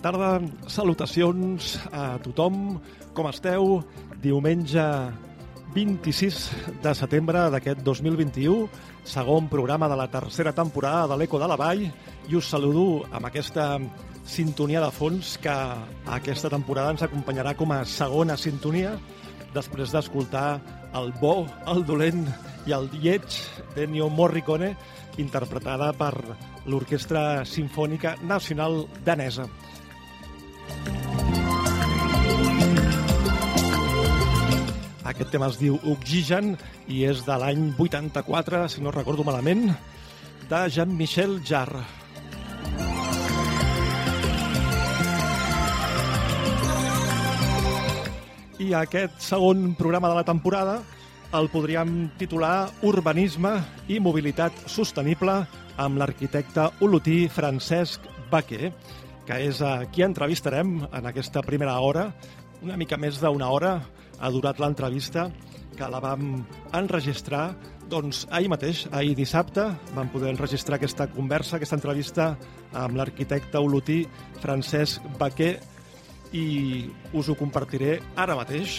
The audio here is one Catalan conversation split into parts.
tarda, salutacions a tothom, com esteu? Diumenge 26 de setembre d'aquest 2021, segon programa de la tercera temporada de l'Eco de la Vall, i us saludo amb aquesta sintonia de fons que aquesta temporada ens acompanyarà com a segona sintonia, després d'escoltar el bo, el dolent i el lleig d'Ennio Morricone, interpretada per l'Orquestra Simfònica Nacional Danesa. Aquest tema es diu Oxigen i és de l'any 84, si no recordo malament, de Jean-Michel Jarre. I aquest segon programa de la temporada el podríem titular Urbanisme i mobilitat sostenible amb l'arquitecte olotí Francesc Baquer, que és a qui entrevistarem en aquesta primera hora. Una mica més d'una hora ha durat l'entrevista, que la vam enregistrar doncs, ahir mateix, ahir dissabte, vam poder enregistrar aquesta conversa, aquesta entrevista amb l'arquitecte olotí Francesc Baquer i us ho compartiré ara mateix.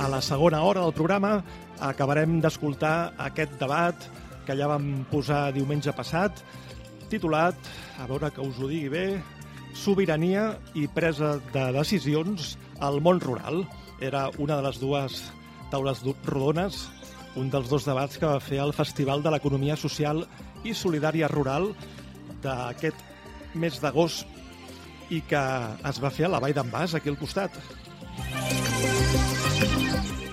A la segona hora del programa acabarem d'escoltar aquest debat que ja vam posar diumenge passat, titulat, a veure que us ho digui bé, Sobirania i presa de decisions al món rural. Era una de les dues taules rodones, un dels dos debats que va fer el Festival de l'Economia Social i Solidària Rural d'aquest mes d'agost i que es va fer a la Vall d'en Bas, aquí al costat.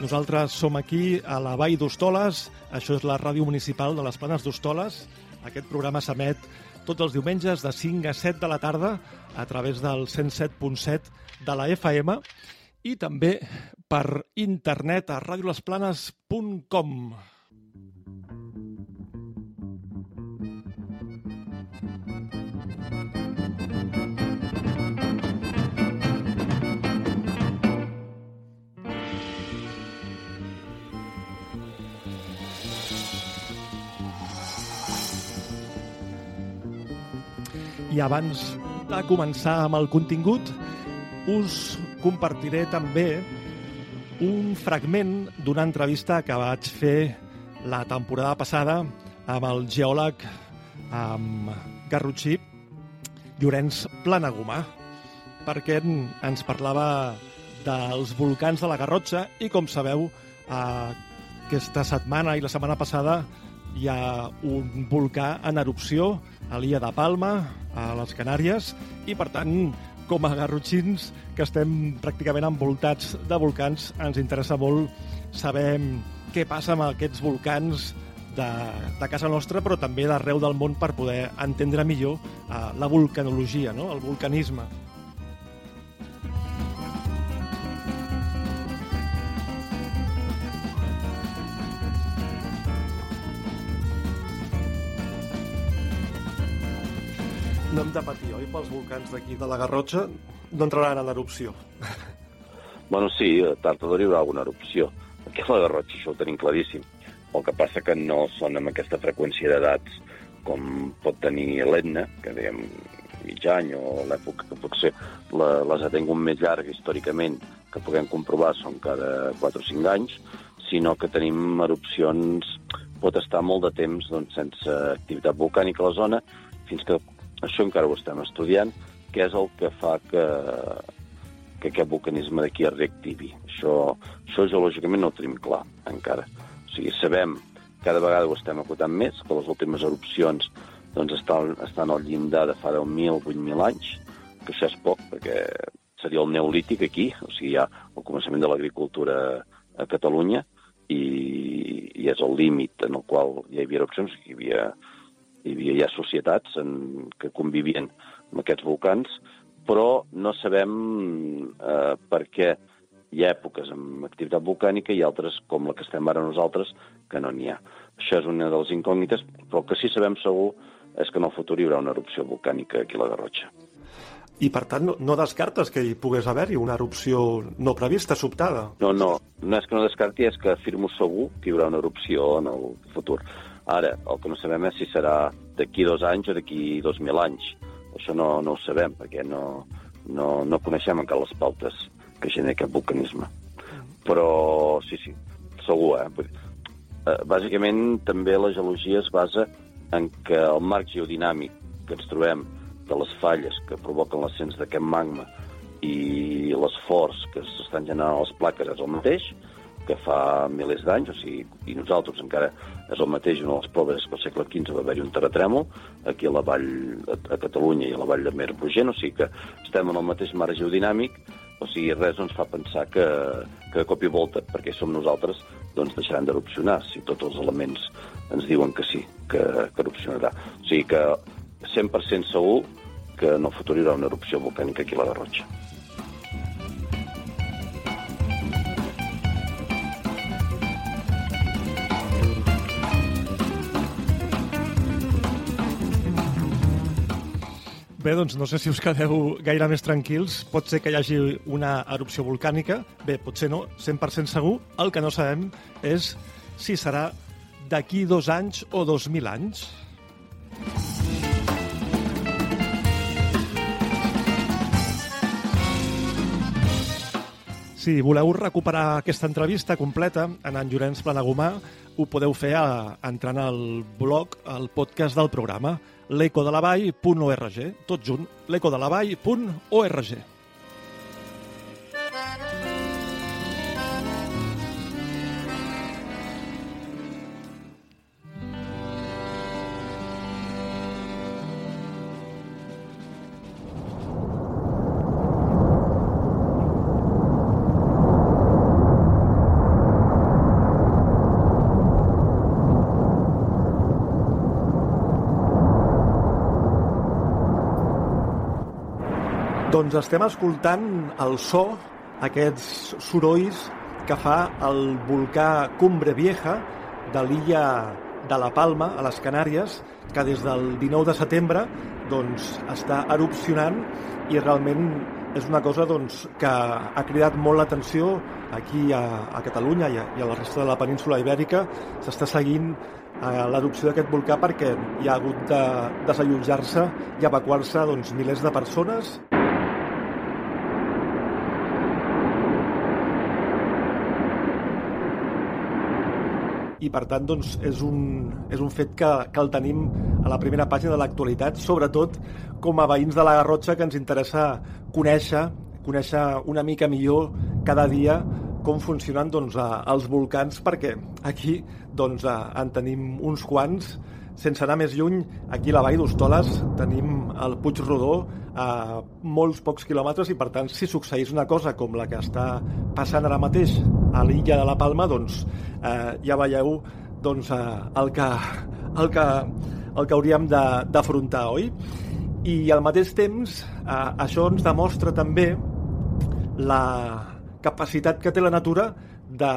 Nosaltres som aquí a la Vall d'Hostoles, això és la ràdio municipal de les Planes d'Hostoles. Aquest programa s'emet tots els diumenges de 5 a 7 de la tarda a través del 107.7 de la FM i també per internet a radiolesplanes.com. I abans de començar amb el contingut, us compartiré també un fragment d'una entrevista que vaig fer la temporada passada amb el geòleg amb Garrotxí, Llorenç Planagumà, perquè ens parlava dels volcans de la Garrotxa i, com sabeu, aquesta setmana i la setmana passada hi ha un volcà en erupció a l'illa de Palma, a les Canàries, i per tant, com a garrotxins, que estem pràcticament envoltats de volcans, ens interessa molt saber què passa amb aquests volcans de, de casa nostra, però també d'arreu del món per poder entendre millor uh, la vulcanologia, no? el vulcanisme. No hem de patir, oi, pels volcans d'aquí de la Garrotxa, no entraran en erupció. Bueno, sí, tard o d'hora hi haurà alguna erupció. Aquí a la Garrotxa això ho tenim claríssim. El que passa que no són amb aquesta freqüència d'edats com pot tenir l'Etna, que dèiem mig any, o l'època que potser la, les ha tingut més llarga històricament, que puguem comprovar són cada 4 o 5 anys, sinó que tenim erupcions, pot estar molt de temps doncs, sense activitat volcànica a la zona, fins que això encara ho estem estudiant, què és el que fa que, que aquest vulcanisme d'aquí es reactivi. Això, això geològicament no ho tenim clar, encara. O sigui, sabem, cada vegada ho estem acotant més, que les últimes erupcions doncs, estan, estan al llindar de fa 10.000, 8.000 anys, que això és poc, perquè seria el neolític aquí, o sigui, ha el començament de l'agricultura a Catalunya, i, i és el límit en el qual hi havia erupcions, hi havia hi havia ja societats en, que convivien amb aquests volcans, però no sabem eh, per què hi ha èpoques amb activitat volcànica i altres, com la que estem ara nosaltres, que no n'hi ha. Això és una de les incògnites, però que sí sabem segur és que en el futur hi haurà una erupció volcànica aquí a la Garrotxa. I, per tant, no, no descartes que hi pogués haver-hi una erupció no prevista, sobtada? No, no. No és que no descarti, és que afirmo segur que hi haurà una erupció en el futur. Ara, el que no sabem és si serà d'aquí dos anys o d'aquí dos mil anys. Això no, no ho sabem, perquè no, no, no coneixem encara les pautes que genera aquest vulcanisme. Però, sí, sí, segur, eh? eh? Bàsicament, també la geologia es basa en que el marc geodinàmic que ens trobem de les falles que provoquen l'ascens d'aquest magma i l'esforç que s'estan generant les plaques és el mateix, que fa milers d'anys, o sigui, i nosaltres encara és el mateix, una de les proves que al segle XV va haver-hi un terratrèmol, aquí a la vall, a Catalunya i a la vall de Mer Bugent, o sigui que estem en el mateix mar geodinàmic, o sigui, res ens fa pensar que, que de cop i volta, perquè som nosaltres, doncs deixaran d'erupcionar, si tots els elements ens diuen que sí, que, que erupcionarà. O sigui que 100% segur que en el futur hi haurà una erupció volcànica aquí a la Garrotxa. Bé, doncs no sé si us quedeu gaire més tranquils. Pot ser que hi hagi una erupció volcànica. Bé, potser no, 100% segur. El que no sabem és si serà d'aquí dos anys o dos mil anys. Si voleu recuperar aquesta entrevista completa en en Llorenç Planagumà, ho podeu fer a, entrant al blog, al podcast del programa l'ecodelavall.org, tot junt, l'ecodelavall.org. Doncs estem escoltant el so, aquests sorolls que fa el volcà Cumbre Vieja de l'illa de la Palma, a les Canàries, que des del 19 de setembre doncs, està erupcionant i realment és una cosa doncs, que ha cridat molt l'atenció aquí a, a Catalunya i a, i a la resta de la península ibèrica. S'està seguint a l'erupció d'aquest volcà perquè hi ha hagut de desallotjar-se i evacuar-se doncs, milers de persones. I per tant doncs, és, un, és un fet que, que el tenim a la primera pàgina de l'actualitat, sobretot com a veïns de la Garrotxa que ens interessa conèixer, conèixer una mica millor cada dia com funcionen doncs, els volcans, perquè aquí doncs, en tenim uns quants. Sense anar més lluny, aquí a la vall d'Hostoles tenim el Puig Rodó a molts pocs quilòmetres i, per tant, si succeís una cosa com la que està passant ara mateix a l'illa de la Palma, doncs eh, ja veieu doncs, eh, el, que, el, que, el que hauríem d'afrontar, oi? I al mateix temps, eh, això ens demostra també la, capacitat que té la natura de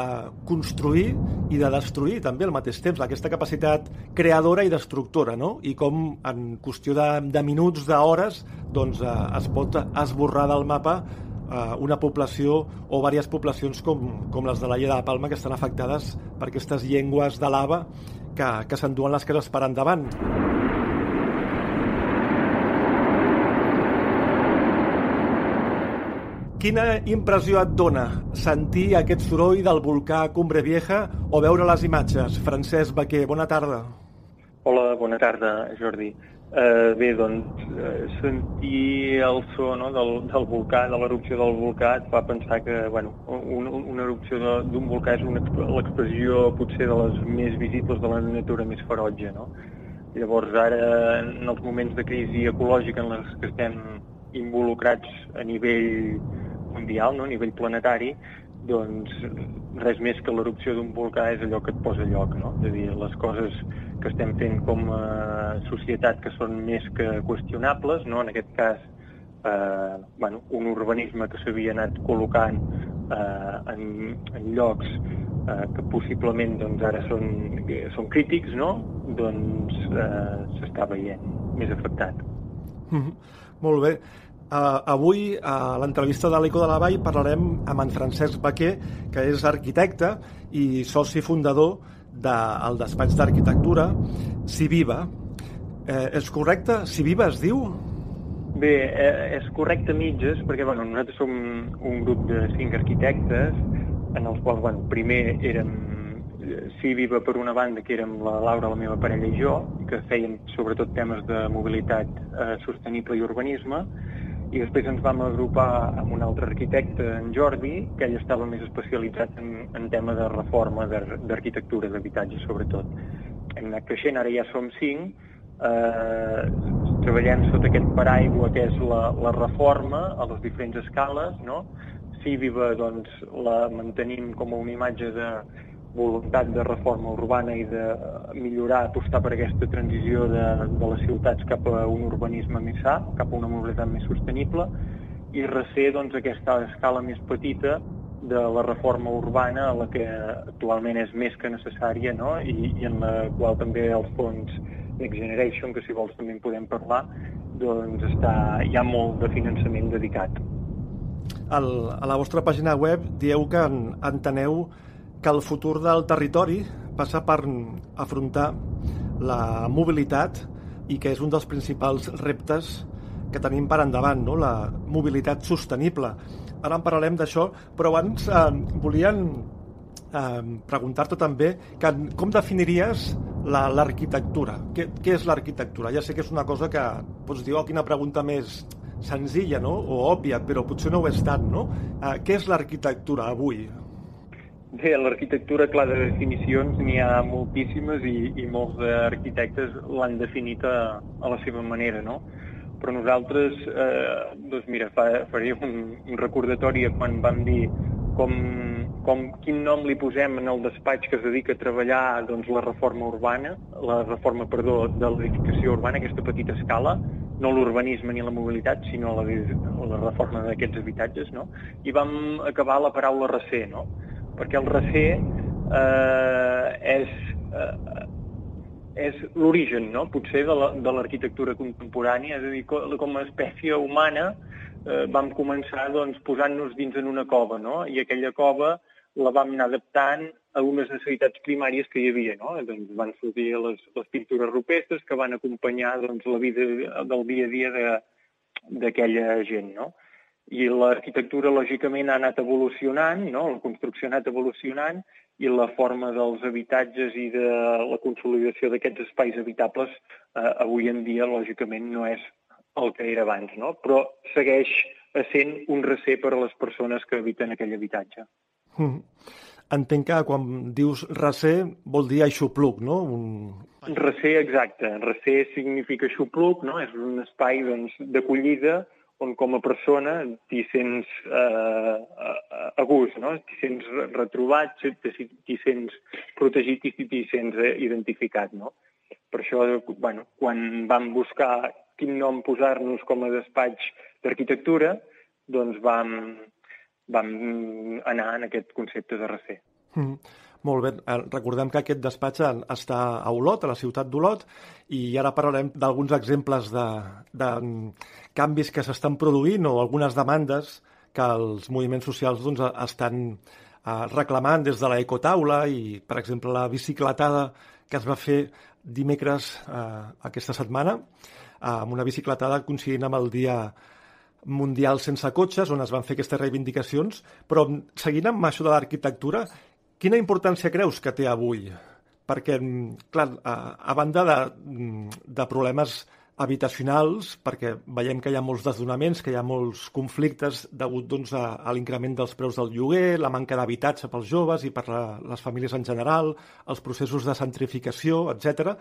construir i de destruir també al mateix temps, aquesta capacitat creadora i destructora, no? I com en qüestió de, de minuts, d'hores, doncs eh, es pot esborrar del mapa eh, una població o diverses poblacions com, com les de la Lla de Palma que estan afectades per aquestes llengües de lava que, que s'enduen les cases per endavant. Quina impressió et dona sentir aquest soroll del volcà Cumbre Vieja o veure les imatges? Francesc Baquer, bona tarda. Hola, bona tarda, Jordi. Uh, bé, doncs, uh, sentir el so no, del, del volcà, de l'erupció del volcà, et fa pensar que bueno, un, una erupció d'un volcà és l'expressió potser de les més visibles de la natura més ferotge. No? Llavors, ara, en els moments de crisi ecològica en les que estem involucrats a nivell mundial, no? a nivell planetari, doncs res més que l'erupció d'un volcà és allò que et posa lloc, no? És a dir, les coses que estem fent com a societat que són més que qüestionables, no? En aquest cas, eh, bueno, un urbanisme que s'havia anat col·locant eh, en, en llocs eh, que possiblement doncs, ara són, són crítics, no? doncs eh, s'està veient més afectat. Mm -hmm. Molt bé. Uh, avui, a l'entrevista de l'Eco de la Vall, parlarem amb en Francesc Baquer, que és arquitecte i soci fundador del de, despatx d'arquitectura Civiva. Eh, és correcte? Civiva es diu? Bé, eh, és correcte mitges, perquè bueno, nosaltres som un grup de cinc arquitectes, en els quals bueno, primer érem Civiva per una banda, que érem la Laura, la meva parella i jo, que fèiem sobretot temes de mobilitat eh, sostenible i urbanisme, i després ens vam agrupar amb un altre arquitecte, en Jordi, que ell estava més especialitzat en, en tema de reforma d'arquitectura d'habitatge, sobretot. Hem anat creixent, ara ja som cinc, eh, treballem sota aquest paraigua que és la, la reforma a les diferents escales, no? Cíviva, doncs, la mantenim com una imatge de, voluntat de reforma urbana i de millorar, apostar per aquesta transició de, de les ciutats cap a un urbanisme més sa, cap a una mobilitat més sostenible, i recer doncs, aquesta escala més petita de la reforma urbana la que actualment és més que necessària no? I, i en la qual també el fons Next Generation, que si vols també en podem parlar, doncs està, hi ha molt de finançament dedicat. El, a la vostra pàgina web dieu que en, enteneu que el futur del territori passa per afrontar la mobilitat i que és un dels principals reptes que tenim per endavant, no? la mobilitat sostenible. Ara en parlarem d'això, però abans eh, volien eh, preguntar-te també que, com definiries l'arquitectura? La, què, què és l'arquitectura? Ja sé que és una cosa que pots dir, oh, quina pregunta més senzilla no? o òbvia, però potser no ho és tant. No? Eh, què és l'arquitectura avui? Bé, l'arquitectura, clar, de definicions n'hi ha moltíssimes i, i molts arquitectes l'han definit a, a la seva manera, no? Però nosaltres, eh, doncs mira, fa, faria un, un recordatori quan vam dir com, com, quin nom li posem en el despatx que es dedica a treballar doncs, la reforma urbana, la reforma, perdó, de l'edificació urbana, aquesta petita escala, no l'urbanisme ni la mobilitat, sinó la, la reforma d'aquests habitatges, no? I vam acabar la paraula recer, no? Perquè el recer eh, és, eh, és l'origen, no? potser, de l'arquitectura la, contemporània, és a dir, com a espècie humana eh, vam començar doncs, posant-nos dins en una cova, no? i aquella cova la vam anar adaptant a unes necessitats primàries que hi havia. No? Doncs van sortir les, les pintures rupestres que van acompanyar doncs, la vida del dia a dia d'aquella gent. No? I l'arquitectura, lògicament, ha anat evolucionant, no? la construcció ha anat evolucionant i la forma dels habitatges i de la consolidació d'aquests espais habitables eh, avui en dia, lògicament, no és el que era abans, no? però segueix sent un recer per a les persones que habiten aquell habitatge. Mm. Entenc que quan dius recer vol dir aixopluc, no? Un... Recer, exacte. Recer significa aixopluc, no? És un espai d'acollida doncs, on com a persona t'hi sents eh, a, gust, no? T'hi sents retrobat, t'hi sents protegit i t'hi sents identificat, no? Per això, bueno, quan vam buscar quin nom posar-nos com a despatx d'arquitectura, doncs vam, vam anar en aquest concepte de recer. Mm. Molt bé. Eh, recordem que aquest despatx està a Olot, a la ciutat d'Olot, i ara parlarem d'alguns exemples de, de canvis que s'estan produint o algunes demandes que els moviments socials doncs, estan reclamant des de l'ecotaula i, per exemple, la bicicletada que es va fer dimecres eh, aquesta setmana, eh, amb una bicicletada coincidint amb el dia mundial sense cotxes, on es van fer aquestes reivindicacions, però seguint amb això de l'arquitectura, Quina importància creus que té avui? Perquè, clar, a, a banda de, de problemes habitacionals, perquè veiem que hi ha molts desdonaments, que hi ha molts conflictes degut doncs, a, a l'increment dels preus del lloguer, la manca d'habitatge pels joves i per la, les famílies en general, els processos de centrificació, etc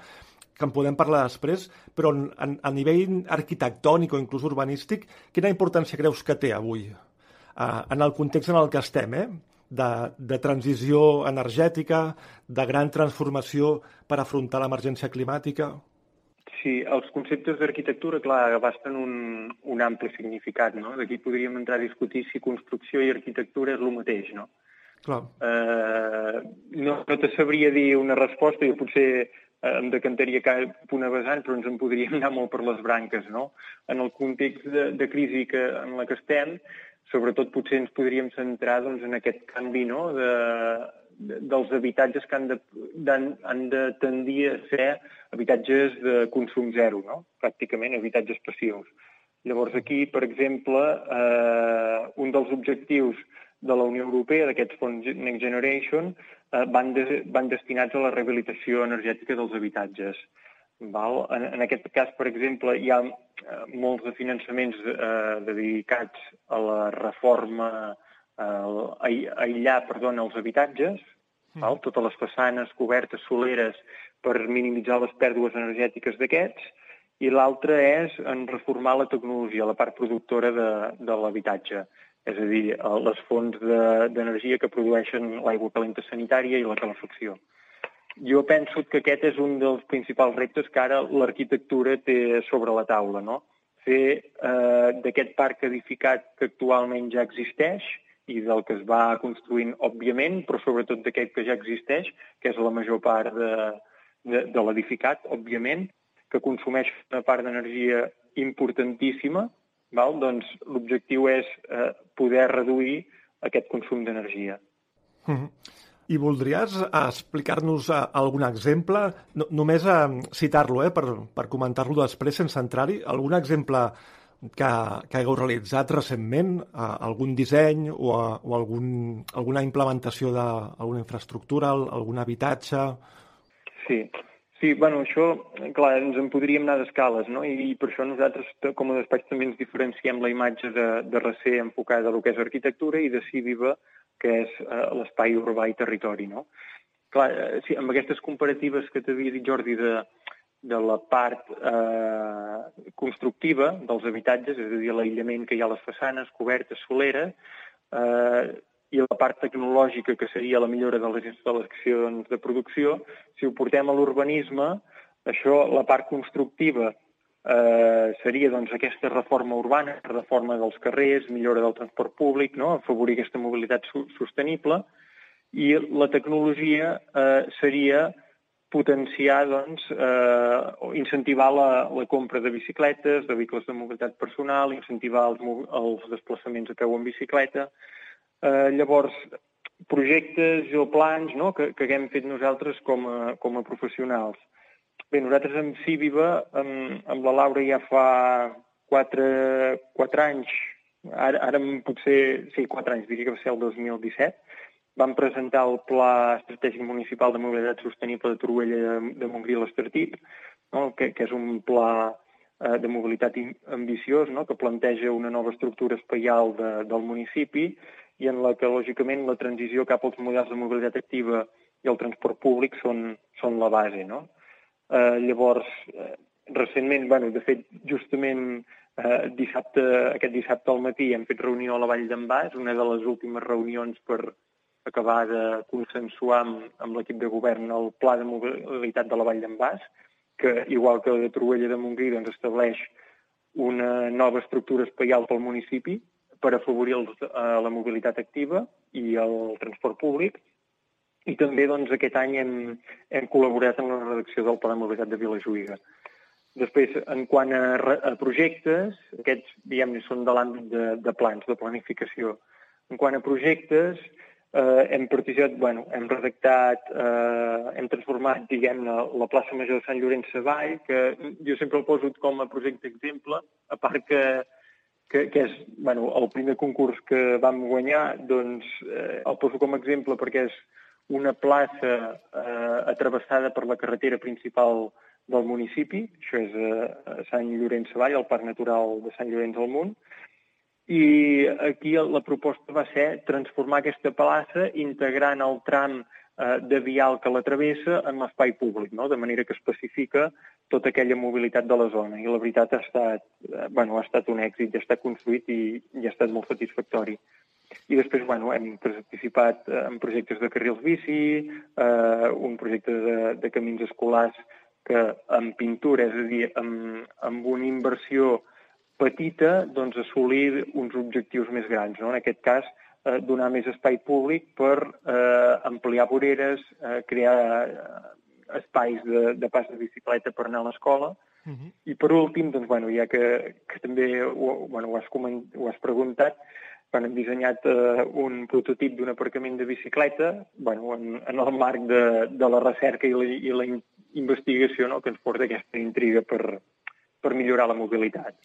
que en podem parlar després, però en, a nivell arquitectònic o inclús urbanístic, quina importància creus que té avui? Uh, en el context en el que estem, eh? De, de transició energètica, de gran transformació per afrontar l'emergència climàtica? Sí, els conceptes d'arquitectura, clar, abasten un, un ampli significat, no? D'aquí podríem entrar a discutir si construcció i arquitectura és el mateix, no? Clar. Eh, no, no te sabria dir una resposta, jo potser eh, em decantaria cap una vessant, però ens en podríem anar molt per les branques, no? En el context de, de crisi que, en la que estem, sobretot potser ens podríem centrar doncs, en aquest canvi no? de, de, dels habitatges que han de, han, han de tendir a ser habitatges de consum zero, no? pràcticament habitatges passius. Llavors aquí, per exemple, eh, un dels objectius de la Unió Europea, d'aquests fons Next Generation, eh, van, de, van destinats a la rehabilitació energètica dels habitatges. Val? En, en aquest cas, per exemple, hi ha eh, molts de finançaments eh, dedicats a la reforma, eh, a aïllar perdona, els habitatges, mm. val? totes les façanes cobertes, soleres, per minimitzar les pèrdues energètiques d'aquests, i l'altre és en reformar la tecnologia, la part productora de, de l'habitatge, és a dir, les fonts d'energia de, que produeixen l'aigua calenta sanitària i la calefacció jo penso que aquest és un dels principals reptes que ara l'arquitectura té sobre la taula, no? Fer eh, d'aquest parc edificat que actualment ja existeix i del que es va construint, òbviament, però sobretot d'aquest que ja existeix, que és la major part de, de, de l'edificat, òbviament, que consumeix una part d'energia importantíssima, val? doncs l'objectiu és eh, poder reduir aquest consum d'energia. Mm -hmm. I voldries explicar-nos eh, algun exemple, no, només a eh, citar-lo, eh, per, per comentar-lo després sense entrar-hi, algun exemple que, que hagueu realitzat recentment, eh, algun disseny o, o algun, alguna implementació d'alguna infraestructura, algun habitatge... Sí, Sí, bueno, això, clar, ens en podríem anar d'escales, no? I, I per això nosaltres, com a despatx, també ens diferenciem la imatge de, de recer enfocada a lo que és arquitectura i de Civiva que és eh, l'espai urbà i territori. No? Clar, eh, sí, amb aquestes comparatives que t'havia dit, Jordi, de, de la part eh, constructiva dels habitatges, és a dir, l'aïllament que hi ha a les façanes, cobertes, solera, eh, i la part tecnològica, que seria la millora de les instal·lacions de producció, si ho portem a l'urbanisme, això, la part constructiva, eh, seria doncs, aquesta reforma urbana, reforma dels carrers, millora del transport públic, no? afavorir aquesta mobilitat sostenible, i la tecnologia eh, seria potenciar, doncs, eh, incentivar la, la compra de bicicletes, de vehicles de mobilitat personal, incentivar els, els desplaçaments a peu en bicicleta. Eh, llavors, projectes o plans no? que, que haguem fet nosaltres com a, com a professionals. Bé, nosaltres amb Cíviva, amb, amb la Laura ja fa quatre, quatre anys, ara, ara potser, sí, quatre anys, diria que va ser el 2017, vam presentar el Pla Estratègic Municipal de Mobilitat Sostenible de Torroella de, de Montgrí i l'Estartit, no? que, que és un pla eh, de mobilitat ambiciós no? que planteja una nova estructura espaial de, del municipi i en la que, lògicament, la transició cap als models de mobilitat activa i el transport públic són, són la base. No? Eh, llavors, eh, recentment, bueno, de fet, justament eh, dissabte, aquest dissabte al matí hem fet reunió a la Vall d'en Bas, una de les últimes reunions per acabar de consensuar amb, amb l'equip de govern el pla de mobilitat de la Vall d'en Bas, que, igual que de Truella de Montgrí, doncs, estableix una nova estructura espaial pel municipi per afavorir el, eh, la mobilitat activa i el transport públic. I també doncs, aquest any hem, hem col·laborat en la redacció del Pla de Mobilitat de Vilajuïga. Després, en quant a, a projectes, aquests, diguem són de l'àmbit de, de plans, de planificació. En quant a projectes, eh, hem participat, bueno, hem redactat, eh, hem transformat, diguem la, la plaça Major de Sant Llorenç Savall, que jo sempre el poso com a projecte exemple, a part que, que, que és bueno, el primer concurs que vam guanyar, doncs eh, el poso com a exemple perquè és una plaça eh, atrevessada per la carretera principal del municipi, això és a Sant Llorenç Savall, el Parc Natural de Sant Llorenç del Munt, i aquí la proposta va ser transformar aquesta plaça integrant el tram eh, de vial que la travessa en l'espai públic, no? de manera que especifica tota aquella mobilitat de la zona. I la veritat ha estat, eh, bueno, ha estat un èxit, ja està construït i, i ha estat molt satisfactori. I després bueno, hem participat en projectes de carrils bici, eh, un projecte de, de camins escolars que amb pintura, és a dir, amb, amb una inversió petita doncs, assolir uns objectius més grans. No? En aquest cas, eh, donar més espai públic per eh, ampliar voreres, eh, crear eh, espais de, de pas de bicicleta per anar a l'escola. Uh -huh. I per últim, doncs, bueno, ja que, que també ho, bueno, ho, has coment, ho has preguntat, quan hem dissenyat eh, un prototip d'un aparcament de bicicleta, bueno, en, en el marc de, de la recerca i la, i la investigació no, que ens porta aquesta intriga per, per millorar la mobilitat.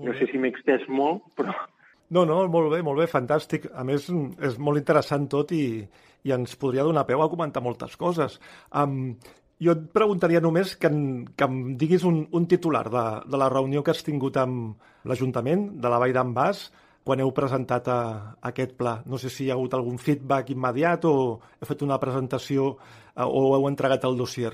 No sé si m'he extès molt, però... No, no, molt bé, molt bé, fantàstic. A més, és molt interessant tot i, i ens podria donar peu a comentar moltes coses. Um, jo et preguntaria només que, en, que em diguis un, un titular de, de la reunió que has tingut amb l'Ajuntament de la Vall d'en Bas quan heu presentat a, a aquest pla. No sé si hi ha hagut algun feedback immediat o heu fet una presentació uh, o heu entregat el dossier.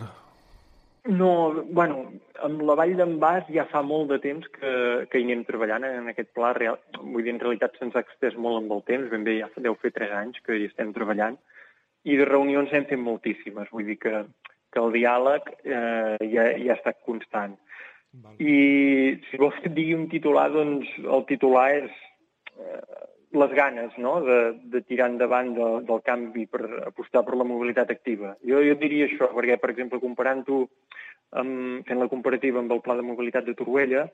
No, bueno, amb la Vall d'en Bas ja fa molt de temps que, que hi anem treballant en aquest pla. Real, vull dir, en realitat se'ns ha extès molt amb el temps, ben bé ja deu fer tres anys que hi estem treballant, i de reunions hem fet moltíssimes, vull dir que, que el diàleg eh, ja, ja ha estat constant. Val. I si vols que et digui un titular, doncs el titular és eh, les ganes no? de, de tirar endavant de, del canvi per apostar per la mobilitat activa. Jo, jo diria això, perquè, per exemple, comparant-ho fent la comparativa amb el pla de mobilitat de Toruella,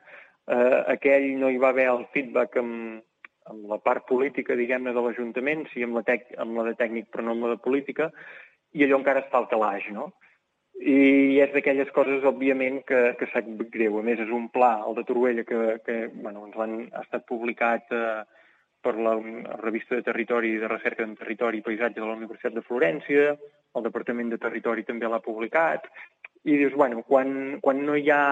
eh, aquell no hi va haver el feedback amb, amb la part política, diguem-ne, de l'Ajuntament, sí amb la, tec, amb la de tècnic però no amb la de política, i allò encara està al calaix, no? I és d'aquelles coses, òbviament, que, que sap greu. A més, és un pla, el de Toruella, que, que bueno, ens l'han ha estat publicat eh, per la revista de Territori de Recerca en Territori i Paisatge de la Universitat de Florència, el Departament de Territori també l'ha publicat, i dius, bueno, quan, quan no hi ha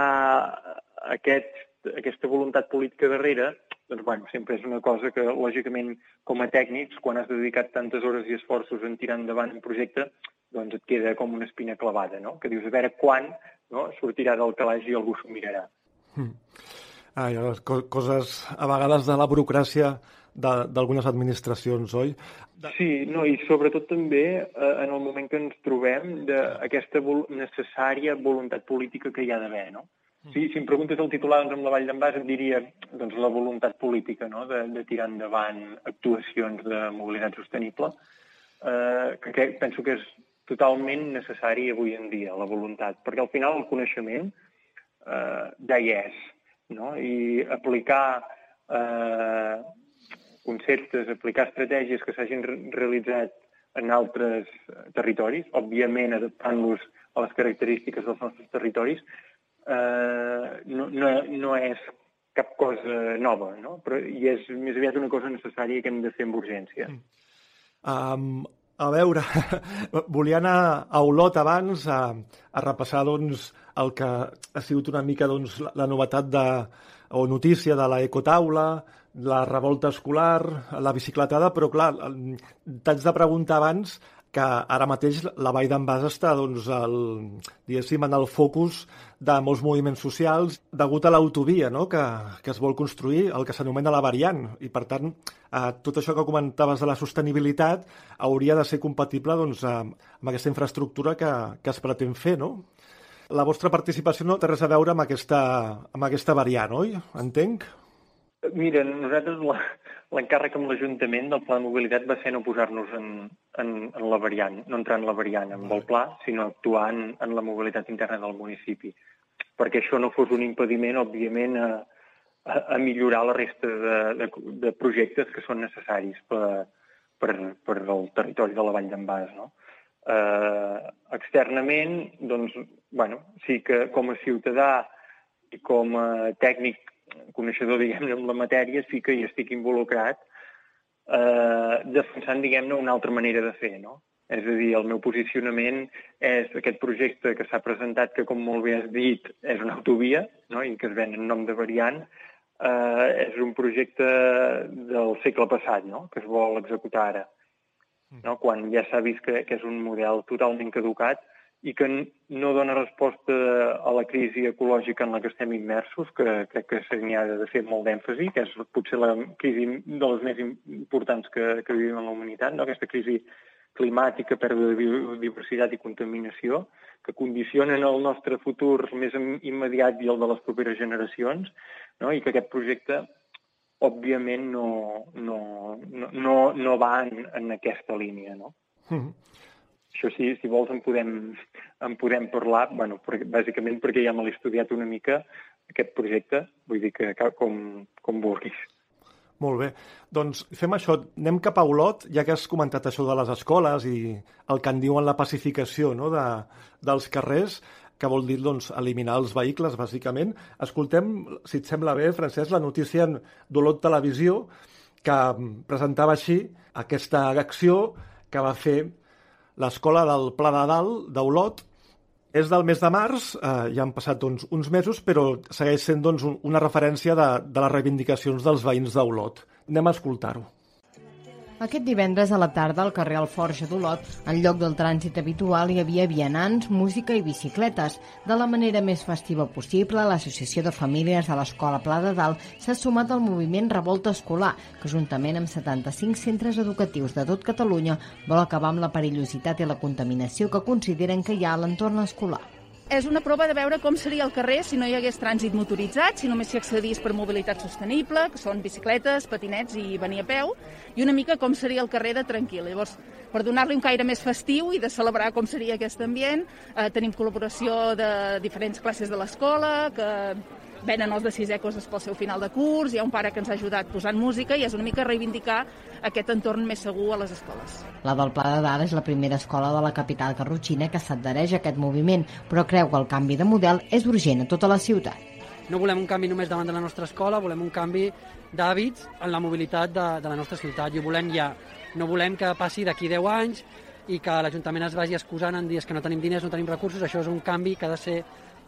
aquest, aquesta voluntat política darrere, doncs, bueno, sempre és una cosa que, lògicament, com a tècnics, quan has dedicat tantes hores i esforços en tirar endavant un projecte, doncs et queda com una espina clavada, no? Que dius, a veure quan no, sortirà del calaix i algú s'ho mirarà. Mm. Ai, coses, a vegades, de la burocràcia d'algunes administracions, oi? Sí, no, i sobretot també eh, en el moment que ens trobem d'aquesta vol necessària voluntat política que hi ha d'haver, no? Mm. Si, si em preguntes el titular doncs, amb la Vall d'en Bas, et diria doncs, la voluntat política no? de, de tirar endavant actuacions de mobilitat sostenible, eh, que, que penso que és totalment necessari avui en dia, la voluntat, perquè al final el coneixement eh, ja hi és, no? i aplicar eh, conceptes, aplicar estratègies que s'hagin realitzat en altres territoris, òbviament adaptant-los a les característiques dels nostres territoris, eh, no, no, no és cap cosa nova, no? Però, i és més aviat una cosa necessària que hem de fer amb urgència. Um, a veure, volia anar a Olot abans a, a repassar doncs, el que ha sigut una mica doncs, la, la novetat de, o notícia de la ecotaula, la revolta escolar, la bicicletada, però clar, t'haig de preguntar abans que ara mateix la Vall d'en Bas està doncs, el, en el focus de molts moviments socials degut a l'autovia no? que, que es vol construir, el que s'anomena la variant. I, per tant, eh, tot això que comentaves de la sostenibilitat hauria de ser compatible doncs, amb aquesta infraestructura que, que es pretén fer, no? La vostra participació no té res a veure amb aquesta, amb aquesta variant, oi? Entenc? Mira, nosaltres l'encàrrec amb l'Ajuntament del Pla de Mobilitat va ser no posar-nos en, en, en la variant, no entrar en la variant amb el pla, sinó actuar en, en la mobilitat interna del municipi. Perquè això no fos un impediment, òbviament, a, a, a millorar la resta de, de, de projectes que són necessaris per, per, per al territori de la Vall d'en Bas. No? Eh, externament, doncs, bueno, sí que com a ciutadà i com a tècnic coneixedor, diguem-ne, en la matèria, sí que hi estic involucrat eh, defensant, diguem-ne, una altra manera de fer, no? És a dir, el meu posicionament és aquest projecte que s'ha presentat, que com molt bé has dit, és una autovia, no? i que es ven en nom de variant, eh, és un projecte del segle passat, no? que es vol executar ara. No? Quan ja s'ha vist que, que és un model totalment caducat i que no dona resposta a la crisi ecològica en la que estem immersos, que crec que se n'hi ha de fer molt d'èmfasi, que és potser la crisi de les més importants que, que vivim en la humanitat, no? aquesta crisi climàtica, pèrdua de biodiversitat i contaminació, que condicionen el nostre futur més immediat i el de les properes generacions, no? i que aquest projecte òbviament no, no, no, no va en, en aquesta línia. No? Mm -hmm. Això sí, si vols en podem, en podem parlar, bueno, perquè, bàsicament perquè ja me l'he estudiat una mica, aquest projecte, vull dir que com, com vulguis. Molt bé. Doncs fem això. Anem cap a Olot, ja que has comentat això de les escoles i el que en diuen la pacificació no, de, dels carrers, que vol dir doncs, eliminar els vehicles, bàsicament. Escoltem, si et sembla bé, Francesc, la notícia d'Olot Televisió, que presentava així aquesta acció que va fer l'escola del Pla de Dalt d'Olot és del mes de març, eh, ja han passat doncs, uns mesos, però segueix sent doncs, una referència de, de les reivindicacions dels veïns d'Olot. Anem a escoltar-ho. Aquest divendres a la tarda al carrer Alforja d'Olot, en lloc del trànsit habitual, hi havia vianants, música i bicicletes. De la manera més festiva possible, l'Associació de Famílies de l'Escola Pla de Dalt s'ha sumat al moviment Revolta Escolar, que juntament amb 75 centres educatius de tot Catalunya vol acabar amb la perillositat i la contaminació que consideren que hi ha a l'entorn escolar és una prova de veure com seria el carrer si no hi hagués trànsit motoritzat, si només s'hi accedís per mobilitat sostenible, que són bicicletes, patinets i venir a peu, i una mica com seria el carrer de tranquil. Llavors, per donar-li un caire més festiu i de celebrar com seria aquest ambient, eh, tenim col·laboració de diferents classes de l'escola, que venen els de sisè coses pel seu final de curs, hi ha un pare que ens ha ajudat posant música i és una mica reivindicar aquest entorn més segur a les escoles. La del Pla de Dalt és la primera escola de la capital garrotxina que s'adhereix a aquest moviment, però creu que el canvi de model és urgent a tota la ciutat. No volem un canvi només davant de la nostra escola, volem un canvi d'hàbits en la mobilitat de, de la nostra ciutat i ho volem ja. No volem que passi d'aquí 10 anys i que l'Ajuntament es vagi excusant en dies que no tenim diners, no tenim recursos. Això és un canvi que ha de ser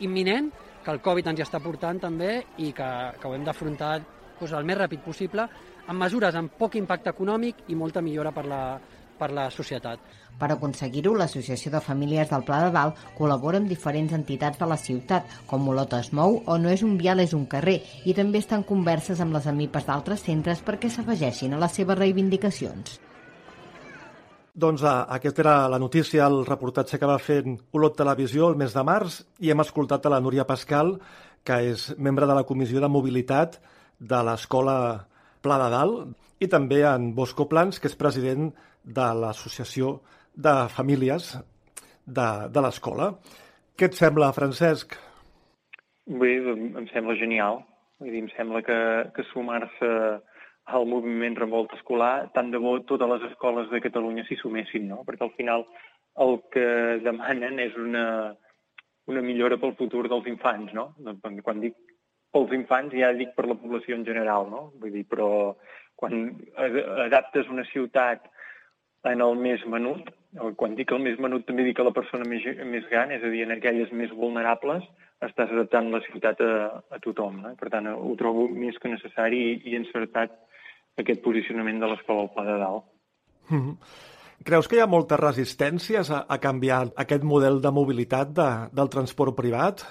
imminent que el Covid ens hi està portant també i que, que ho hem d'afrontar doncs, el més ràpid possible amb mesures amb poc impacte econòmic i molta millora per la, per la societat. Per aconseguir-ho, l'Associació de Famílies del Pla de Dalt col·labora amb diferents entitats de la ciutat, com Olot es mou o No és un vial, és un carrer, i també estan converses amb les amipes d'altres centres perquè s'afegeixin a les seves reivindicacions. Doncs ah, aquesta era la notícia, el reportatge que va fer Olot Televisió el mes de març i hem escoltat a la Núria Pascal, que és membre de la Comissió de Mobilitat de l'Escola Pla de Dalt, i també en Bosco Plans, que és president de l'Associació de Famílies de, de l'Escola. Què et sembla, Francesc? Bé, em sembla genial. Vull dir, em sembla que, que sumar-se al moviment revolt escolar, tant de bo totes les escoles de Catalunya s'hi sumessin, no? Perquè al final el que demanen és una, una millora pel futur dels infants, no? Doncs quan dic pels infants ja dic per la població en general, no? Vull dir, però quan adaptes una ciutat en el més menut, quan dic el més menut també dic a la persona més, més gran, és a dir, en aquelles més vulnerables, estàs adaptant la ciutat a, a tothom. No? Per tant, ho trobo més que necessari i, i encertat aquest posicionament de l'escola al Pla de Dalt. Mm -hmm. Creus que hi ha moltes resistències a, a canviar aquest model de mobilitat de, del transport privat,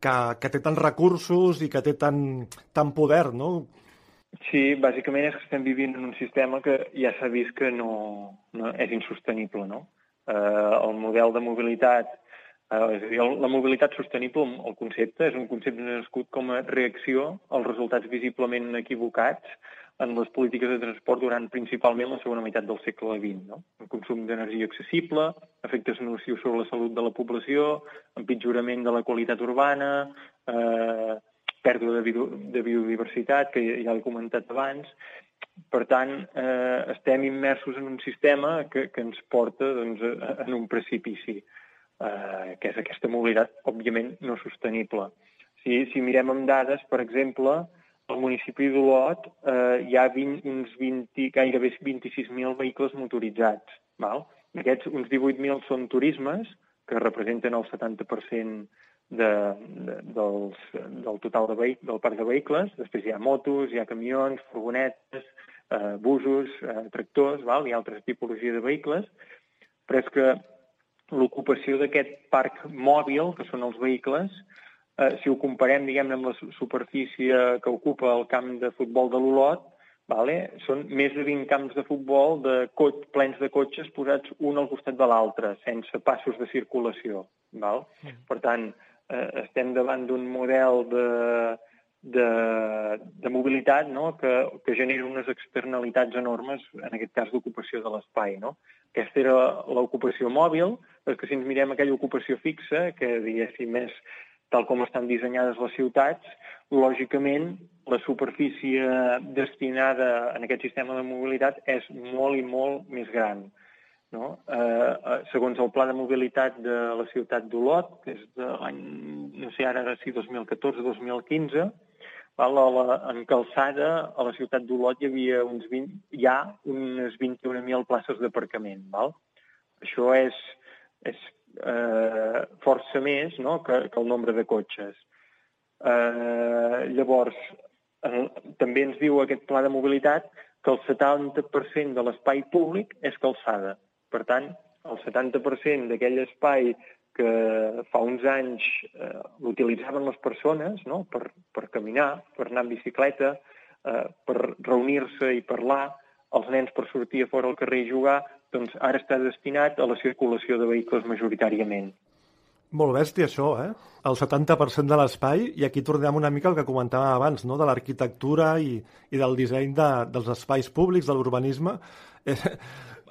que, que té tants recursos i que té tant, tant poder, no? Sí, bàsicament és que estem vivint en un sistema que ja s'ha vist que no, no és insostenible, no? Eh, el model de mobilitat Eh, és a dir, la mobilitat sostenible, el concepte, és un concepte nascut com a reacció als resultats visiblement equivocats en les polítiques de transport durant principalment la segona meitat del segle XX. No? El consum d'energia accessible, efectes nocius sobre la salut de la població, empitjorament de la qualitat urbana, eh, pèrdua de, bio, de biodiversitat, que ja l'he comentat abans. Per tant, eh, estem immersos en un sistema que, que ens porta doncs, en un precipici eh, que és aquesta mobilitat, òbviament, no sostenible. Si, si mirem amb dades, per exemple, al municipi d'Olot eh, hi ha 20, uns 20, gairebé 26.000 vehicles motoritzats. Val? Aquests, uns 18.000 són turismes, que representen el 70% de, de, dels, del total de vehic, del parc de vehicles. Després hi ha motos, hi ha camions, furgonetes, eh, busos, eh, tractors, val? hi ha altres tipologies de vehicles, però és que l'ocupació d'aquest parc mòbil, que són els vehicles, eh, si ho comparem, diguem amb la superfície que ocupa el camp de futbol de l'Olot, vale? són més de 20 camps de futbol de cot, plens de cotxes posats un al costat de l'altre, sense passos de circulació. Val? Mm. Per tant, eh, estem davant d'un model de, de, de mobilitat no? que, que genera unes externalitats enormes, en aquest cas d'ocupació de l'espai. No? Aquesta era l'ocupació mòbil, però que si ens mirem aquella ocupació fixa, que diguéssim és tal com estan dissenyades les ciutats, lògicament la superfície destinada en aquest sistema de mobilitat és molt i molt més gran. No? Eh, eh segons el pla de mobilitat de la ciutat d'Olot, que és de l'any, no sé ara si 2014-2015, Val? A la, en calçada, a la ciutat d'Olot hi havia uns 20, hi ha unes 21.000 places d'aparcament. Això és, és eh, força més no? que, que el nombre de cotxes. Eh, llavors, en, també ens diu aquest pla de mobilitat que el 70% de l'espai públic és calçada. Per tant, el 70% d'aquell espai que fa uns anys eh, l'utilitzaven les persones no? per, per caminar, per anar en bicicleta, eh, per reunir-se i parlar, els nens per sortir a fora al carrer i jugar, doncs ara està destinat a la circulació de vehicles majoritàriament. Molt bèstia, això, eh? El 70% de l'espai, i aquí tornem una mica al que comentàvem abans, no? de l'arquitectura i, i del disseny de, dels espais públics, de l'urbanisme. Eh,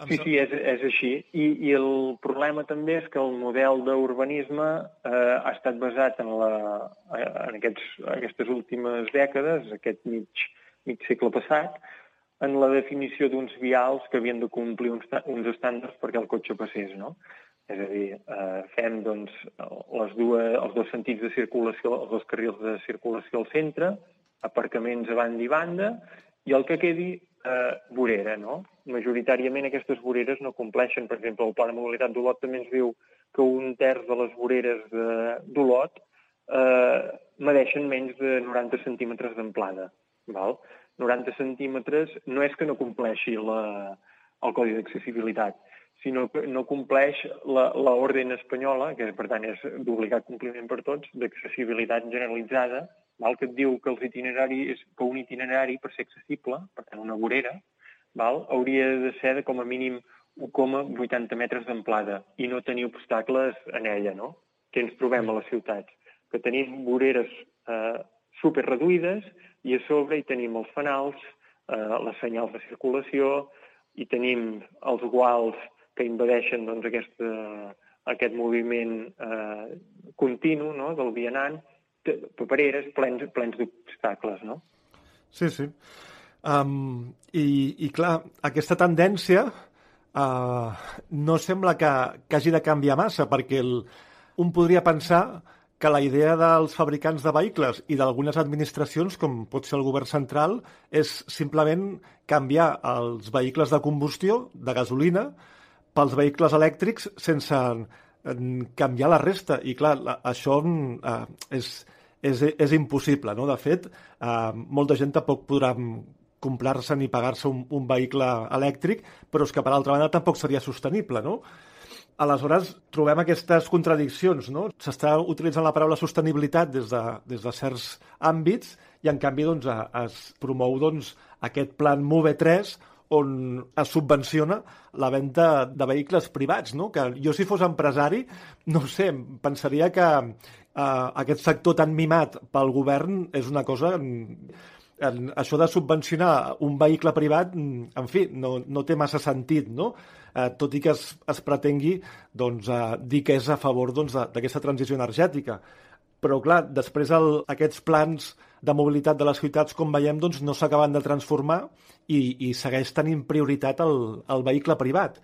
Sí, sí, és, és així. I, I el problema també és que el model d'urbanisme eh, ha estat basat en, la, en aquests, aquestes últimes dècades, aquest mig, mig segle passat, en la definició d'uns vials que havien de complir uns, uns estàndards perquè el cotxe passés, no? És a dir, eh, fem doncs, les dues, els dos sentits de circulació, els dos carrils de circulació al centre, aparcaments a banda i banda, i el que quedi eh, vorera, no? Majoritàriament aquestes voreres no compleixen. Per exemple, el Pla de Mobilitat d'Olot també ens diu que un terç de les voreres d'Olot eh, medeixen menys de 90 centímetres d'amplada. Val? 90 centímetres no és que no compleixi la, el Codi d'accessibilitat, sinó que no compleix l'ordre espanyola, que per tant és d'obligat compliment per tots, d'accessibilitat generalitzada, val? que et diu que els itineraris, que un itinerari per ser accessible, per tant una vorera, val? hauria de ser de com a mínim 1,80 metres d'amplada i no tenir obstacles en ella, no? Que ens trobem a les ciutats, que tenim voreres eh, super reduïdes i a sobre hi tenim els fanals, eh, les senyals de circulació, i tenim els guals que impedeixen doncs, aquesta, aquest moviment eh, continu no? del vianant, papereres plens, plens d'obstacles, no? Sí, sí. Um, i, I, clar, aquesta tendència uh, no sembla que, que hagi de canviar massa, perquè el, un podria pensar que la idea dels fabricants de vehicles i d'algunes administracions, com pot ser el govern central, és simplement canviar els vehicles de combustió, de gasolina, pels vehicles elèctrics sense canviar la resta. I, clar, això eh, és, és, és impossible, no? De fet, eh, molta gent tampoc podrà comprar-se ni pagar-se un, un vehicle elèctric, però és que, per altra banda, tampoc seria sostenible, no? Aleshores, trobem aquestes contradiccions, no? S'està utilitzant la paraula sostenibilitat des de, des de certs àmbits i, en canvi, doncs, es promou doncs, aquest plan MOVE3 on es subvenciona la venda de vehicles privats, no? Que jo, si fos empresari, no sé, pensaria que eh, aquest sector tan mimat pel govern és una cosa en, això de subvencionar un vehicle privat, en fi, no, no té massa sentit, no? Eh, tot i que es, es pretengui doncs, eh, dir que és a favor doncs, d'aquesta doncs, transició energètica. Però, clar, després el, aquests plans de mobilitat de les ciutats, com veiem, doncs, no s'acaben de transformar i, i segueix tenint prioritat el, el vehicle privat.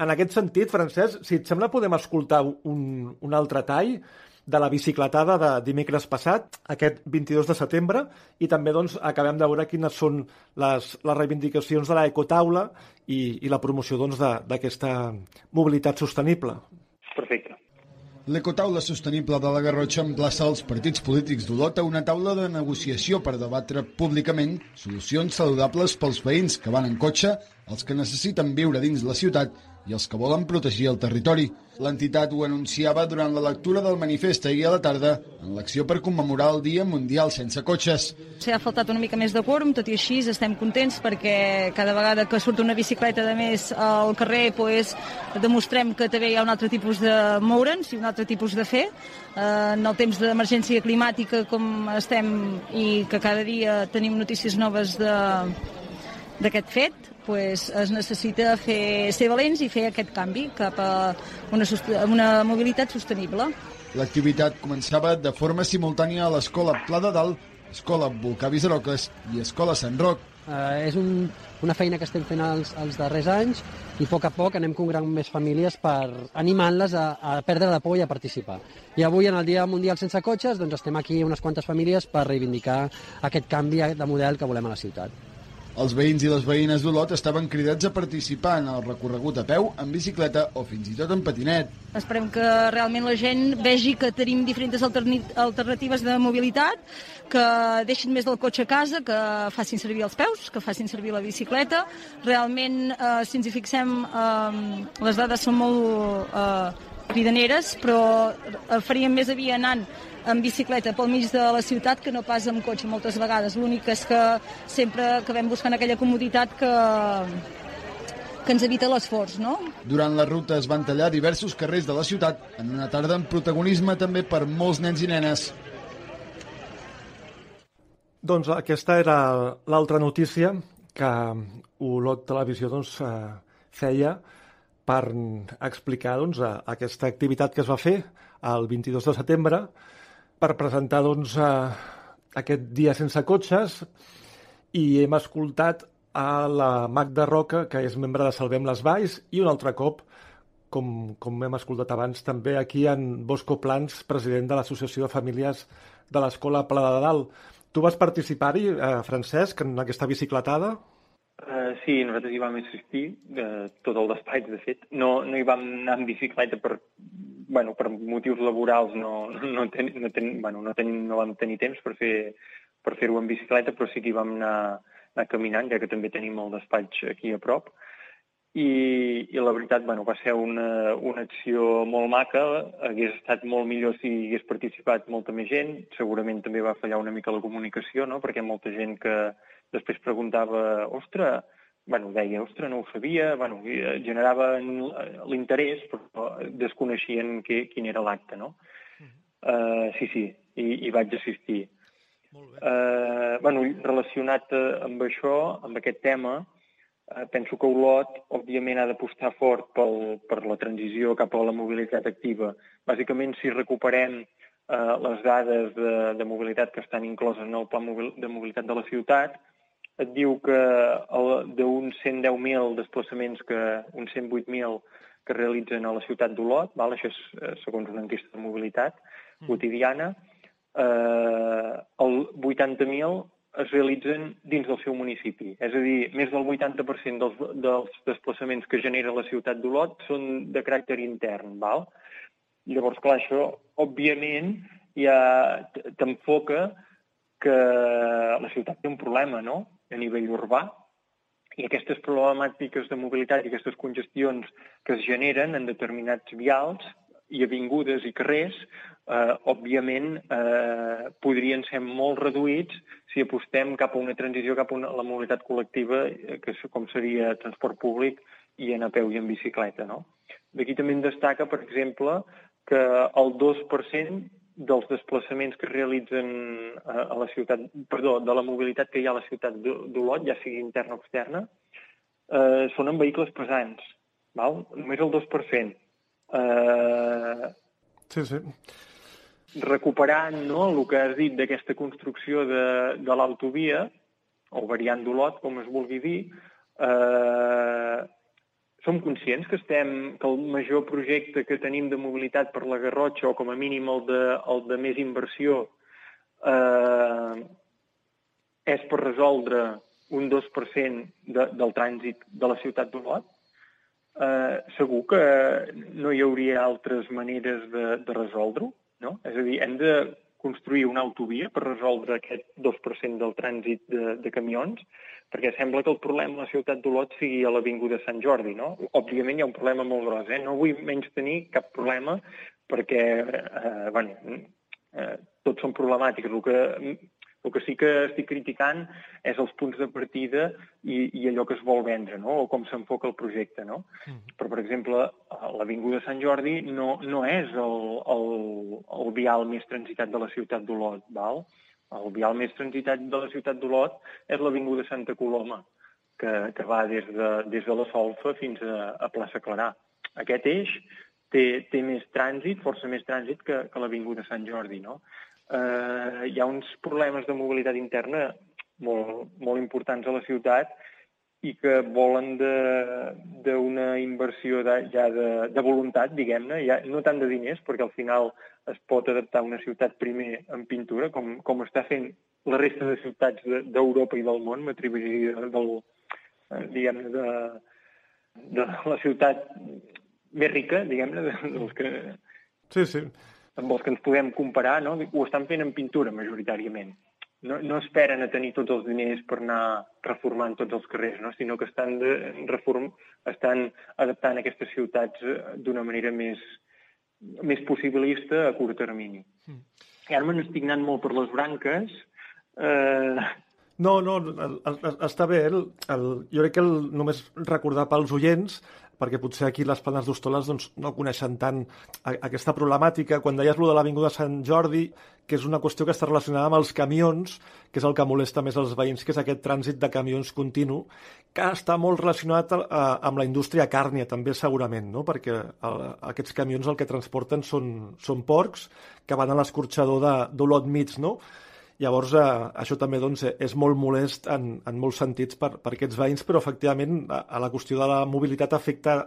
En aquest sentit, Francesc, si et sembla, podem escoltar un, un altre tall de la bicicletada de dimecres passat, aquest 22 de setembre, i també doncs, acabem de veure quines són les, les reivindicacions de l'ecotaula i, i la promoció doncs, d'aquesta doncs, mobilitat sostenible. Perfecte. L'Ecotaula Sostenible de la Garrotxa emplaça els partits polítics d'Olot a una taula de negociació per debatre públicament solucions saludables pels veïns que van en cotxe, els que necessiten viure dins la ciutat i els que volen protegir el territori. L'entitat ho anunciava durant la lectura del manifest ahir a la tarda en l'acció per commemorar el Dia Mundial sense cotxes. S'ha faltat una mica més de quòrum, tot i així estem contents perquè cada vegada que surt una bicicleta de més al carrer pues, demostrem que també hi ha un altre tipus de moure'ns i un altre tipus de fer. Eh, en el temps d'emergència climàtica com estem i que cada dia tenim notícies noves d'aquest fet, pues, es necessita fer, ser valents i fer aquest canvi cap a una, una mobilitat sostenible. L'activitat començava de forma simultània a l'Escola Pla de Dalt, Escola Volcà Visaroques i Escola Sant Roc. Uh, és un, una feina que estem fent els, els darrers anys i a poc a poc anem congregant més famílies per animant-les a, a perdre la por i a participar. I avui, en el Dia Mundial sense cotxes, doncs estem aquí unes quantes famílies per reivindicar aquest canvi de model que volem a la ciutat. Els veïns i les veïnes d'Olot estaven cridats a participar en el recorregut a peu, en bicicleta o fins i tot en patinet. Esperem que realment la gent vegi que tenim diferents alternatives de mobilitat, que deixin més del cotxe a casa, que facin servir els peus, que facin servir la bicicleta. Realment, eh, si ens hi fixem, eh, les dades són molt eh, cridaneres, però faríem més aviat anant en bicicleta pel mig de la ciutat que no pas amb cotxe moltes vegades. L'únic és que sempre acabem buscant aquella comoditat que, que ens evita l'esforç, no? Durant la ruta es van tallar diversos carrers de la ciutat en una tarda amb protagonisme també per molts nens i nenes. Doncs aquesta era l'altra notícia que Olot Televisió doncs, eh, feia per explicar doncs, aquesta activitat que es va fer el 22 de setembre per presentar doncs, eh, aquest dia sense cotxes i hem escoltat a la Magda Roca, que és membre de Salvem les Valls, i un altre cop, com, com hem escoltat abans, també aquí en Bosco Plans, president de l'Associació de Famílies de l'Escola Pla de Dalt. Tu vas participar-hi, eh, Francesc, en aquesta bicicletada? Uh, sí, nosaltres hi vam assistir, uh, tot el despatx, de fet. No, no hi vam anar en bicicleta per bueno, per motius laborals no, no, ten, no, ten, bueno, no, ten, no vam tenir temps per fer per fer-ho en bicicleta, però sí que hi vam anar, anar caminant, ja que també tenim el despatx aquí a prop. I, i la veritat, bueno, va ser una, una acció molt maca, hagués estat molt millor si hagués participat molta més gent, segurament també va fallar una mica la comunicació, no? perquè molta gent que després preguntava, ostres, bueno, deia, ostres, no ho sabia, bueno, eh, generava l'interès, però desconeixien que, quin era l'acte, no? Uh -huh. uh, sí, sí, i, i vaig assistir. Molt bé. Uh, bueno, relacionat eh, amb això, amb aquest tema, uh, penso que Olot, òbviament, ha d'apostar fort pel, per la transició cap a la mobilitat activa. Bàsicament, si recuperem uh, les dades de, de mobilitat que estan incloses en el pla de mobilitat de la ciutat, et diu que d'uns 110.000 desplaçaments, que uns 108.000 que realitzen a la ciutat d'Olot, val? això és eh, segons una enquesta de mobilitat mm. quotidiana, eh, el 80.000 es realitzen dins del seu municipi. És a dir, més del 80% dels, dels desplaçaments que genera la ciutat d'Olot són de caràcter intern. Val? Llavors, clar, això, òbviament, ja t'enfoca que la ciutat té un problema, no?, a nivell urbà, i aquestes problemàtiques de mobilitat i aquestes congestions que es generen en determinats vials i avingudes i carrers, eh, òbviament eh, podrien ser molt reduïts si apostem cap a una transició cap a una, la mobilitat col·lectiva, eh, que com seria transport públic i en a peu i en bicicleta. No? D'aquí també en destaca, per exemple, que el 2% dels desplaçaments que es realitzen a, a la ciutat, perdó, de la mobilitat que hi ha a la ciutat d'Olot, ja sigui interna o externa, eh, són en vehicles pesants. Val? Només el 2%. Eh, sí, sí. Recuperant no, el que has dit d'aquesta construcció de, de l'autovia, o variant d'Olot, com es vulgui dir, eh, som conscients que estem que el major projecte que tenim de mobilitat per la Garrotxa, o com a mínim el de, el de més inversió, eh, és per resoldre un 2% de, del trànsit de la ciutat d'Olot. Eh, segur que no hi hauria altres maneres de, de resoldre-ho, no? És a dir, hem de construir una autovia per resoldre aquest 2% del trànsit de, de camions, perquè sembla que el problema a la ciutat d'Olot sigui a l'Avinguda Sant Jordi, no? Òbviament hi ha un problema molt gros, eh? No vull menys tenir cap problema perquè, eh, bueno, eh, tots són problemàtics. El que, el que sí que estic criticant és els punts de partida i, i allò que es vol vendre, no? O com s'enfoca el projecte, no? Mm. Però, per exemple, l'Avinguda Sant Jordi no, no és el, el, el vial més transitat de la ciutat d'Olot, val? El vial més transitat de la ciutat d'Olot és l'Avinguda Santa Coloma, que, que va des de, des de la Solfa fins a, a Plaça Clarà. Aquest eix té, té més trànsit, força més trànsit que, que l'Avinguda Sant Jordi, no? Eh, hi ha uns problemes de mobilitat interna molt, molt importants a la ciutat i que volen d'una inversió de, ja de, de voluntat, diguem-ne, ja, no tant de diners, perquè al final es pot adaptar una ciutat primer en pintura, com, com està fent la resta de ciutats d'Europa i del món, m'atreviria del, eh, diguem-ne, de, de la ciutat més rica, diguem-ne, dels que... Sí, sí. Amb els que ens podem comparar, no? Ho estan fent en pintura, majoritàriament. No, no esperen a tenir tots els diners per anar reformant tots els carrers, no? sinó que estan, de, reform, estan adaptant aquestes ciutats eh, d'una manera més, més possibilista a curt termini. Mm. I ara me n'estic anant molt per les branques. Eh... No, no, el, el, està bé. El, el, jo crec que el, només recordar pels oients perquè potser aquí les Planes d'Hostoles doncs, no coneixen tant aquesta problemàtica. Quan deies lo de l'Avinguda Sant Jordi, que és una qüestió que està relacionada amb els camions, que és el que molesta més als veïns, que és aquest trànsit de camions continu, que està molt relacionat a, a, amb la indústria càrnia, també segurament, no? perquè el, aquests camions el que transporten són, són porcs que van a l'escorxador d'Olot mig, no? Llavors, eh, això també doncs, és molt molest en, en molts sentits per, per aquests veïns, però efectivament a, a la qüestió de la mobilitat afecta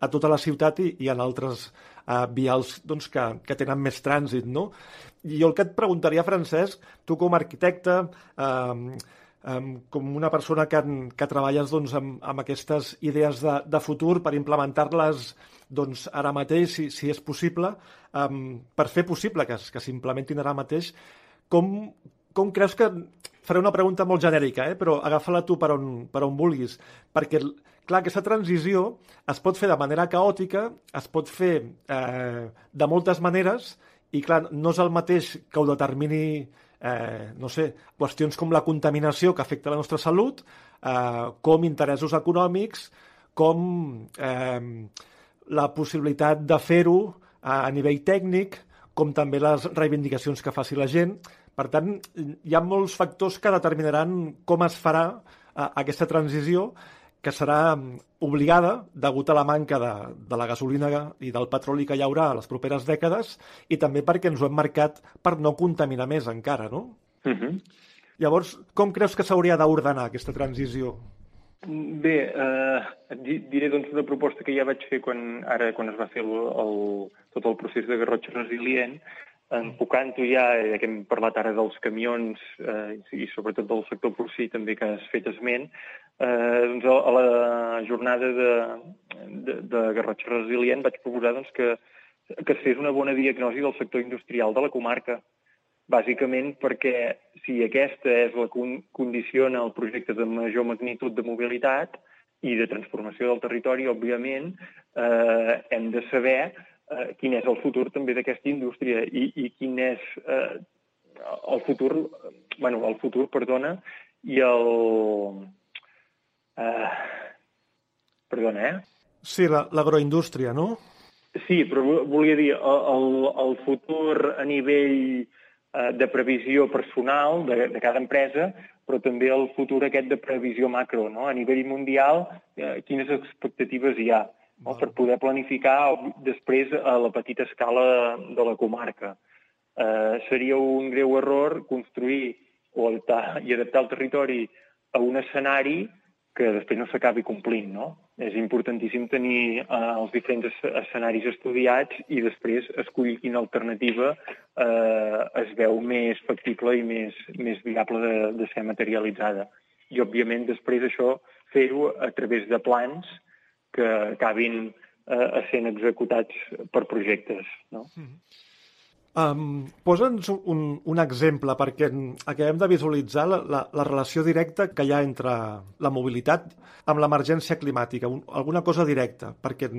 a tota la ciutat i, i en altres eh, vials doncs, que, que tenen més trànsit. No? I jo el que et preguntaria, Francesc, tu com a arquitecte, eh, eh, com una persona que, que treballes doncs, amb, amb aquestes idees de, de futur per implementar-les doncs, ara mateix, si, si és possible, eh, per fer possible que, que s'implementin ara mateix, com, com creus que... Faré una pregunta molt genèrica, eh? però agafa-la tu per on, per on vulguis. Perquè, clar, aquesta transició es pot fer de manera caòtica, es pot fer eh, de moltes maneres, i, clar, no és el mateix que ho determini, eh, no sé, qüestions com la contaminació que afecta la nostra salut, eh, com interessos econòmics, com eh, la possibilitat de fer-ho a, a nivell tècnic, com també les reivindicacions que faci la gent. Per tant, hi ha molts factors que determinaran com es farà eh, aquesta transició, que serà mm, obligada degut a la manca de, de la gasolina i del petroli que hi haurà a les properes dècades i també perquè ens ho hem marcat per no contaminar més encara, no? Uh -huh. Llavors, com creus que s'hauria d'ordenar aquesta transició? Bé, eh, et diré doncs, una proposta que ja vaig fer quan, ara quan es va fer el, el, tot el procés de Garrotxa Resilient, enfocant-ho ja, ja que hem parlat ara dels camions eh, i sobretot del sector porcí també que has fet esment, eh, doncs a la jornada de, de, de Garrotxa Resilient vaig proposar doncs, que, que es fes una bona diagnosi del sector industrial de la comarca, bàsicament perquè si aquesta és la que condiciona el projecte de major magnitud de mobilitat i de transformació del territori, òbviament, eh, hem de saber eh, quin és el futur també d'aquesta indústria i, i quin és eh, el futur, bueno, el futur, perdona, i el... Eh, perdona, eh? Sí, l'agroindústria, la, no? Sí, però volia dir, el, el futur a nivell Eh, de previsió personal de, de cada empresa, però també el futur aquest de previsió macro, no? a nivell mundial, eh, quines expectatives hi ha no? per poder planificar després a la petita escala de la comarca. Eh, seria un greu error construir o adaptar, i adaptar el territori a un escenari que després no s'acabi complint, no? És importantíssim tenir eh, els diferents escenaris estudiats i després escollir quina alternativa eh, es veu més factible i més, més viable de, de ser materialitzada. I, òbviament, després això fer-ho a través de plans que acabin eh, sent executats per projectes, no? Mm -hmm. Um, Posa'ns un, un exemple perquè acabem de visualitzar la, la, la relació directa que hi ha entre la mobilitat amb l'emergència climàtica, un, alguna cosa directa, perquè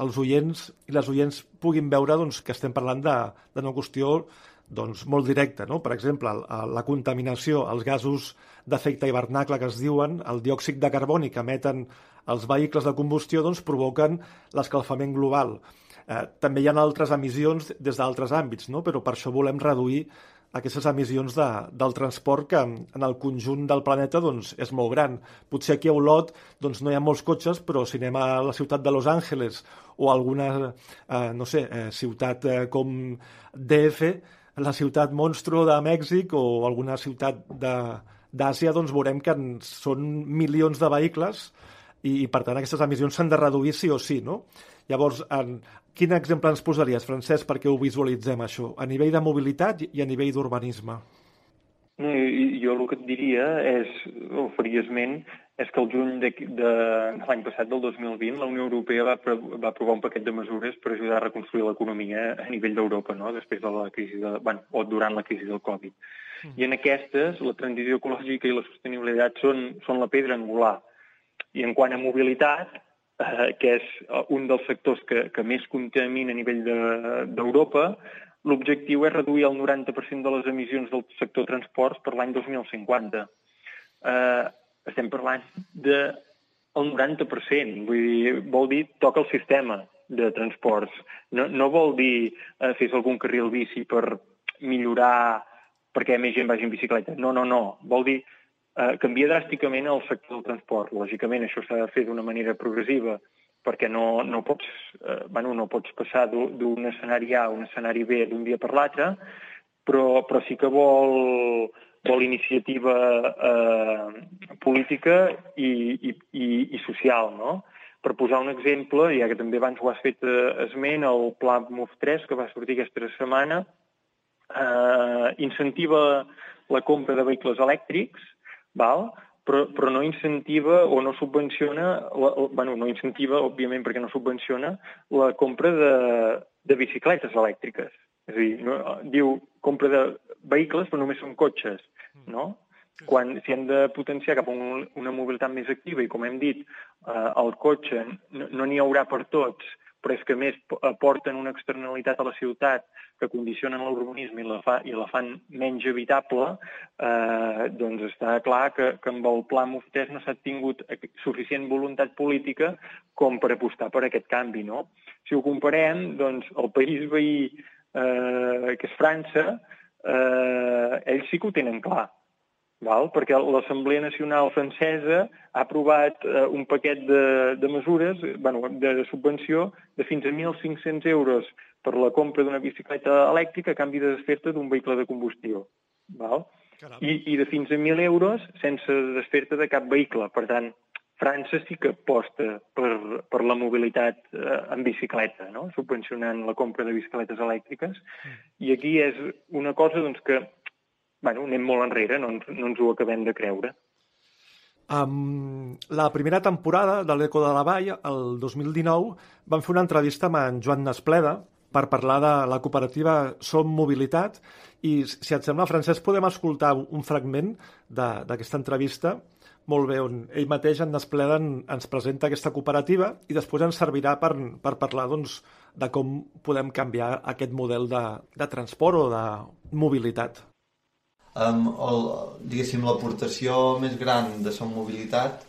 els oients i les oients puguin veure doncs, que estem parlant d'una qüestió doncs, molt directa. No? Per exemple, la, contaminació, els gasos d'efecte hivernacle que es diuen, el diòxid de carboni que emeten els vehicles de combustió, doncs, provoquen l'escalfament global. Eh, també hi ha altres emissions des d'altres àmbits, no? però per això volem reduir aquestes emissions de, del transport que en el conjunt del planeta doncs, és molt gran. Potser aquí a Olot doncs, no hi ha molts cotxes, però si anem a la ciutat de Los Angeles o alguna eh, no sé, eh, ciutat eh, com DF, la ciutat monstro de Mèxic o alguna ciutat d'Àsia, doncs veurem que són milions de vehicles i, i per tant aquestes emissions s'han de reduir sí o sí, no? Llavors, en, quin exemple ens posaries, Francesc, perquè ho visualitzem, això, a nivell de mobilitat i a nivell d'urbanisme? No, jo el que et diria és, o faria esment, és que el juny de, de, de l'any passat, del 2020, la Unió Europea va, va aprovar un paquet de mesures per ajudar a reconstruir l'economia a nivell d'Europa, no? després de la crisi de, bueno, o durant la crisi del Covid. Mm. I en aquestes, la transició ecològica i la sostenibilitat són, són la pedra angular. I en quant a mobilitat, eh, que és eh, un dels sectors que, que més contamina a nivell d'Europa, de, l'objectiu és reduir el 90% de les emissions del sector transports per l'any 2050. Eh, estem parlant de el 90%, vull dir, vol dir toca el sistema de transports. No, no vol dir eh, fer algun carril bici per millorar perquè més gent vagi en bicicleta. No, no, no. Vol dir eh, canvia dràsticament el sector del transport. Lògicament, això s'ha de fer d'una manera progressiva perquè no, no, pots, eh, bueno, no pots passar d'un escenari A a un escenari B d'un dia per l'altre, però, però sí que vol, vol iniciativa eh, política i, i, i, i social, no? Per posar un exemple, ja que també abans ho has fet eh, esment, el Pla MOV3, que va sortir aquesta setmana, eh, incentiva la compra de vehicles elèctrics val? Però, però no incentiva o no subvenciona, la, bueno, no incentiva, òbviament, perquè no subvenciona la compra de, de bicicletes elèctriques. És a dir, no, diu compra de vehicles, però només són cotxes. No? Quan si hem de potenciar cap a un, una mobilitat més activa i, com hem dit, eh, el cotxe no n'hi no haurà per tots, però és que més aporten una externalitat a la ciutat que condicionen l'urbanisme i, la fa, i la fan menys habitable, eh, doncs està clar que, que amb el pla Moftès no s'ha tingut suficient voluntat política com per apostar per aquest canvi. No? Si ho comparem, doncs el país veí, eh, que és França, eh, ells sí que ho tenen clar val? perquè l'Assemblea Nacional Francesa ha aprovat eh, un paquet de, de mesures, bueno, de subvenció, de fins a 1.500 euros per la compra d'una bicicleta elèctrica a canvi de desfer d'un vehicle de combustió. Val? i, i de fins a 1.000 euros sense desfer-te de cap vehicle. Per tant, França sí que aposta per, per la mobilitat eh, en bicicleta, no? subvencionant la compra de bicicletes elèctriques, i aquí és una cosa doncs, que bueno, anem molt enrere, no, no ens ho acabem de creure. Um, la primera temporada de l'Eco de la Vall, el 2019, vam fer una entrevista amb en Joan Nespleda per parlar de la cooperativa Som Mobilitat i, si et sembla, Francesc, podem escoltar un fragment d'aquesta entrevista molt bé, on ell mateix, en Nespleda, ens presenta aquesta cooperativa i després ens servirà per, per parlar doncs, de com podem canviar aquest model de, de transport o de mobilitat um, el, diguéssim, l'aportació més gran de Som Mobilitat,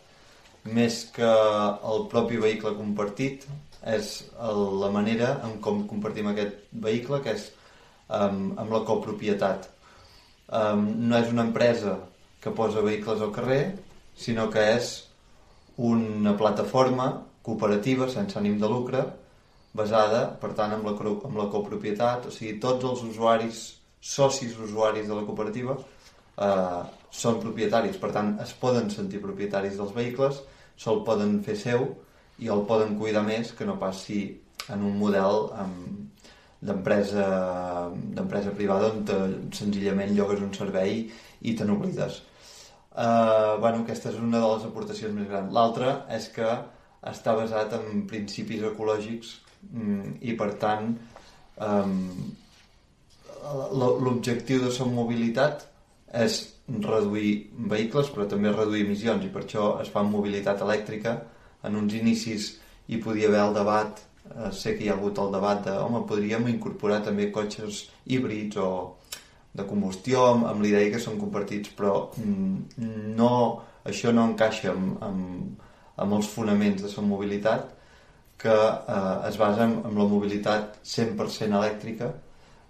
més que el propi vehicle compartit, és el, la manera en com compartim aquest vehicle, que és um, amb la copropietat. Um, no és una empresa que posa vehicles al carrer, sinó que és una plataforma cooperativa sense ànim de lucre basada, per tant, amb la, amb la copropietat, o sigui, tots els usuaris socis usuaris de la cooperativa eh, són propietaris, per tant es poden sentir propietaris dels vehicles, se'l poden fer seu i el poden cuidar més que no pas si en un model d'empresa d'empresa privada on te, senzillament llogues un servei i te n'oblides. Uh, bueno, aquesta és una de les aportacions més grans. L'altra és que està basat en principis ecològics mm, i per tant um, l'objectiu de Som Mobilitat és reduir vehicles però també reduir emissions i per això es fa mobilitat elèctrica en uns inicis hi podia haver el debat eh, sé que hi ha hagut el debat de home, podríem incorporar també cotxes híbrids o de combustió amb, amb l'idea que són compartits però mm, no, això no encaixa amb, amb, amb els fonaments de Som Mobilitat que eh, es basa en, en la mobilitat 100% elèctrica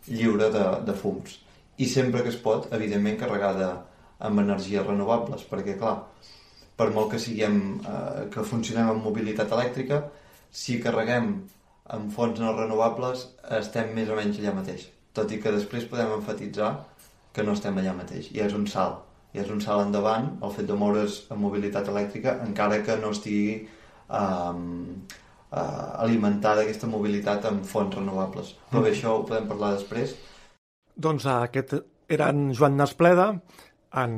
lliure de, de fums i sempre que es pot, evidentment, carregada amb energies renovables, perquè, clar, per molt que siguem, eh, que funcionem amb mobilitat elèctrica, si carreguem amb fonts no renovables, estem més o menys allà mateix. Tot i que després podem enfatitzar que no estem allà mateix. I és un salt. I és un salt endavant el fet de moure's amb mobilitat elèctrica, encara que no estigui eh, eh, alimentada aquesta mobilitat amb fonts renovables. Però bé, això ho podem parlar després. Doncs aquest era en Joan Naspleda, en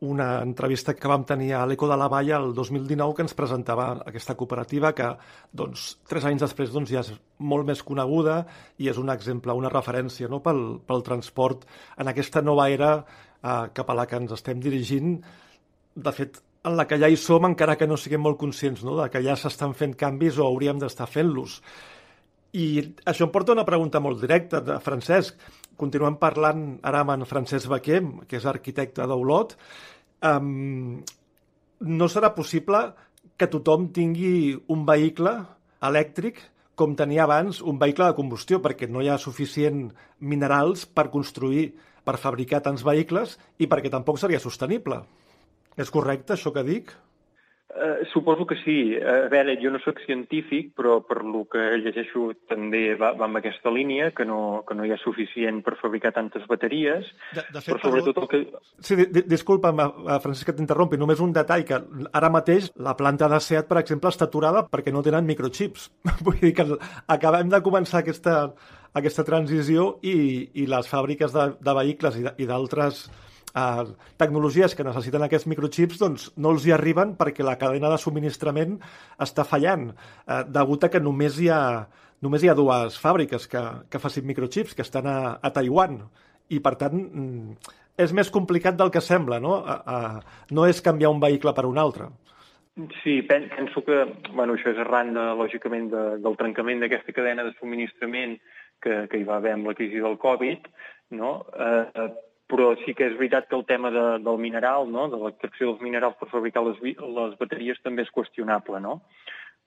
una entrevista que vam tenir a l'Eco de la Valla el 2019 que ens presentava aquesta cooperativa que doncs, tres anys després doncs, ja és molt més coneguda i és un exemple, una referència no? pel, pel transport en aquesta nova era eh, cap a la que ens estem dirigint. De fet, en la que ja hi som, encara que no siguem molt conscients no? de que ja s'estan fent canvis o hauríem d'estar fent-los. I això em porta una pregunta molt directa de Francesc. Continuem parlant ara amb en Francesc Baquer, que és arquitecte d'Olot. Um, no serà possible que tothom tingui un vehicle elèctric com tenia abans un vehicle de combustió, perquè no hi ha suficient minerals per construir, per fabricar tants vehicles i perquè tampoc seria sostenible. És correcte això que dic? Uh, suposo que sí. A veure, jo no sóc científic, però per lo que llegeixo també va, va amb aquesta línia, que no, que no hi ha suficient per fabricar tantes bateries. De, de fet, però sobretot el que... Sí, di, disculpa, Francesc, que t'interrompi. Només un detall, que ara mateix la planta de SEAT, per exemple, està aturada perquè no tenen microchips. Vull dir que acabem de començar aquesta, aquesta transició i, i les fàbriques de, de vehicles i d'altres eh, tecnologies que necessiten aquests microchips doncs, no els hi arriben perquè la cadena de subministrament està fallant, eh, degut a que només hi ha, només hi ha dues fàbriques que, que facin microchips, que estan a, a Taiwan, i per tant mm, és més complicat del que sembla, no? A, a, no és canviar un vehicle per un altre. Sí, penso que bueno, això és arran, de, lògicament, de, del trencament d'aquesta cadena de subministrament que, que hi va haver amb la crisi del Covid, no? eh, però sí que és veritat que el tema de, del mineral, no? de l'extracció dels minerals per fabricar les, les bateries també és qüestionable, no?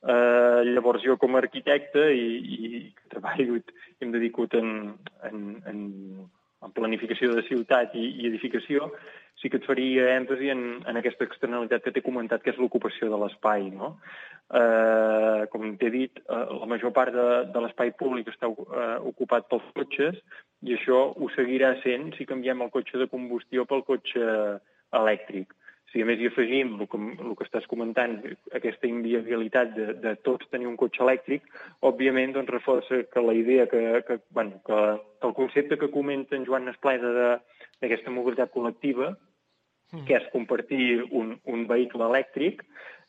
Eh, llavors jo com a arquitecte i, i treballo i em dedico en, en, en, en planificació de ciutat i, i edificació, sí que et faria èmfasi en, en aquesta externalitat que t'he comentat, que és l'ocupació de l'espai. No? Eh, com t'he dit, eh, la major part de, de l'espai públic està eh, ocupat pels cotxes i això ho seguirà sent si canviem el cotxe de combustió pel cotxe elèctric. Si a més hi afegim el que, el que estàs comentant, aquesta inviabilitat de, de tots tenir un cotxe elèctric, òbviament doncs, reforça que la idea, que, que, bueno, que, que el concepte que comenta en Joan Espleda d'aquesta mobilitat col·lectiva, mm. que és compartir un, un vehicle elèctric,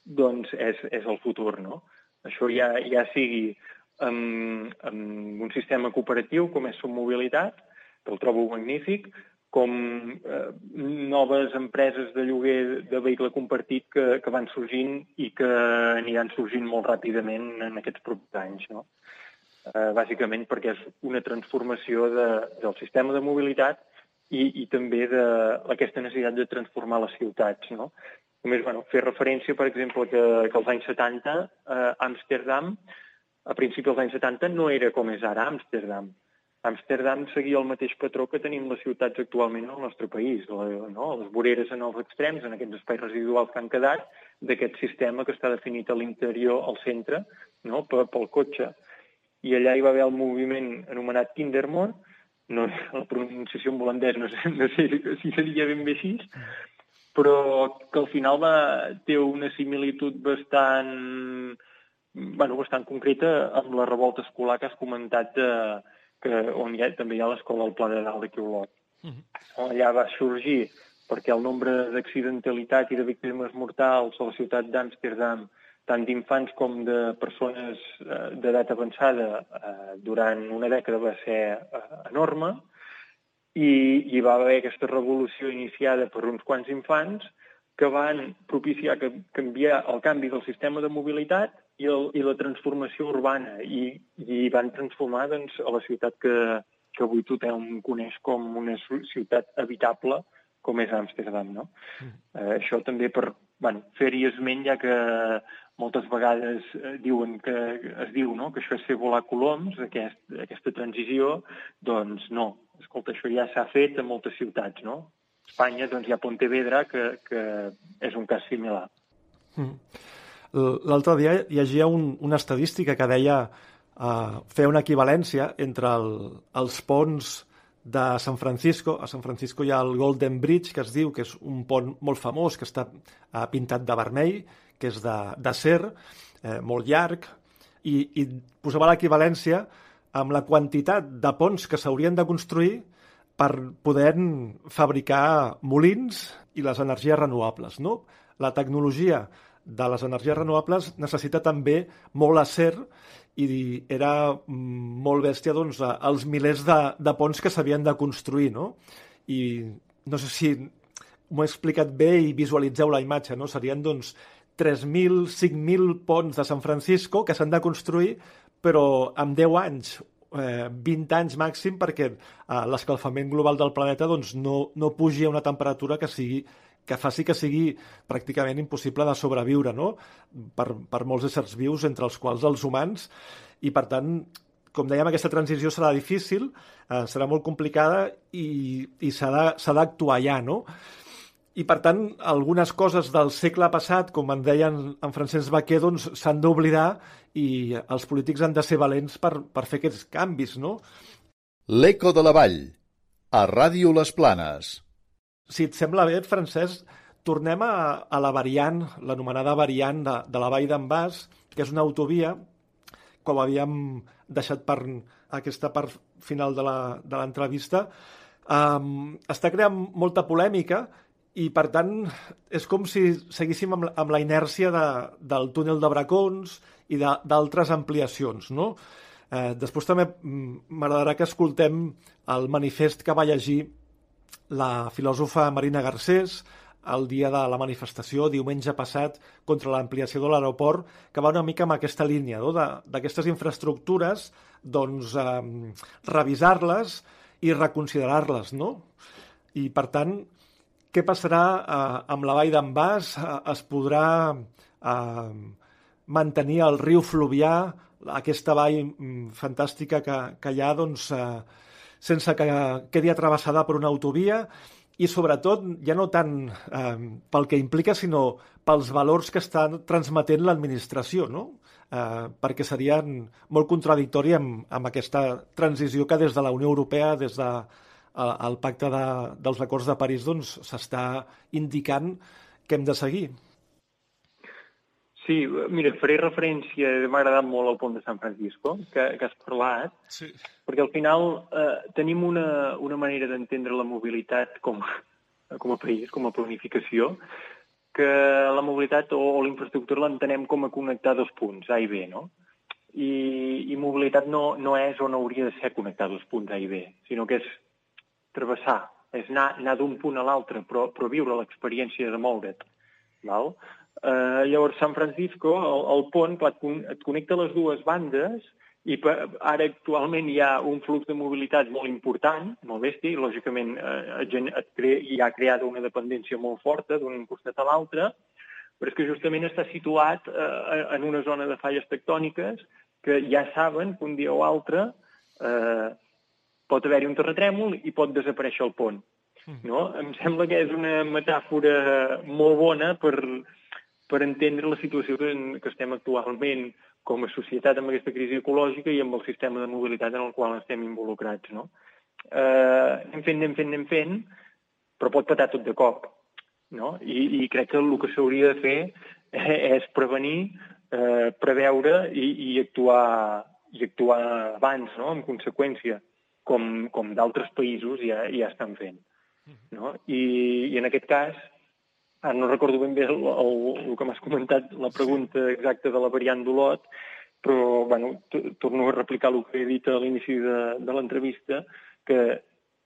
doncs és, és el futur, no? Això ja, ja sigui amb, amb un sistema cooperatiu com és Mobilitat, que el trobo magnífic, com eh, noves empreses de lloguer de vehicle compartit que, que van sorgint i que aniran sorgint molt ràpidament en aquests propers anys. No? Eh, bàsicament perquè és una transformació de, del sistema de mobilitat i, i també d'aquesta necessitat de transformar les ciutats. No? Només bueno, fer referència, per exemple, que, que als anys 70 eh, Amsterdam, a principis dels anys 70, no era com és ara Amsterdam Amsterdam seguia el mateix patró que tenim les ciutats actualment al nostre país, no? les voreres en els extrems, en aquests espais residuals que han quedat, d'aquest sistema que està definit a l'interior, al centre, no? pel cotxe. I allà hi va haver el moviment anomenat Kindermont, no, la pronunciació en holandès no sé, no sé si seria ben bé així, però que al final va, té una similitud bastant, bueno, bastant concreta amb la revolta escolar que has comentat de, que, on hi ha, també hi ha l'escola del Pla de Dalt d'aquí Olot. Uh. -huh. Allà va sorgir perquè el nombre d'accidentalitat i de víctimes mortals a la ciutat d'Amsterdam, tant d'infants com de persones eh, d'edat avançada, eh, durant una dècada va ser eh, enorme, i hi va haver aquesta revolució iniciada per uns quants infants que van propiciar que canviar el canvi del sistema de mobilitat i, el, i la transformació urbana i, i van transformar doncs, a la ciutat que, que avui tothom coneix com una ciutat habitable com és Amsterdam. No? Mm. Eh, això també per bueno, fer-hi esment, ja que moltes vegades eh, diuen que es diu no? que això és fer volar coloms, aquest, aquesta transició, doncs no. Escolta, això ja s'ha fet a moltes ciutats, no? Espanya doncs, hi ha Pontevedra, que, que és un cas similar. Mm. L'altre dia llegia un, una estadística que deia uh, fer una equivalència entre el, els ponts de San Francisco. A San Francisco hi ha el Golden Bridge, que es diu que és un pont molt famós, que està uh, pintat de vermell, que és d'acer, eh, molt llarg, i, i posava l'equivalència amb la quantitat de ponts que s'haurien de construir per poder fabricar molins i les energies renovables. No? La tecnologia de les energies renovables necessita també molt acer i era mm, molt bèstia doncs, els milers de, de ponts que s'havien de construir. No? I no sé si m'ho he explicat bé i visualitzeu la imatge. No? Serien doncs, 3.000, 5.000 ponts de San Francisco que s'han de construir però en 10 anys, eh, 20 anys màxim perquè eh, l'escalfament global del planeta doncs, no, no pugi a una temperatura que sigui que faci que sigui pràcticament impossible de sobreviure no? per, per molts éssers vius, entre els quals els humans, i per tant, com dèiem, aquesta transició serà difícil, eh, serà molt complicada i, i s'ha d'actuar ja, no? I, per tant, algunes coses del segle passat, com en deien en Francesc Baquer, doncs s'han d'oblidar i els polítics han de ser valents per, per fer aquests canvis, no? L'Eco de la Vall, a Ràdio Les Planes si et sembla bé, Francesc, tornem a, a la variant, l'anomenada variant de, de la Vall d'en Bas, que és una autovia, com havíem deixat per aquesta part final de l'entrevista, um, està creant molta polèmica i, per tant, és com si seguíssim amb, amb la inèrcia de, del túnel de Bracons i d'altres ampliacions, no? Eh, després també mm, m'agradarà que escoltem el manifest que va llegir la filòsofa Marina Garcés el dia de la manifestació, diumenge passat, contra l'ampliació de l'aeroport, que va una mica amb aquesta línia, no? d'aquestes infraestructures, doncs, eh, revisar-les i reconsiderar-les, no? I, per tant, què passarà eh, amb la vall d'en Bas? Eh, es podrà eh, mantenir el riu Fluvià, aquesta vall mm, fantàstica que, que hi ha, doncs, eh, sense que quedi atrevessada per una autovia i sobretot ja no tant eh, pel que implica, sinó pels valors que està transmetent l'administració, no? Eh, perquè serien molt contradictori amb, amb aquesta transició que des de la Unió Europea, des de eh, el pacte de, dels acords de París, doncs s'està indicant que hem de seguir. Sí, mira, faré referència, m'ha agradat molt el pont de San Francisco, que, que has parlat, sí. perquè al final eh, tenim una, una manera d'entendre la mobilitat com, com a país, com a planificació, que la mobilitat o, o la infraestructura l'entenem com a connectar dos punts, A i B, no? I, i mobilitat no, no és o no hauria de ser connectar dos punts A i B, sinó que és travessar, és anar, anar d'un punt a l'altre, però, però viure l'experiència de moure't. Val? Eh, llavors, San Francisco, el, el pont, clar, et connecta les dues bandes i per, ara actualment hi ha un flux de mobilitat molt important, molt bèstia, i lògicament eh, et cre hi ha creat una dependència molt forta d'un costat a l'altre, però és que justament està situat eh, en una zona de falles tectòniques que ja saben que un dia o altre eh, pot haver-hi un terratrèmol i pot desaparèixer el pont. Mm. No? Em sembla que és una metàfora molt bona per, per entendre la situació que, que estem actualment com a societat amb aquesta crisi ecològica i amb el sistema de mobilitat en el qual estem involucrats. No? Eh, anem fent, anem fent, anem fent, però pot patar tot de cop. No? I, I crec que el que s'hauria de fer és prevenir, eh, preveure i, i, actuar, i actuar abans, no? en conseqüència, com, com d'altres països ja, ja estan fent. No? I, I en aquest cas, Ara no recordo ben bé el, el, el que m'has comentat, la pregunta exacta de la variant d'Olot, però bueno, torno a replicar el que he dit a l'inici de, de l'entrevista, que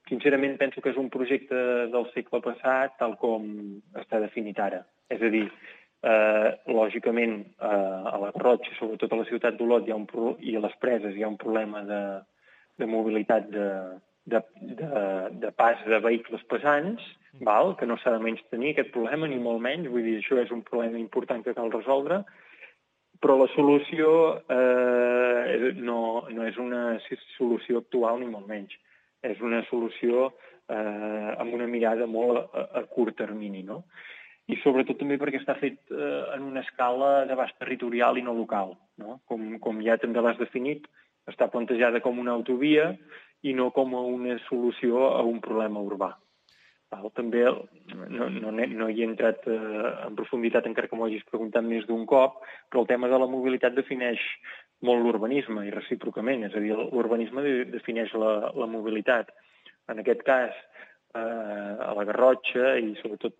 sincerament penso que és un projecte del segle passat tal com està definit ara. És a dir, eh, lògicament eh, a la Roig, sobretot a la ciutat d'Olot, i a les preses hi ha un problema de, de mobilitat de, de, de, de pas de vehicles pesants, val? que no s'ha de menys tenir aquest problema, ni molt menys, vull dir, això és un problema important que cal resoldre, però la solució eh, no, no és una solució actual ni molt menys. És una solució eh, amb una mirada molt a, a curt termini, no? I sobretot també perquè està fet eh, en una escala d'abast territorial i no local, no? Com, com ja també l'has definit, està plantejada com una autovia i no com una solució a un problema urbà. Val? També no, no, no hi he entrat eh, en profunditat encara que m'ho hagis preguntat més d'un cop, però el tema de la mobilitat defineix molt l'urbanisme i recíprocament, és a dir, l'urbanisme defineix la, la mobilitat. En aquest cas, a la Garrotxa i sobretot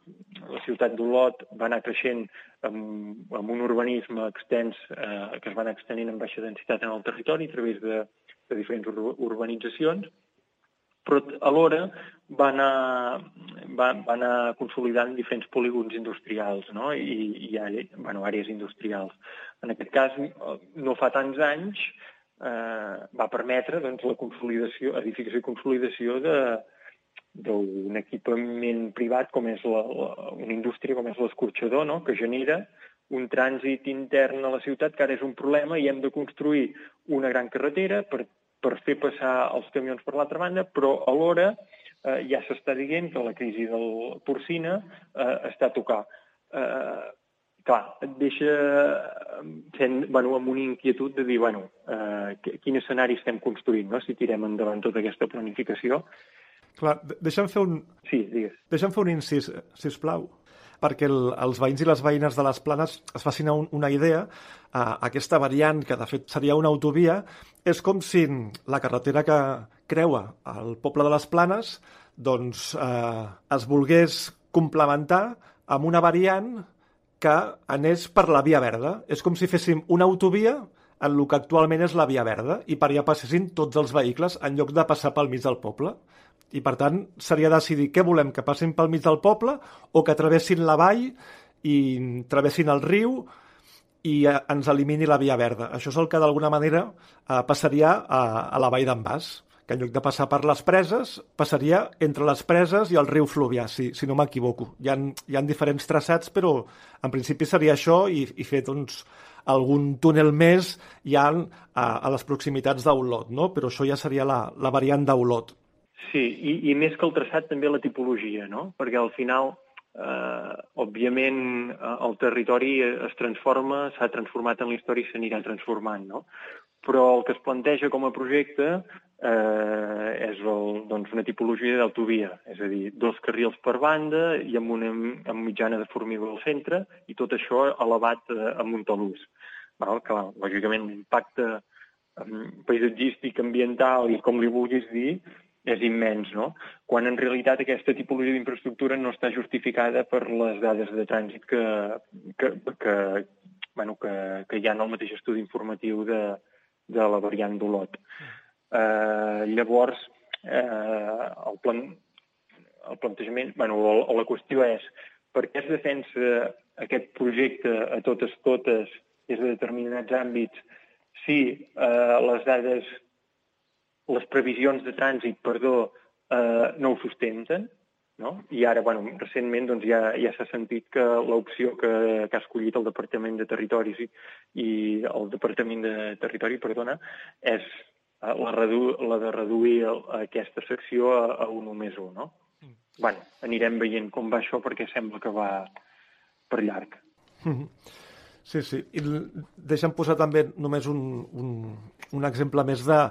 la ciutat d'Olot va anar creixent amb, amb un urbanisme extens eh, que es va anar extenint amb baixa densitat en el territori a través de, de diferents ur urbanitzacions, però alhora va anar, va, va anar consolidant diferents polígons industrials no? i, i bueno, àrees industrials. En aquest cas, no fa tants anys, eh, va permetre doncs, la consolidació, edificació i consolidació de, d'un equipament privat com és la, la, una indústria com és l'escorxador, no? que genera un trànsit intern a la ciutat que ara és un problema i hem de construir una gran carretera per per fer passar els camions per l'altra banda, però alhora eh, ja s'està dient que la crisi del porcina eh, està a tocar. Eh, clar, et deixa fent, bueno, amb una inquietud de dir, bueno, eh, quin escenari estem construint, no?, si tirem endavant tota aquesta planificació. Clar, deixa'm fer un... Sí, digues. Deixa'm fer un incís, si us plau perquè el, els veïns i les veïnes de les Planes es facin un, una idea, eh, aquesta variant, que de fet seria una autovia, és com si la carretera que creua el poble de les Planes doncs, eh, es volgués complementar amb una variant que anés per la via verda. És com si féssim una autovia en el que actualment és la via verda i per allà passessin tots els vehicles en lloc de passar pel mig del poble. I, per tant, seria decidir què volem, que passin pel mig del poble o que travessin la vall i travessin el riu i eh, ens elimini la via verda. Això és el que, d'alguna manera, eh, passaria a, a la vall d'en Bas, que en lloc de passar per les preses, passaria entre les preses i el riu Fluvià, si, si no m'equivoco. Hi, hi ha diferents traçats, però en principi seria això i, i fer doncs, algun túnel més ja a, a les proximitats d'Olot, no? però això ja seria la, la variant d'Olot. Sí, i, i més que el traçat també la tipologia, no? Perquè al final, eh, òbviament, eh, el territori es transforma, s'ha transformat en la història i s'anirà transformant, no? Però el que es planteja com a projecte eh, és el, doncs, una tipologia d'autovia, és a dir, dos carrils per banda i amb una amb mitjana de formigó al centre i tot això elevat eh, amb un talús. Val? Que, lògicament, l'impacte paisatgístic, ambiental i com li vulguis dir, és immens, no? Quan en realitat aquesta tipologia d'infraestructura no està justificada per les dades de trànsit que, que, que, bueno, que, que hi ha en el mateix estudi informatiu de, de la variant d'Olot. Eh, llavors, eh, el, plan, el plantejament, bueno, o, la qüestió és per què es defensa aquest projecte a totes totes des de determinats àmbits si eh, les dades les previsions de trànsit, perdó, eh, no ho sustenten, no? I ara, bueno, recentment doncs, ja, ja s'ha sentit que l'opció que, que ha escollit el Departament de Territoris i, i el Departament de Territori, perdona, és eh, la, redu la de reduir el, aquesta secció a, a un només un, no? Mm. bueno, anirem veient com va això perquè sembla que va per llarg. Mm -hmm. Sí, sí. I deixa'm posar també només un, un, un exemple més de,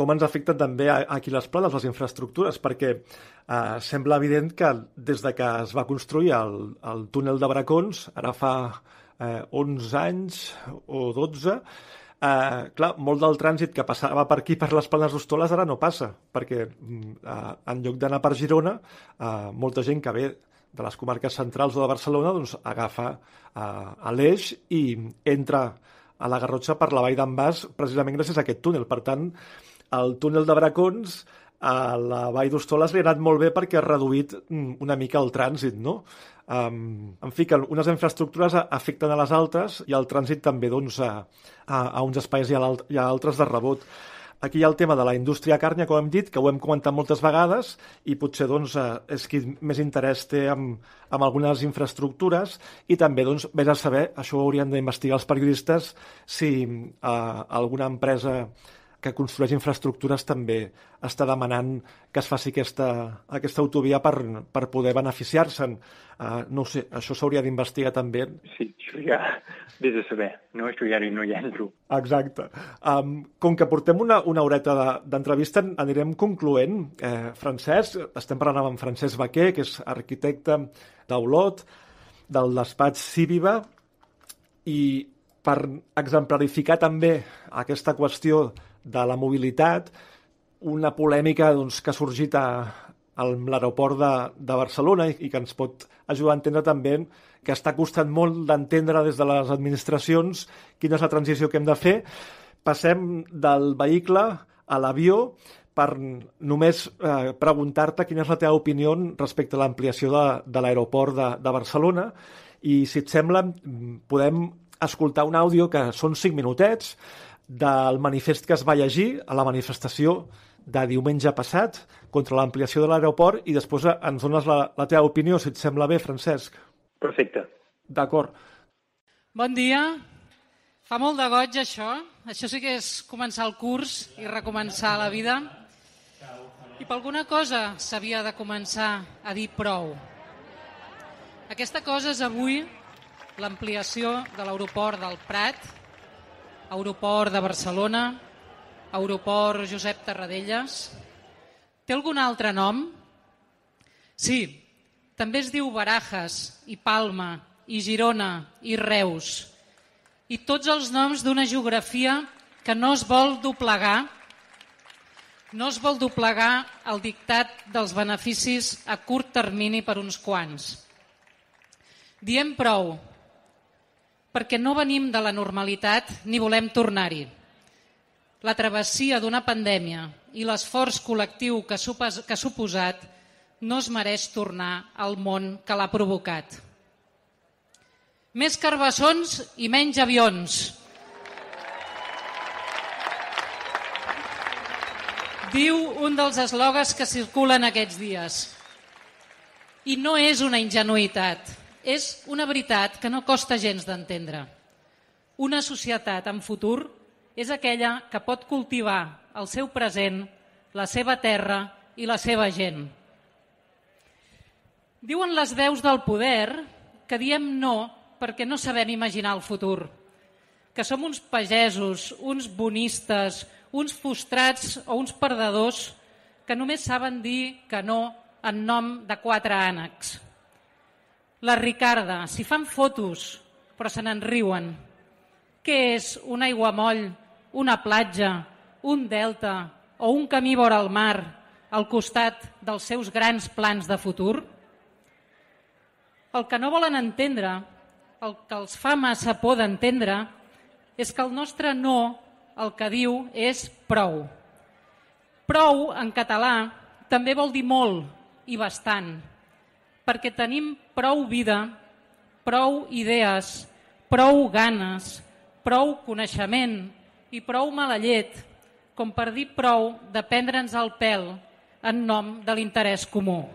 com ens afecten també aquí les planes, les infraestructures, perquè eh, sembla evident que des de que es va construir el, el túnel de Bracons, ara fa eh, 11 anys o 12, eh, clar, molt del trànsit que passava per aquí, per les planes d'Hostoles, ara no passa, perquè eh, en lloc d'anar per Girona, eh, molta gent que ve de les comarques centrals o de Barcelona doncs, agafa eh, a l'eix i entra a la Garrotxa per la vall d'en Bas precisament gràcies a aquest túnel. Per tant, el túnel de Bracons a la Vall d'Hostoles li ha anat molt bé perquè ha reduït mm, una mica el trànsit, no? Um, en fi, que unes infraestructures afecten a les altres i el trànsit també doncs, a, a, a uns espais i a, i a altres de rebot. Aquí hi ha el tema de la indústria càrnia, com hem dit, que ho hem comentat moltes vegades i potser doncs, eh, és qui més interès té amb, amb algunes infraestructures i també doncs, vés a saber, això ho haurien d'investigar els periodistes, si eh, alguna empresa que construeix infraestructures també està demanant que es faci aquesta, aquesta autovia per, per poder beneficiar-se'n. Uh, no sé, això s'hauria d'investigar també. Sí, això ja vés a saber, no? Això ja no hi entro. Exacte. Um, com que portem una, una horeta d'entrevista, de, anirem concloent. Eh, Francesc, estem parlant amb Francesc Baquer, que és arquitecte d'Olot, del despatx Cíviva, i per exemplarificar també aquesta qüestió de la mobilitat, una polèmica doncs, que ha sorgit a, a l'aeroport de, de Barcelona i, i que ens pot ajudar a entendre també que està costant molt d'entendre des de les administracions quina és la transició que hem de fer. Passem del vehicle a l'avió per només eh, preguntar-te quina és la teva opinió respecte a l'ampliació de, de l'aeroport de, de Barcelona i, si et sembla, podem escoltar un àudio que són cinc minutets, del manifest que es va llegir a la manifestació de diumenge passat contra l'ampliació de l'aeroport i després ens dones la, la teva opinió, si et sembla bé, Francesc. Perfecte. D'acord. Bon dia. Fa molt de goig, això. Això sí que és començar el curs i recomençar la vida. I per alguna cosa s'havia de començar a dir prou. Aquesta cosa és avui l'ampliació de l'aeroport del Prat, Aeroport de Barcelona, Aeroport Josep Tarradellas. Té algun altre nom? Sí, també es diu Barajas i Palma i Girona i Reus. I tots els noms d'una geografia que no es vol doblegar no es vol doblegar el dictat dels beneficis a curt termini per uns quants. Diem prou, perquè no venim de la normalitat ni volem tornar-hi. La travessia d'una pandèmia i l'esforç col·lectiu que, ha suposat no es mereix tornar al món que l'ha provocat. Més carbassons i menys avions. Diu un dels eslògans que circulen aquests dies. I no és una ingenuïtat és una veritat que no costa gens d'entendre. Una societat en futur és aquella que pot cultivar el seu present, la seva terra i la seva gent. Diuen les veus del poder que diem no perquè no sabem imaginar el futur, que som uns pagesos, uns bonistes, uns frustrats o uns perdedors que només saben dir que no en nom de quatre ànecs. La Ricarda, si fan fotos, però se n'en riuen. Què és un aiguamoll, una platja, un delta o un camí vora el mar al costat dels seus grans plans de futur? El que no volen entendre, el que els fa massa por d'entendre, és que el nostre no el que diu és prou. Prou, en català, també vol dir molt i bastant, perquè tenim prou vida, prou idees, prou ganes, prou coneixement i prou mala llet com per dir prou de prendre'ns el pèl en nom de l'interès comú.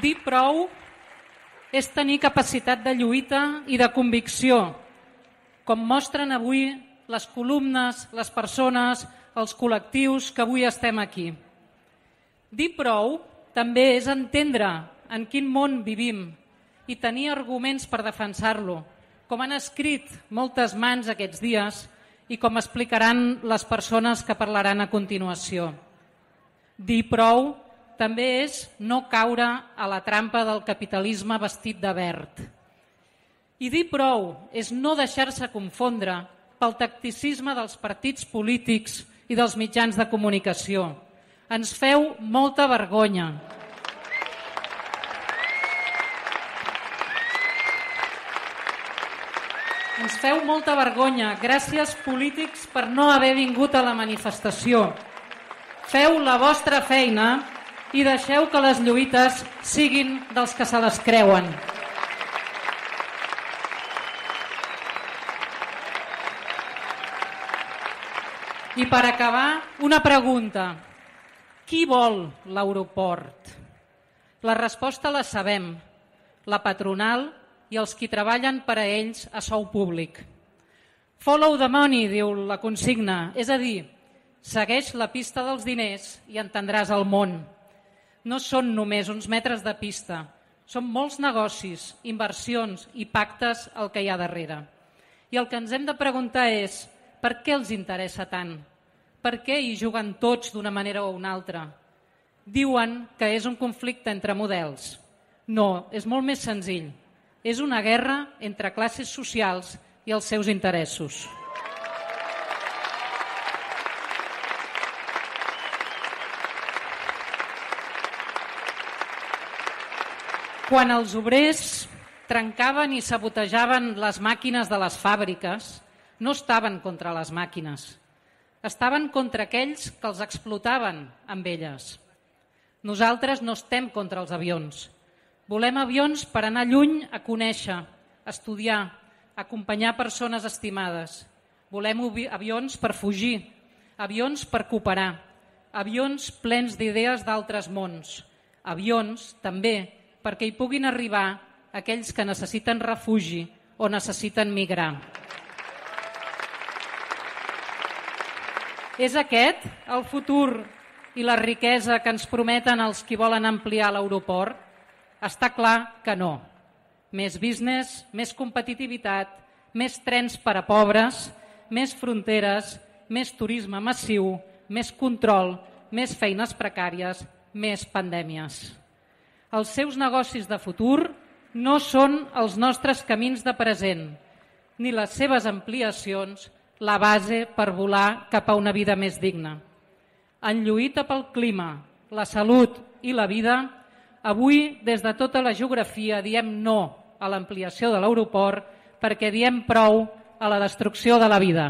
Dir prou és tenir capacitat de lluita i de convicció, com mostren avui les columnes, les persones, els col·lectius que avui estem aquí. Dir prou també és entendre en quin món vivim i tenir arguments per defensar-lo, com han escrit moltes mans aquests dies i com explicaran les persones que parlaran a continuació. Dir prou també és no caure a la trampa del capitalisme vestit de verd. I dir prou és no deixar-se confondre pel tacticisme dels partits polítics i dels mitjans de comunicació. Ens feu molta vergonya. Ens feu molta vergonya. Gràcies, polítics, per no haver vingut a la manifestació. Feu la vostra feina i deixeu que les lluites siguin dels que se les creuen. I per acabar, una pregunta. Qui vol l'aeroport? La resposta la sabem. La patronal i els qui treballen per a ells a sou públic. Follow the money, diu la consigna, és a dir, segueix la pista dels diners i entendràs el món no són només uns metres de pista, són molts negocis, inversions i pactes el que hi ha darrere. I el que ens hem de preguntar és per què els interessa tant? Per què hi juguen tots d'una manera o una altra? Diuen que és un conflicte entre models. No, és molt més senzill. És una guerra entre classes socials i els seus interessos. Quan els obrers trencaven i sabotejaven les màquines de les fàbriques, no estaven contra les màquines, estaven contra aquells que els explotaven amb elles. Nosaltres no estem contra els avions. Volem avions per anar lluny a conèixer, estudiar, acompanyar persones estimades. Volem avions per fugir, avions per cooperar, avions plens d'idees d'altres mons, avions, també, perquè hi puguin arribar aquells que necessiten refugi o necessiten migrar. És aquest el futur i la riquesa que ens prometen els qui volen ampliar l'aeroport? Està clar que no. Més business, més competitivitat, més trens per a pobres, més fronteres, més turisme massiu, més control, més feines precàries, més pandèmies. Els seus negocis de futur no són els nostres camins de present, ni les seves ampliacions la base per volar cap a una vida més digna. En lluita pel clima, la salut i la vida, avui des de tota la geografia diem no a l'ampliació de l'aeroport perquè diem prou a la destrucció de la vida.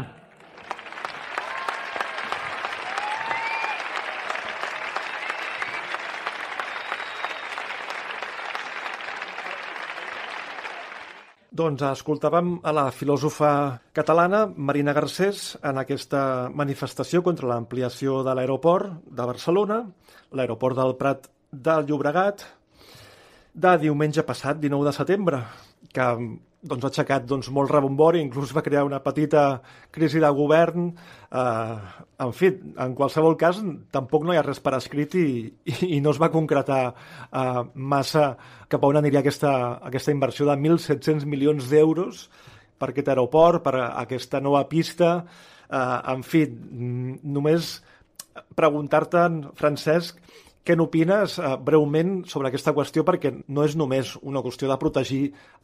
Doncs escoltàvem a la filòsofa catalana Marina Garcés en aquesta manifestació contra l'ampliació de l'aeroport de Barcelona, l'aeroport del Prat del Llobregat, de diumenge passat, 19 de setembre, que doncs, ha aixecat doncs, molt rebombori, inclús va crear una petita crisi de govern. Eh, en fi, en qualsevol cas, tampoc no hi ha res per escrit i, i, i no es va concretar eh, massa cap a on aniria aquesta, aquesta inversió de 1.700 milions d'euros per aquest aeroport, per aquesta nova pista. Eh, en fi, només preguntar-te, Francesc, què n'opines eh, breument sobre aquesta qüestió? Perquè no és només una qüestió de protegir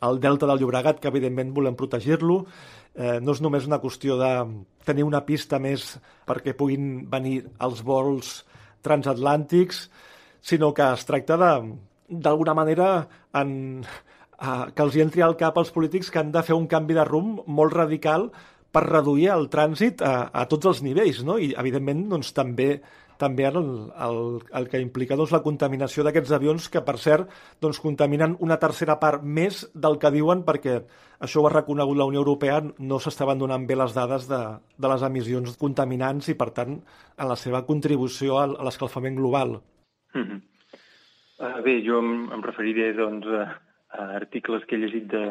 el delta del Llobregat, que evidentment volem protegir-lo, eh, no és només una qüestió de tenir una pista més perquè puguin venir els vols transatlàntics, sinó que es tracta de, d'alguna manera, en, eh, que els hi entri al cap als polítics que han de fer un canvi de rumb molt radical per reduir el trànsit a, a tots els nivells, no? I, evidentment, doncs, també també el, el, el que implica doncs, la contaminació d'aquests avions que, per cert, doncs, contaminen una tercera part més del que diuen perquè això ho ha reconegut la Unió Europea, no s'estaven donant bé les dades de, de les emissions contaminants i, per tant, en la seva contribució a, a l'escalfament global. Mm -hmm. uh, bé, jo em, em referiré doncs, a, a articles que he llegit de,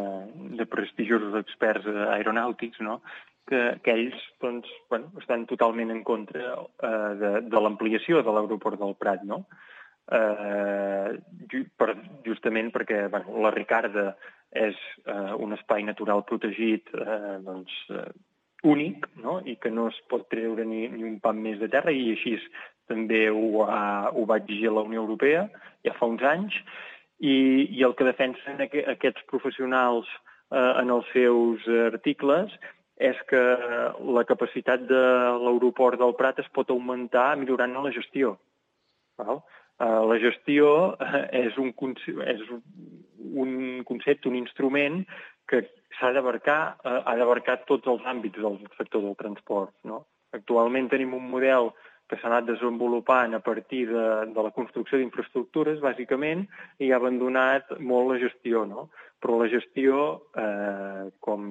de prestigiosos experts aeronàutics, no? Que, que ells doncs, bueno, estan totalment en contra eh, de, de l'ampliació de l'aeroport del Prat, no? Eh, per, justament perquè bueno, la Ricarda és eh, un espai natural protegit eh, doncs, eh, únic no? i que no es pot treure ni, ni un pam més de terra i així també ho, ha, ho va exigir la Unió Europea ja fa uns anys i, i el que defensen aquests professionals eh, en els seus articles és que la capacitat de l'aeroport del Prat es pot augmentar millorant la gestió. Val? Uh, la gestió uh, és, un, és un concepte, un instrument que s'ha d'abarcar, uh, ha d'abarcar tots els àmbits del sector del transport. No? Actualment tenim un model que s'ha anat desenvolupant a partir de, de la construcció d'infraestructures, bàsicament, i ha abandonat molt la gestió, no? Però la gestió, eh, com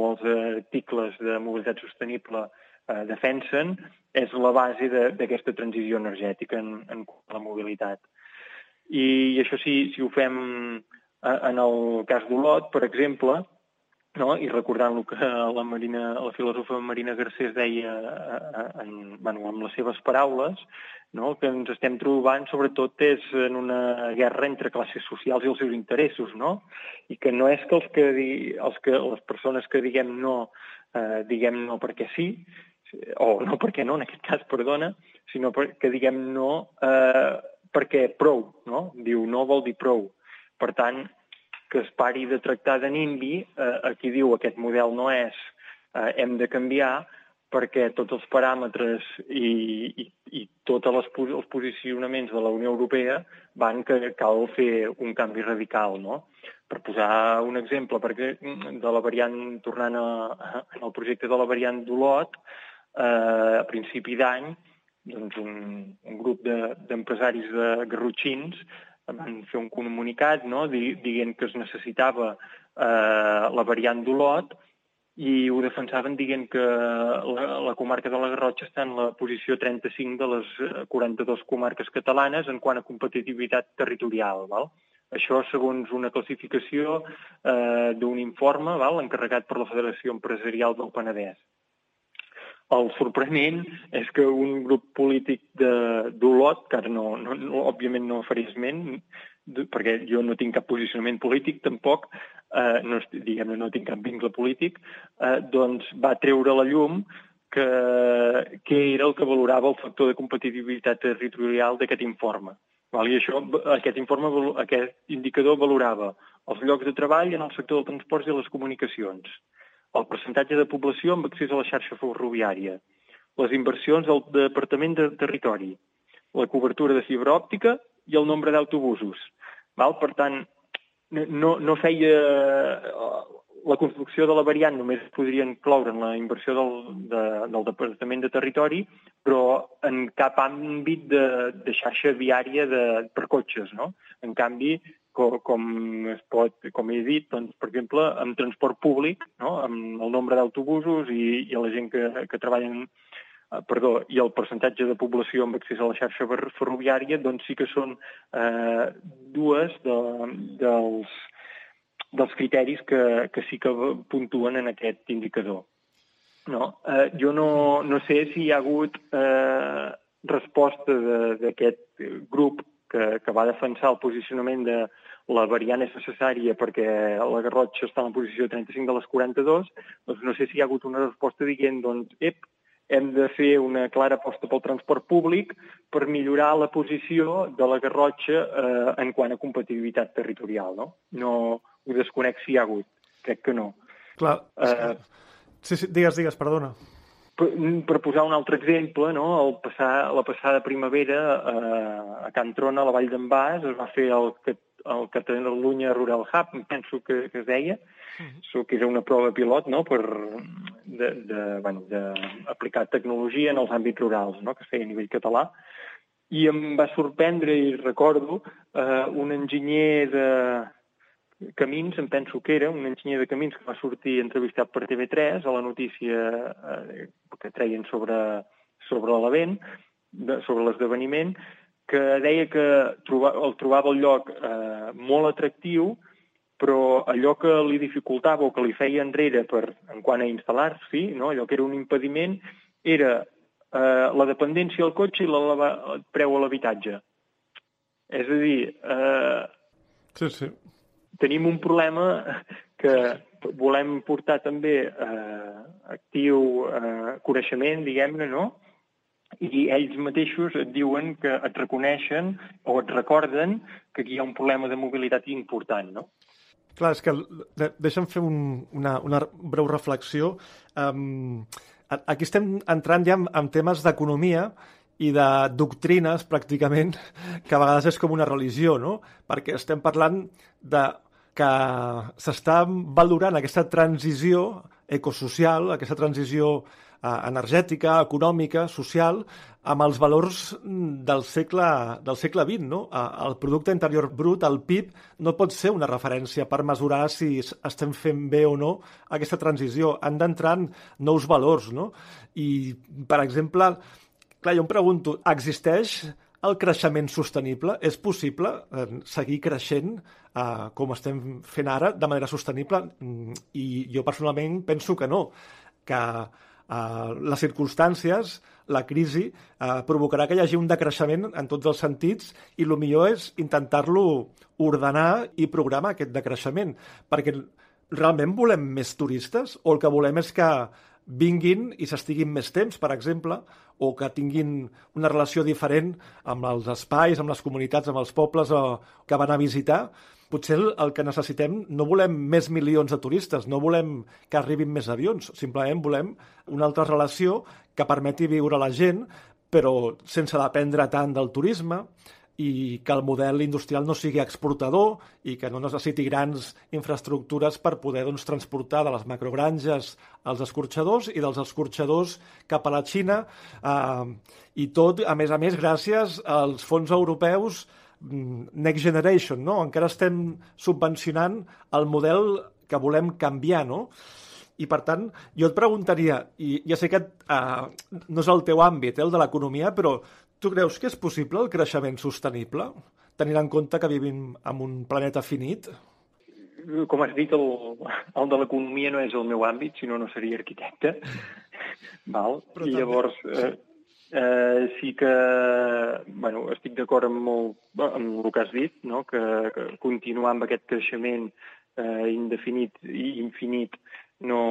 molts articles de mobilitat sostenible eh, defensen, és la base d'aquesta transició energètica en, en la mobilitat. I, i això sí, si ho fem eh, en el cas d'Olot, per exemple, no? i recordant el que la, Marina, la filòsofa Marina Garcés deia eh, en, bueno, amb les seves paraules, no? que ens estem trobant sobretot és en una guerra entre classes socials i els seus interessos, no? i que no és que, els que, els que les persones que diguem no, eh, diguem no perquè sí, o no perquè no, en aquest cas, perdona, sinó que diguem no eh, perquè prou, no? Diu no vol dir prou. Per tant, que es pari de tractar de NIMBY, eh, aquí diu aquest model no és, eh, hem de canviar perquè tots els paràmetres i, i, i tots els posicionaments de la Unió Europea van que cal fer un canvi radical, no? Per posar un exemple, perquè de la variant, tornant a, al projecte de la variant d'Olot, eh, a principi d'any, doncs un, un grup d'empresaris de, de garrotxins van fer un comunicat no? dient que es necessitava eh, la variant d'Olot i ho defensaven dient que la, la comarca de la Garrotxa està en la posició 35 de les 42 eh, comarques catalanes en quant a competitivitat territorial. Val? Això segons una classificació eh, d'un informe val? encarregat per la Federació Empresarial del Penedès. El sorprenent és que un grup polític d'Olot, que ara no, no, no, òbviament no faré esment, perquè jo no tinc cap posicionament polític tampoc, eh, no, diguem no tinc cap vincle polític, eh, doncs va treure la llum que, que era el que valorava el factor de competitivitat territorial d'aquest informe. Val? I això, aquest informe, aquest indicador valorava els llocs de treball en el sector del transport i les comunicacions, el percentatge de població amb accés a la xarxa ferroviària, les inversions del Departament de Territori, la cobertura de fibra òptica i el nombre d'autobusos. Per tant, no, no feia... La construcció de la variant només podria incloure en la inversió del, de, del Departament de Territori, però en cap àmbit de, de xarxa viària de, per cotxes. No? En canvi, com, com, es pot, com he dit, doncs, per exemple, amb transport públic, no? amb el nombre d'autobusos i, i la gent que, que treballen eh, perdó, i el percentatge de població amb accés a la xarxa ferroviària, doncs sí que són eh, dues de, dels, dels criteris que, que sí que puntuen en aquest indicador. No? Eh, jo no, no sé si hi ha hagut eh, resposta d'aquest grup que, que va defensar el posicionament de la variant és necessària perquè la Garrotxa està en la posició 35 de les 42, doncs no sé si hi ha hagut una resposta dient, doncs, ep, hem de fer una clara aposta pel transport públic per millorar la posició de la Garrotxa eh, en quant a competitivitat territorial. No, no ho desconec si hi ha hagut. Crec que no. Clar, eh, sí, sí, digues, digues, perdona. Per, per posar un altre exemple, no? el passar, la passada primavera eh, a Can Trona, a la Vall d'en Bas, es va fer el, el Catalunya Rural Hub, penso que, que es deia, so, que era una prova pilot no? per de, de, bueno, d'aplicar tecnologia en els àmbits rurals, no? que es feia a nivell català, i em va sorprendre, i recordo, eh, un enginyer de Camins, em penso que era, un enginyer de Camins que va sortir entrevistat per TV3 a la notícia eh, que treien sobre, sobre l'event, sobre l'esdeveniment, que deia que troba, el trobava el lloc eh, molt atractiu, però allò que li dificultava o que li feia enrere per, en quant a instal·lar-s'hi, no? allò que era un impediment, era eh, la dependència al cotxe i la, la, el preu a l'habitatge. És a dir, eh, sí, sí. Tenim un problema que volem portar també eh, actiu eh, coneixement, diguem-ne, no? i ells mateixos et diuen que et reconeixen o et recorden que aquí hi ha un problema de mobilitat important, no? Clar, és que deixa'm fer un, una, una breu reflexió. Um, aquí estem entrant ja en, en temes d'economia i de doctrines, pràcticament, que a vegades és com una religió, no? Perquè estem parlant de que s'està valorant aquesta transició ecosocial, aquesta transició eh, energètica, econòmica, social, amb els valors del segle, del segle XX. No? Eh, el producte interior brut, el PIB, no pot ser una referència per mesurar si estem fent bé o no aquesta transició. Han d'entrar en nous valors. No? I, per exemple, clar, jo em pregunto, existeix el creixement sostenible? És possible eh, seguir creixent eh, com estem fent ara de manera sostenible? Mm, I jo personalment penso que no, que Uh, les circumstàncies, la crisi, uh, provocarà que hi hagi un decreixement en tots els sentits i el millor és intentar-lo ordenar i programar aquest decreixement, perquè realment volem més turistes o el que volem és que vinguin i s'estiguin més temps, per exemple, o que tinguin una relació diferent amb els espais, amb les comunitats, amb els pobles o, que van a visitar, potser el que necessitem, no volem més milions de turistes, no volem que arribin més avions, simplement volem una altra relació que permeti viure la gent, però sense dependre tant del turisme, i que el model industrial no sigui exportador i que no necessiti grans infraestructures per poder doncs, transportar de les macrogranges als escorxadors i dels escorxadors cap a la Xina eh, i tot, a més a més, gràcies als fons europeus Mm, next Generation, no? Encara estem subvencionant el model que volem canviar, no? I, per tant, jo et preguntaria, i ja sé que uh, no és el teu àmbit, eh, el de l'economia, però tu creus que és possible el creixement sostenible, tenint en compte que vivim en un planeta finit? Com has dit, el, el de l'economia no és el meu àmbit, si no, no seria arquitecte. Val? Però I llavors, eh, Eh, sí que bueno, estic d'acord amb, molt, amb el que has dit, no? que, que continuar amb aquest creixement eh, indefinit i infinit no,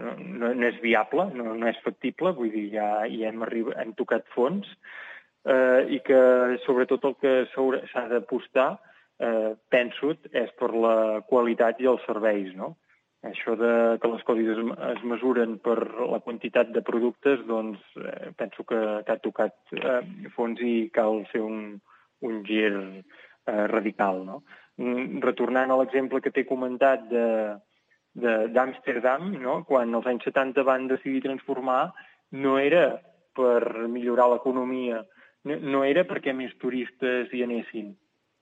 no, no és viable, no, no és factible, vull dir, ja, ja hem, arribat, hem tocat fons, eh, i que sobretot el que s'ha d'apostar, eh, penso, és per la qualitat i els serveis, no? Això de que les coses es, es mesuren per la quantitat de productes, doncs eh, penso que, que ha tocat eh, fons i cal fer un, un gir eh, radical. No? Mm, retornant a l'exemple que t'he comentat de d'Amsterdam, no? quan als anys 70 van decidir transformar, no era per millorar l'economia, no, no era perquè més turistes hi anessin.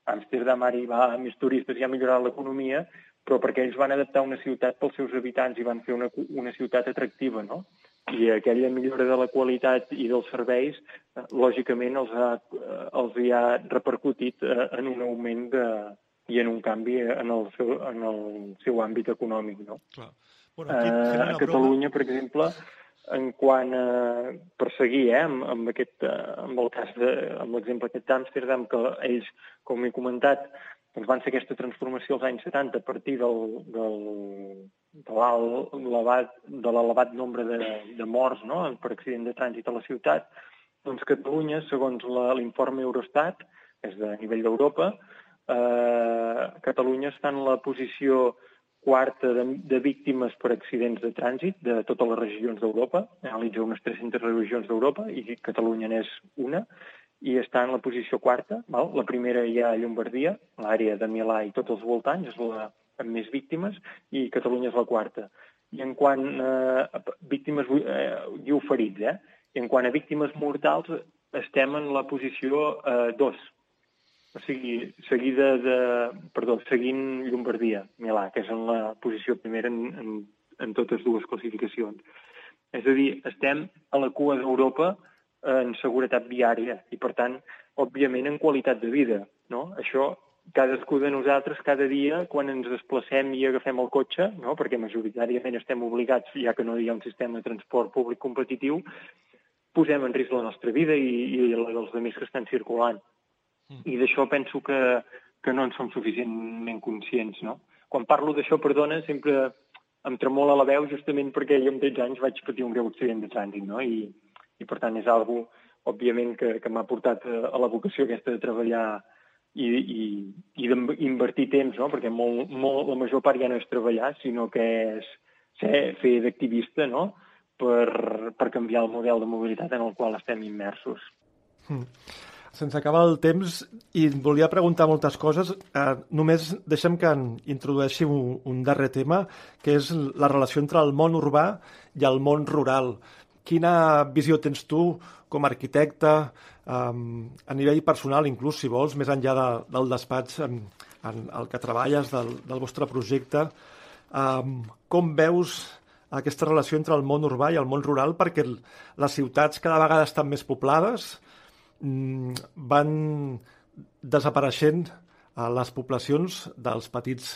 Amsterdam ara hi va més turistes i ha millorat l'economia, però perquè ells van adaptar una ciutat pels seus habitants i van fer una, una ciutat atractiva, no? I aquella millora de la qualitat i dels serveis, eh, lògicament, els ha, eh, els hi ha repercutit eh, en un augment de, i en un canvi en el seu, en el seu àmbit econòmic. No? Clar. Bueno, aquí, uh, a Catalunya, per exemple, en quant a perseguir, eh, amb, amb, aquest, uh, amb el cas de, amb l'exemple aquest d'Amsterdam, que ells, com he comentat, doncs van fer aquesta transformació als anys 70 a partir del, del, de l'elevat nombre de, de morts no? per accident de trànsit a la ciutat, doncs Catalunya, segons l'informe Eurostat, és de nivell d'Europa, eh, Catalunya està en la posició quarta de, de víctimes per accidents de trànsit de totes les regions d'Europa. Analitza unes 300 regions d'Europa i Catalunya n'és una i està en la posició quarta. Val? La primera hi ha Llombardia, l'àrea de Milà i tots els voltants, és la amb més víctimes, i Catalunya és la quarta. I en quant a eh, víctimes, eh, diu ferits, eh? I en quant a víctimes mortals, estem en la posició eh, 2, o sigui, seguida de, perdó, seguint Llombardia, Milà, que és en la posició primera en, en, en totes dues classificacions. És a dir, estem a la cua d'Europa en seguretat viària i, per tant, òbviament, en qualitat de vida. No? Això, cadascú de nosaltres, cada dia, quan ens desplacem i agafem el cotxe, no? perquè majoritàriament estem obligats, ja que no hi ha un sistema de transport públic competitiu, posem en risc la nostra vida i, i la dels amics que estan circulant. Mm. I d'això penso que, que no en som suficientment conscients, no? Quan parlo d'això, perdona, sempre em tremola la veu justament perquè jo amb 13 anys vaig patir un greu accident de trànsit, no? I, i per tant és algo, òbviament, que, que m'ha portat a, a la vocació aquesta de treballar i, i, i d'invertir temps, no? Perquè molt, molt, la major part ja no és treballar, sinó que és ser, fer d'activista, no? Per, per canviar el model de mobilitat en el qual estem immersos. Mm. Se'ns acaba el temps i volia preguntar moltes coses. Eh, només deixem que introdueixi un, un darrer tema, que és la relació entre el món urbà i el món rural. Quina visió tens tu com a arquitecte, um, a nivell personal, inclús, si vols, més enllà de, del despatx en, en el que treballes, del, del vostre projecte? Um, com veus aquesta relació entre el món urbà i el món rural? Perquè les ciutats cada vegada estan més poblades, van desapareixent a les poblacions dels petits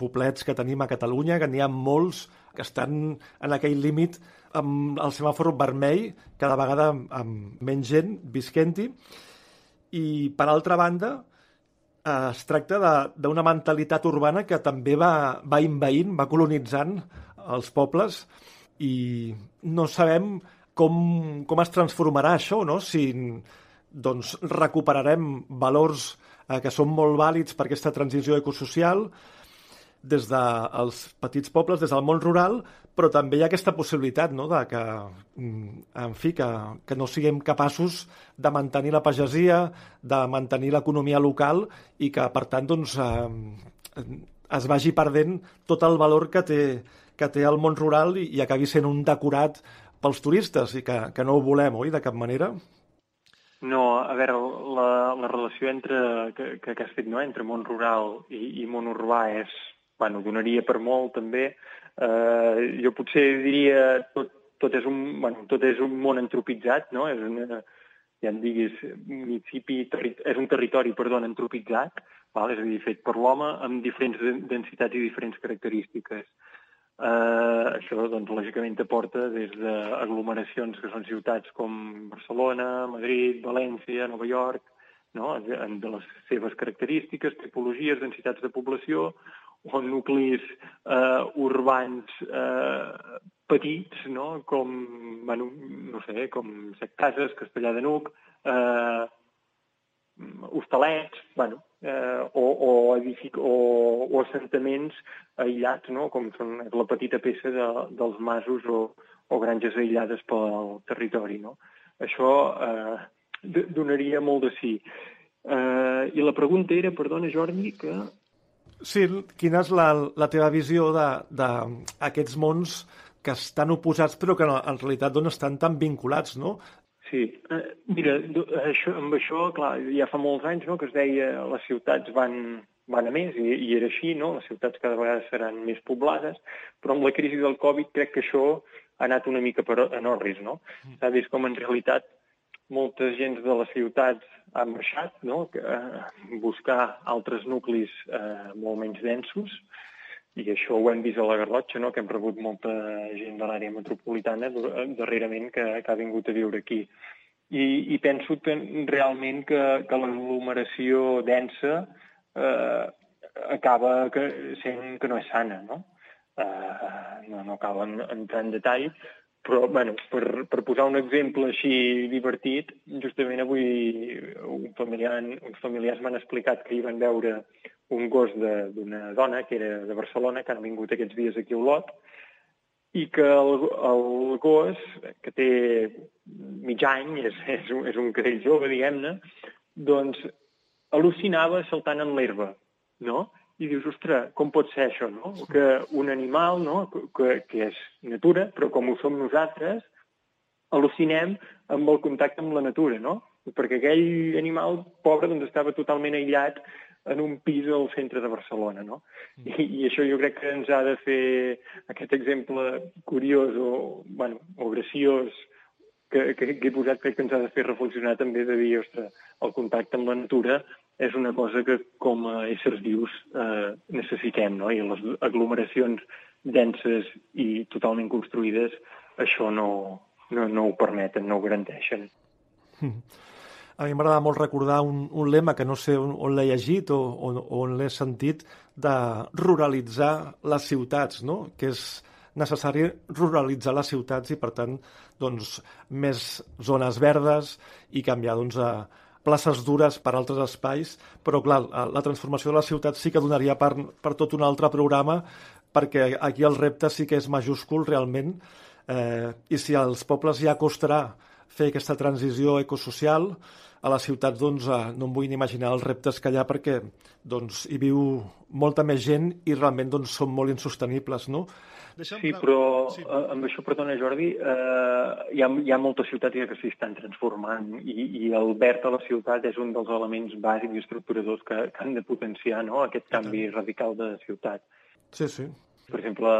poblets que tenim a Catalunya, que n'hi ha molts que estan en aquell límit amb el semàfor vermell, cada vegada amb menys gent visquent-hi. I, per altra banda, es tracta d'una mentalitat urbana que també va, va inveint, va colonitzant els pobles i no sabem com, com es transformarà això, no? si doncs recuperarem valors eh, que són molt vàlids per aquesta transició ecosocial des dels petits pobles, des del món rural, però també hi ha aquesta possibilitat no, de que, mm, en fi, que, que no siguem capaços de mantenir la pagesia, de mantenir l'economia local i que, per tant, doncs, eh, es vagi perdent tot el valor que té, que té el món rural i, i acabi sent un decorat pels turistes i que, que no ho volem, oi, de cap manera? No, a veure, la, la relació entre, que, que, que has fet no? entre món rural i, i món urbà és, bueno, donaria per molt també. Eh, jo potser diria tot, tot, és un, bueno, tot és un món antropitzat, no? És una, ja en diguis, municipi, és un territori, perdó, antropitzat, val? és a dir, fet per l'home amb diferents densitats i diferents característiques. Eh, això, doncs, lògicament aporta des d'aglomeracions que són ciutats com Barcelona, Madrid, València, Nova York, no? de les seves característiques, tipologies, densitats de població, o nuclis eh, urbans eh, petits, no? com, bueno, no sé, com Set Cases, Castellà de Nuc, eh, hostalets, bueno, eh, o, o, edific, o, o assentaments aïllats, no? com són la petita peça de, dels masos o, o granges aïllades pel territori. No? Això eh, donaria molt de sí. Eh, I la pregunta era, perdona Jordi, que... Sí, quina és la, la teva visió d'aquests mons que estan oposats però que en realitat doncs, estan tan vinculats, no? Sí, eh, mira, això, amb això, clar, ja fa molts anys no, que es deia les ciutats van, van a més, i, i era així, no? les ciutats cada vegada seran més poblades, però amb la crisi del Covid crec que això ha anat una mica per, en orris, no? Mm. S'ha vist com en realitat molta gent de les ciutats ha marxat, no? Que, eh, buscar altres nuclis eh, molt menys densos, i això ho hem vist a la Garrotxa, no? que hem rebut molta gent de l'àrea metropolitana darrerament que, que ha vingut a viure aquí. I, i penso que, realment que, que l'aglomeració densa eh, acaba que, sent que no és sana, no? Eh, no, no cal entrar en detall, però, bueno, per, per posar un exemple així divertit, justament avui un familiar, uns familiars m'han explicat que hi van veure un gos d'una dona que era de Barcelona, que han vingut aquests dies aquí a Olot, i que el, el gos, que té mig any, és, és, un, és un cadell jove, diguem-ne, doncs al·lucinava saltant en l'herba, no? I dius, ostres, com pot ser això, no? Que un animal, no?, que, que és natura, però com ho som nosaltres, al·lucinem amb el contacte amb la natura, no? Perquè aquell animal, pobre, doncs estava totalment aïllat en un pis al centre de Barcelona, no? Mm. I, I això jo crec que ens ha de fer aquest exemple curiós o, bueno, o graciós que, que, que he posat, crec que ens ha de fer reflexionar també de dir, ostres, el contacte amb la natura és una cosa que com a éssers vius eh, necessitem, no? I les aglomeracions denses i totalment construïdes això no, no, no ho permeten, no ho garanteixen. A mi m'agrada molt recordar un, un lema que no sé on, on l'he llegit o, o, o on l'he sentit, de ruralitzar les ciutats, no? que és necessari ruralitzar les ciutats i, per tant, doncs, més zones verdes i canviar doncs, a, places dures per altres espais, però clar, la transformació de la ciutat sí que donaria per, per tot un altre programa, perquè aquí el repte sí que és majúscul realment, eh, i si als pobles ja costarà fer aquesta transició ecosocial, a les ciutats doncs, eh, no em vull ni imaginar els reptes que hi ha perquè doncs, hi viu molta més gent i realment doncs, són molt insostenibles. No? Deixa'm... Sí, però sí. Eh, amb això, perdona Jordi, eh, hi, ha, hi ha moltes ciutats que s'hi estan transformant i, i el verd a la ciutat és un dels elements bàsics i estructuradors que, que han de potenciar no? aquest canvi radical de ciutat. Sí, sí. Per exemple,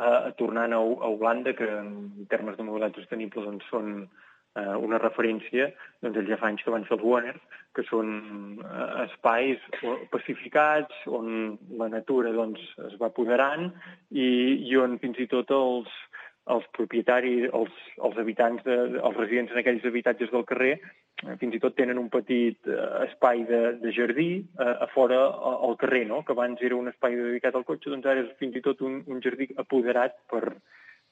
eh, tornant a, a Holanda, que en termes de mobilitat sostenible doncs, són eh, una referència, doncs ells ja fa anys que van fer els Wanners, que són eh, espais pacificats on la natura doncs, es va apoderant i, i on fins i tot els, els propietaris, els, els habitants, de, els residents en aquells habitatges del carrer, eh, fins i tot tenen un petit eh, espai de, de jardí eh, a fora al carrer, no? que abans era un espai dedicat al cotxe, doncs ara és fins i tot un, un jardí apoderat per,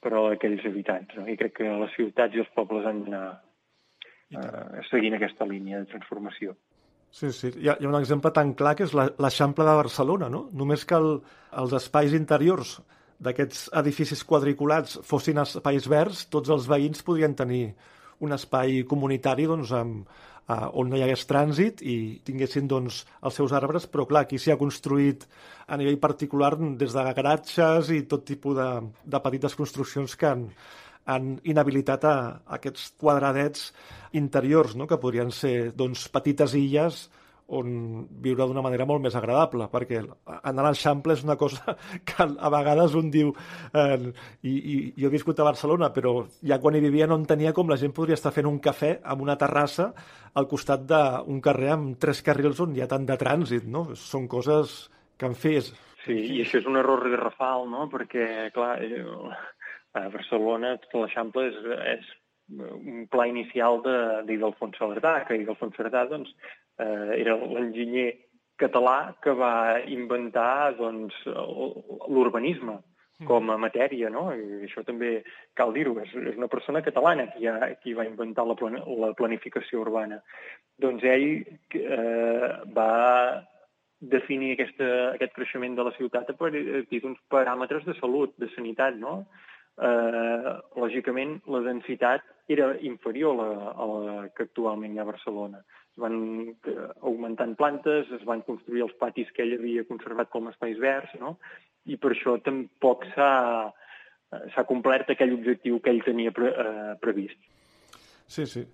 per a aquells habitants. No? I crec que les ciutats i els pobles han d'anar eh, seguint aquesta línia de transformació. Sí, sí. Hi ha, hi ha un exemple tan clar que és l'Eixample de Barcelona, no? Només que el, els espais interiors d'aquests edificis quadriculats fossin espais verds, tots els veïns podrien tenir un espai comunitari doncs, amb, eh, on no hi hagués trànsit i tinguessin doncs, els seus arbres, però clar, aquí s'hi ha construït a nivell particular des de garatges i tot tipus de, de petites construccions que han, han inhabilitat a, a aquests quadradets interiors, no? que podrien ser doncs, petites illes on viure d'una manera molt més agradable, perquè anar a l'Eixample és una cosa que a vegades un diu eh, i, i jo he viscut a Barcelona, però ja quan hi vivia no entenia com la gent podria estar fent un cafè amb una terrassa al costat d'un carrer amb tres carrils on hi ha tant de trànsit, no? Són coses que en fes. Sí, i això és un error garrafal, no? Perquè, clar, eh, a Barcelona tota l'Eixample és, és un pla inicial d'Idalfons Salardà, que Idalfons Salardà doncs, eh, era l'enginyer català que va inventar doncs, l'urbanisme mm. com a matèria, no? I això també cal dir-ho, és, és una persona catalana qui, ha, qui va inventar la, plan, la planificació urbana. Doncs ell eh, va definir aquesta, aquest creixement de la ciutat a partir d'uns paràmetres de salut, de sanitat, no? Eh, lògicament, la densitat era inferior a la, a la que actualment hi ha a Barcelona. Es van eh, augmentant plantes, es van construir els patis que ell havia conservat com a espais verds, no? i per això tampoc s'ha s'ha complert aquell objectiu que ell tenia pre, eh, previst. Sí, sí.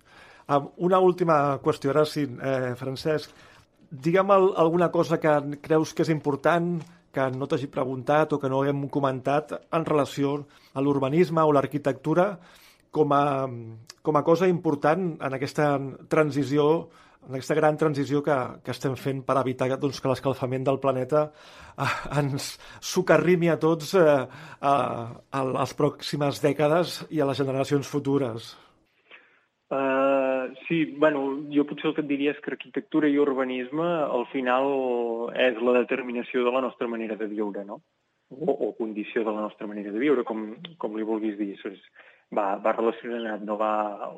Una última qüestió, ara sí, eh, Francesc. Digue'm alguna cosa que creus que és important que no t'hagi preguntat o que no haguem comentat en relació a l'urbanisme o l'arquitectura com a, com a cosa important en aquesta transició en aquesta gran transició que, que estem fent per evitar doncs, que l'escalfament del planeta eh, ens socarrimi a tots eh, a, a les pròximes dècades i a les generacions futures. Uh, sí, bueno, jo potser el que et diria és que arquitectura i urbanisme al final és la determinació de la nostra manera de viure, no? O, o condició de la nostra manera de viure, com, com li vulguis dir. És, va, va relacionat, no va,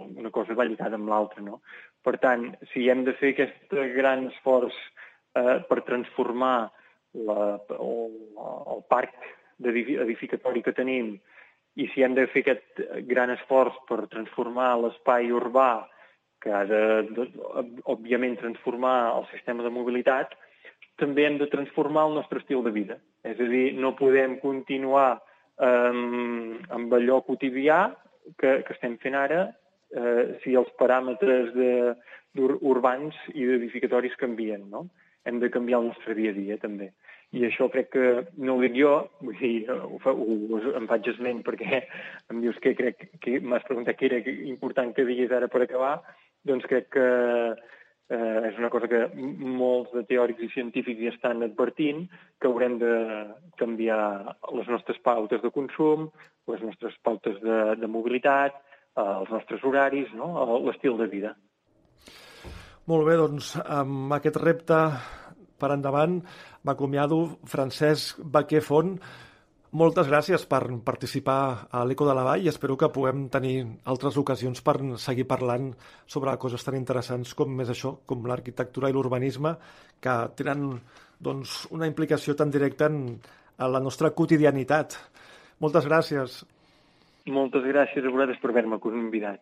una cosa va lligada amb l'altra, no? Per tant, si hem de fer aquest gran esforç eh, per transformar la, el, el parc edificatori que tenim i si hem de fer aquest gran esforç per transformar l'espai urbà que ha de, òbviament, transformar el sistema de mobilitat, també hem de transformar el nostre estil de vida. És a dir, no podem continuar eh, amb allò quotidià que, que estem fent ara eh, si els paràmetres de, urbans i edificatoris canvien, no? Hem de canviar el nostre dia a dia, també. I això crec que no ho dic jo, vull dir, ho, fa, ho, em faig esment perquè em dius que crec que m'has preguntat què era important que diguis ara per acabar, doncs crec que eh, és una cosa que molts de teòrics i científics ja estan advertint, que haurem de canviar les nostres pautes de consum, les nostres pautes de, de mobilitat, eh, els nostres horaris, no? l'estil de vida. Molt bé, doncs amb aquest repte per endavant m'acomiado Francesc Baquer Font. Moltes gràcies per participar a l'Eco de la Vall i espero que puguem tenir altres ocasions per seguir parlant sobre coses tan interessants com més això, com l'arquitectura i l'urbanisme, que tenen doncs, una implicació tan directa en, la nostra quotidianitat. Moltes gràcies. Moltes gràcies a vosaltres per haver-me convidat.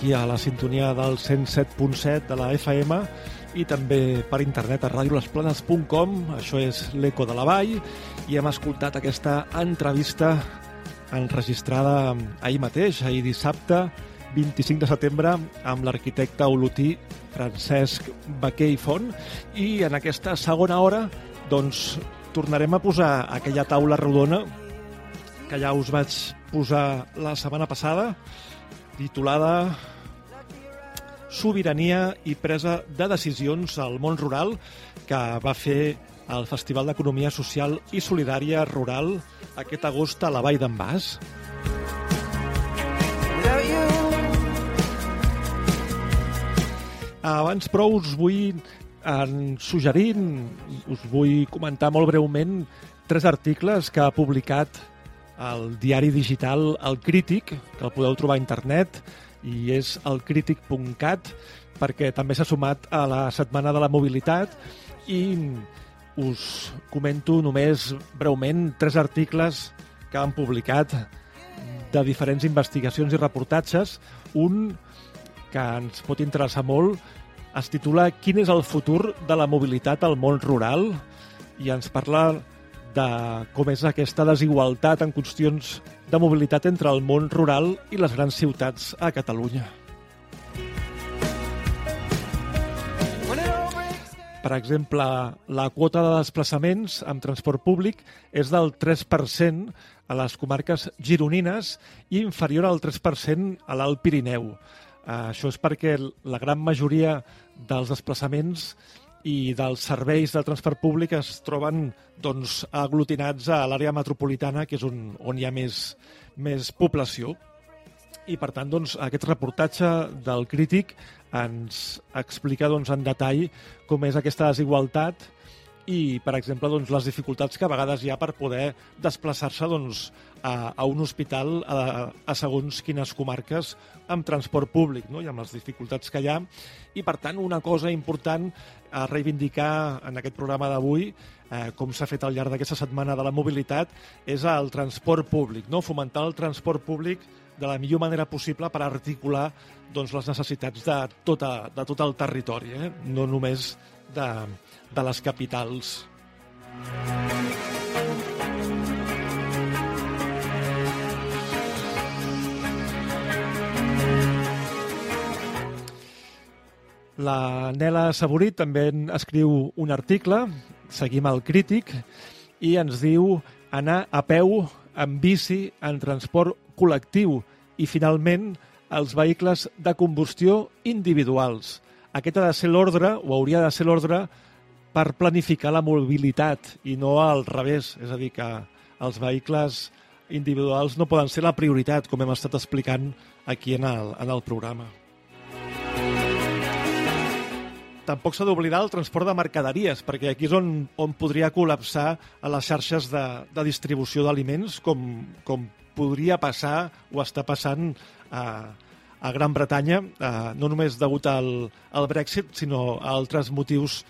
Aquí a la sintonia del 107.7 de la FM i també per internet a radiolesplanes.com. Això és l'Eco de la Vall i hem escoltat aquesta entrevista enregistrada ahir mateix, ahir dissabte, 25 de setembre, amb l'arquitecte olotí Francesc Baquer i Font. I en aquesta segona hora doncs, tornarem a posar aquella taula rodona que ja us vaig posar la setmana passada, titulada Sobirania i presa de decisions al món rural que va fer el Festival d'Economia Social i Solidària Rural aquest agost a la Vall d'en Bas. Abans, però, us vull en suggerir, us vull comentar molt breument tres articles que ha publicat el diari digital El Crític, que el podeu trobar a internet, i és elcrític.cat, perquè també s'ha sumat a la Setmana de la Mobilitat i us comento només breument tres articles que han publicat de diferents investigacions i reportatges. Un que ens pot interessar molt es titula Quin és el futur de la mobilitat al món rural? i ens parla de com és aquesta desigualtat en qüestions de mobilitat entre el món rural i les grans ciutats a Catalunya. Per exemple, la quota de desplaçaments amb transport públic és del 3% a les comarques gironines i inferior al 3% a l'Alt Pirineu. Uh, això és perquè la gran majoria dels desplaçaments i dels serveis de transport públic es troben doncs, aglutinats a l'àrea metropolitana, que és on, on hi ha més, més població. I, per tant, doncs, aquest reportatge del crític ens explica doncs, en detall com és aquesta desigualtat i, per exemple, doncs, les dificultats que a vegades hi ha per poder desplaçar-se doncs, a, a un hospital a, a segons quines comarques amb transport públic no? i amb les dificultats que hi ha. I, per tant, una cosa important a reivindicar en aquest programa d'avui, eh, com s'ha fet al llarg d'aquesta setmana de la mobilitat, és el transport públic, no? fomentar el transport públic de la millor manera possible per articular doncs, les necessitats de, tota, de tot el territori, eh? no només de, de les capitals. La Nela Saborit també escriu un article, seguim el crític, i ens diu anar a peu, en bici, en transport col·lectiu i, finalment, els vehicles de combustió individuals. Aquest ha de ser l'ordre, o hauria de ser l'ordre, per planificar la mobilitat i no al revés. És a dir, que els vehicles individuals no poden ser la prioritat, com hem estat explicant aquí en el, en el programa. Tampoc s'ha d'oblidar el transport de mercaderies, perquè aquí és on, on podria col·lapsar a les xarxes de, de distribució d'aliments, com, com podria passar o està passant a, a Gran Bretanya, eh, no només degut al, al Brexit, sinó a altres motius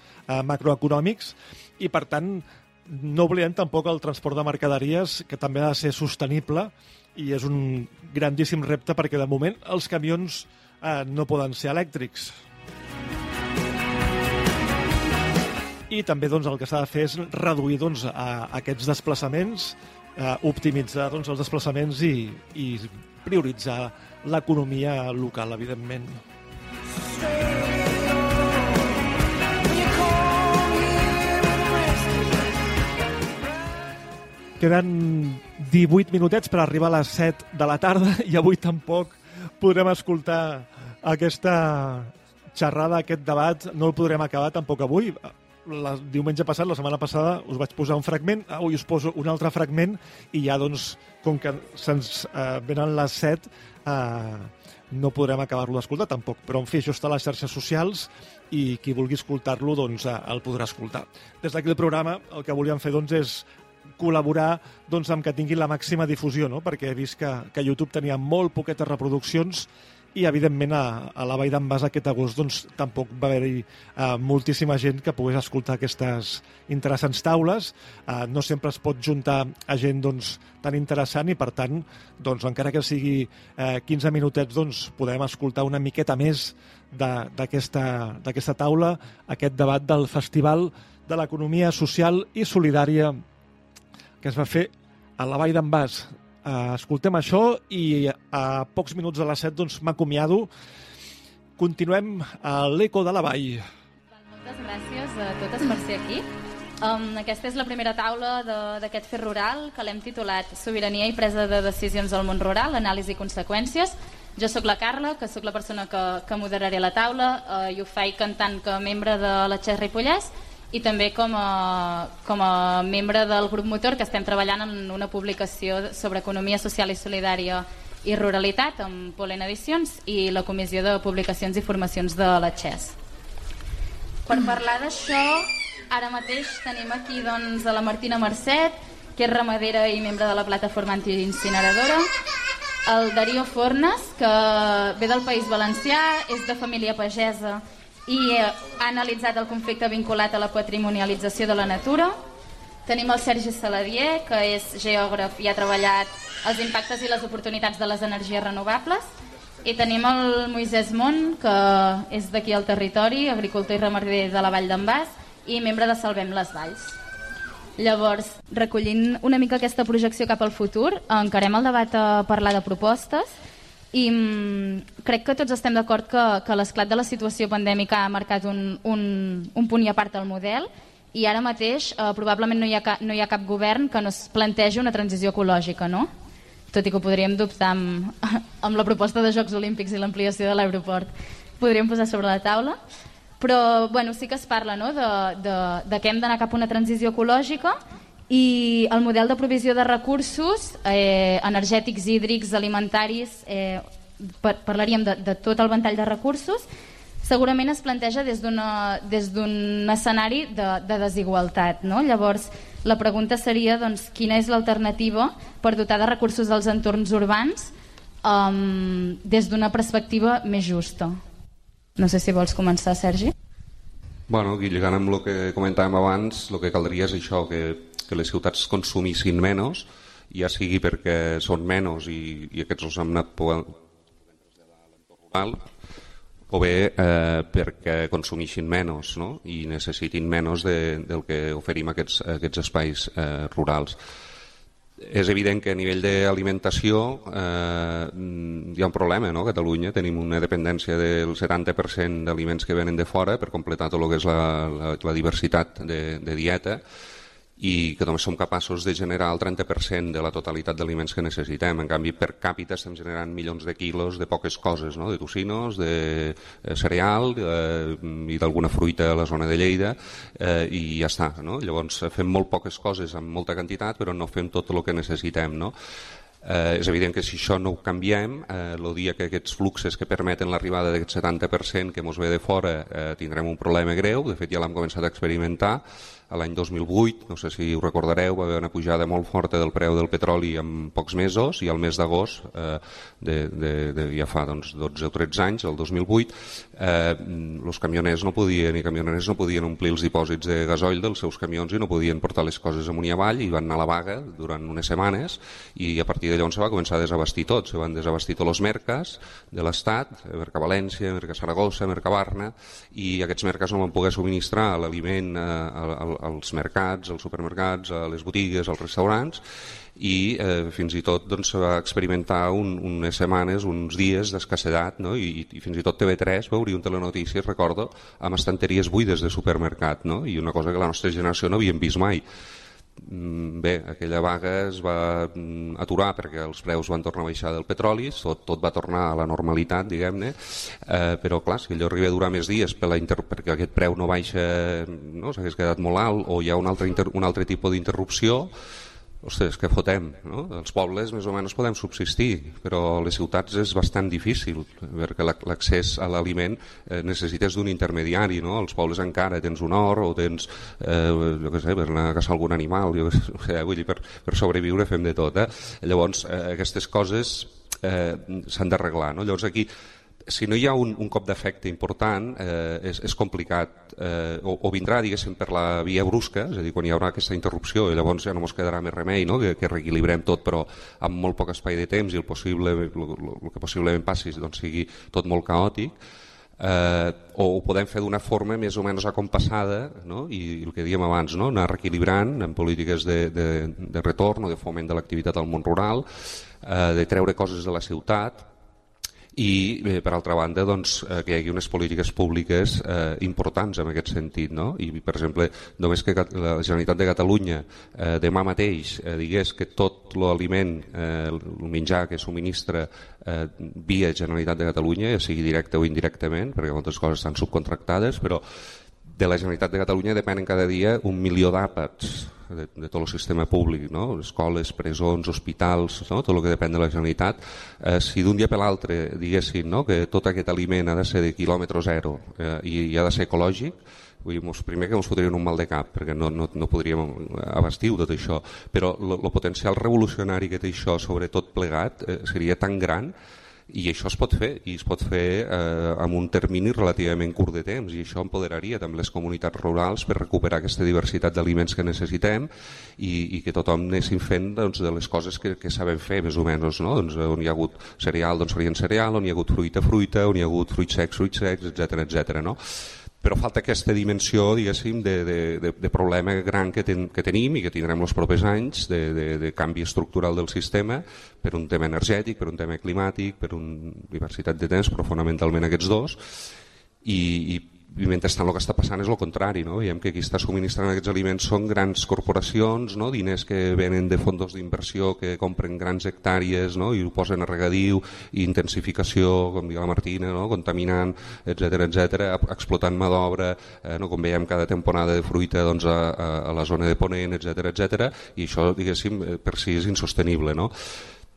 macroeconòmics, i per tant no oblidem tampoc el transport de mercaderies, que també ha de ser sostenible, i és un grandíssim repte perquè de moment els camions eh, no poden ser elèctrics. I també doncs, el que s'ha de fer és reduir doncs, a, aquests desplaçaments, eh, optimitzar doncs, els desplaçaments i, i prioritzar l'economia local, evidentment. Queden 18 minutets per arribar a les 7 de la tarda i avui tampoc podrem escoltar aquesta xerrada, aquest debat, no el podrem acabar tampoc avui la, diumenge passat, la setmana passada, us vaig posar un fragment, avui us poso un altre fragment i ja, doncs, com que se'ns eh, venen les set, eh, no podrem acabar-lo d'escoltar tampoc. Però, en fi, això està a les xarxes socials i qui vulgui escoltar-lo, doncs, eh, el podrà escoltar. Des d'aquí el programa, el que volíem fer, doncs, és col·laborar doncs, amb que tingui la màxima difusió, no? perquè he vist que, que YouTube tenia molt poquetes reproduccions i evidentment a, a la Vall d'en Bas aquest agost doncs, tampoc va haver-hi uh, moltíssima gent que pogués escoltar aquestes interessants taules. Uh, no sempre es pot juntar a gent doncs, tan interessant i per tant, doncs, encara que sigui uh, 15 minutets, doncs, podem escoltar una miqueta més d'aquesta taula, aquest debat del Festival de l'Economia Social i Solidària que es va fer a la Vall d'en Bas Uh, escoltem això i a pocs minuts de les 7 doncs, m'acomiado. Continuem a l'Eco de la Vall. Moltes gràcies a totes per ser aquí. Um, aquesta és la primera taula d'aquest fer rural que l'hem titulat Sobirania i presa de decisions al món rural, anàlisi i conseqüències. Jo sóc la Carla, que sóc la persona que, que moderaré la taula uh, i ho faig cantant que membre de la Xes Ripollès i també com a, com a membre del grup motor que estem treballant en una publicació sobre economia social i solidària i ruralitat amb Polen Edicions i la Comissió de Publicacions i Formacions de la XES. Per parlar d'això, ara mateix tenim aquí doncs, a la Martina Mercet, que és ramadera i membre de la plataforma antiincineradora, el Darío Fornes, que ve del País Valencià, és de família pagesa i eh, ha analitzat el conflicte vinculat a la patrimonialització de la natura. Tenim el Sergi Saladier, que és geògraf i ha treballat els impactes i les oportunitats de les energies renovables. I tenim el Moisès Mont, que és d'aquí al territori, agricultor i ramader de la Vall d'en Bas i membre de Salvem les Valls. Llavors, recollint una mica aquesta projecció cap al futur, encarem el debat a parlar de propostes I mm, crec que tots estem d'acord que, que l'esclat de la situació pandèmica ha marcat un, un, un punt i a part del model i ara mateix eh, probablement no hi, ha no hi ha cap govern que no es plantegi una transició ecològica, no? Tot i que ho podríem dubtar amb, amb la proposta de Jocs Olímpics i l'ampliació de l'aeroport. Podríem posar sobre la taula. Però bueno, sí que es parla no? de, de, de que hem d'anar cap a una transició ecològica i el model de provisió de recursos eh, energètics, hídrics, alimentaris, eh, par parlaríem de, de tot el ventall de recursos, segurament es planteja des d'un escenari de, de desigualtat. No? Llavors, la pregunta seria doncs, quina és l'alternativa per dotar de recursos als entorns urbans um, des d'una perspectiva més justa. No sé si vols començar, Sergi. Bueno, lligant amb el que comentàvem abans, el que caldria és això, que que les ciutats consumissin menys, ja sigui perquè són menys i, i aquests els han anat rural, o bé eh, perquè consumissin menys no? i necessitin menys de, del que oferim aquests, aquests espais eh, rurals. És evident que a nivell d'alimentació eh, hi ha un problema, no? A Catalunya tenim una dependència del 70% d'aliments que venen de fora per completar tot el que és la, la, la diversitat de, de dieta i que només som capaços de generar el 30% de la totalitat d'aliments que necessitem. En canvi, per càpita estem generant milions de quilos de poques coses, no? de tocinos, de eh, cereal eh, i d'alguna fruita a la zona de Lleida eh, i ja està. No? Llavors fem molt poques coses amb molta quantitat però no fem tot el que necessitem. No? Eh, és evident que si això no ho canviem, eh, el dia que aquests fluxes que permeten l'arribada d'aquest 70% que ens ve de fora eh, tindrem un problema greu, de fet ja l'hem començat a experimentar, l'any 2008, no sé si ho recordareu, va haver una pujada molt forta del preu del petroli en pocs mesos i al mes d'agost, eh, de, de, de, ja fa doncs, 12 o 13 anys, el 2008, eh, camioners no podien i camioners no podien omplir els dipòsits de gasoil dels seus camions i no podien portar les coses amunt i avall i van anar a la vaga durant unes setmanes i a partir llavors se va començar a desabastir tot, se van desabastir tots els mercats de l'Estat, Merca València, Merca Saragossa, Merca Barna i aquests mercats no van poder subministrar l'aliment eh, als mercats, als supermercats, a les botigues, als restaurants i eh, fins i tot doncs, va experimentar un, unes setmanes, uns dies d'escassedat no? I, i fins i tot TV3 va obrir un telenotícies, recordo, amb estanteries buides de supermercat no? i una cosa que la nostra generació no havíem vist mai bé, aquella vaga es va mm, aturar perquè els preus van tornar a baixar del petroli, tot, tot va tornar a la normalitat, diguem-ne, eh, però clar, si allò arriba a durar més dies per la inter... perquè aquest preu no baixa, no, s'hagués quedat molt alt, o hi ha un altre, inter... un altre tipus d'interrupció, ostres, què fotem? No? Els pobles més o menys podem subsistir, però les ciutats és bastant difícil, perquè l'accés a l'aliment eh, necessites d'un intermediari, no? Els pobles encara tens un or o tens, eh, jo què sé, per anar a caçar algun animal, jo sé, vull dir, per, per sobreviure fem de tot. Eh? Llavors, eh, aquestes coses eh, s'han d'arreglar, no? Llavors aquí si no hi ha un, un cop d'efecte important eh, és, és complicat eh, o, o vindrà diguéssim per la via brusca és a dir, quan hi haurà aquesta interrupció i llavors ja no ens quedarà més remei no? que, que reequilibrem tot però amb molt poc espai de temps i el, possible, el, el que possiblement passi doncs, sigui tot molt caòtic eh, o ho podem fer d'una forma més o menys acompassada no? I, i el que diem abans, no? anar reequilibrant en polítiques de, de, de retorn o de foment de l'activitat al món rural eh, de treure coses de la ciutat i eh, per altra banda doncs, eh, que hi hagi unes polítiques públiques eh, importants en aquest sentit no? i per exemple només que la Generalitat de Catalunya eh, demà mateix eh, digués que tot l'aliment eh, el menjar que subministra eh, via Generalitat de Catalunya ja sigui directe o indirectament perquè moltes coses estan subcontractades però de la Generalitat de Catalunya depenen cada dia un milió d'àpats de, de tot el sistema públic, no? escoles, presons, hospitals, no? tot el que depèn de la Generalitat, eh, si d'un dia per l'altre diguessin no? que tot aquest aliment ha de ser de quilòmetre zero eh, i, i ha de ser ecològic, vull dir, primer que ens fotrien un mal de cap perquè no, no, no podríem abastir tot això, però el potencial revolucionari que té això sobre tot plegat eh, seria tan gran i això es pot fer i es pot fer eh, amb un termini relativament curt de temps i això empoderaria també les comunitats rurals per recuperar aquesta diversitat d'aliments que necessitem i, i que tothom anéssim fent doncs, de les coses que, que sabem fer més o menys no? doncs, on hi ha hagut cereal doncs farien cereal on hi ha hagut fruita, fruita on hi ha hagut fruits secs, fruits secs, etc etc. no? Però falta aquesta dimensió diguéssim de, de, de, de problema gran que, ten, que tenim i que tindrem els propers anys de, de, de canvi estructural del sistema per un tema energètic, per un tema climàtic, per una diversitat de temps, però fonamentalment aquests dos. I, i i mentrestant el que està passant és el contrari, no? veiem que qui està subministrant aquests aliments són grans corporacions, no? diners que venen de fons d'inversió que compren grans hectàrees no? i ho posen a regadiu, i intensificació, com diu la Martina, no? contaminant, etc etc, explotant mà d'obra, eh, no? com veiem cada temporada de fruita doncs, a, a, a la zona de Ponent, etc etc, i això, diguéssim, eh, per si és insostenible. No?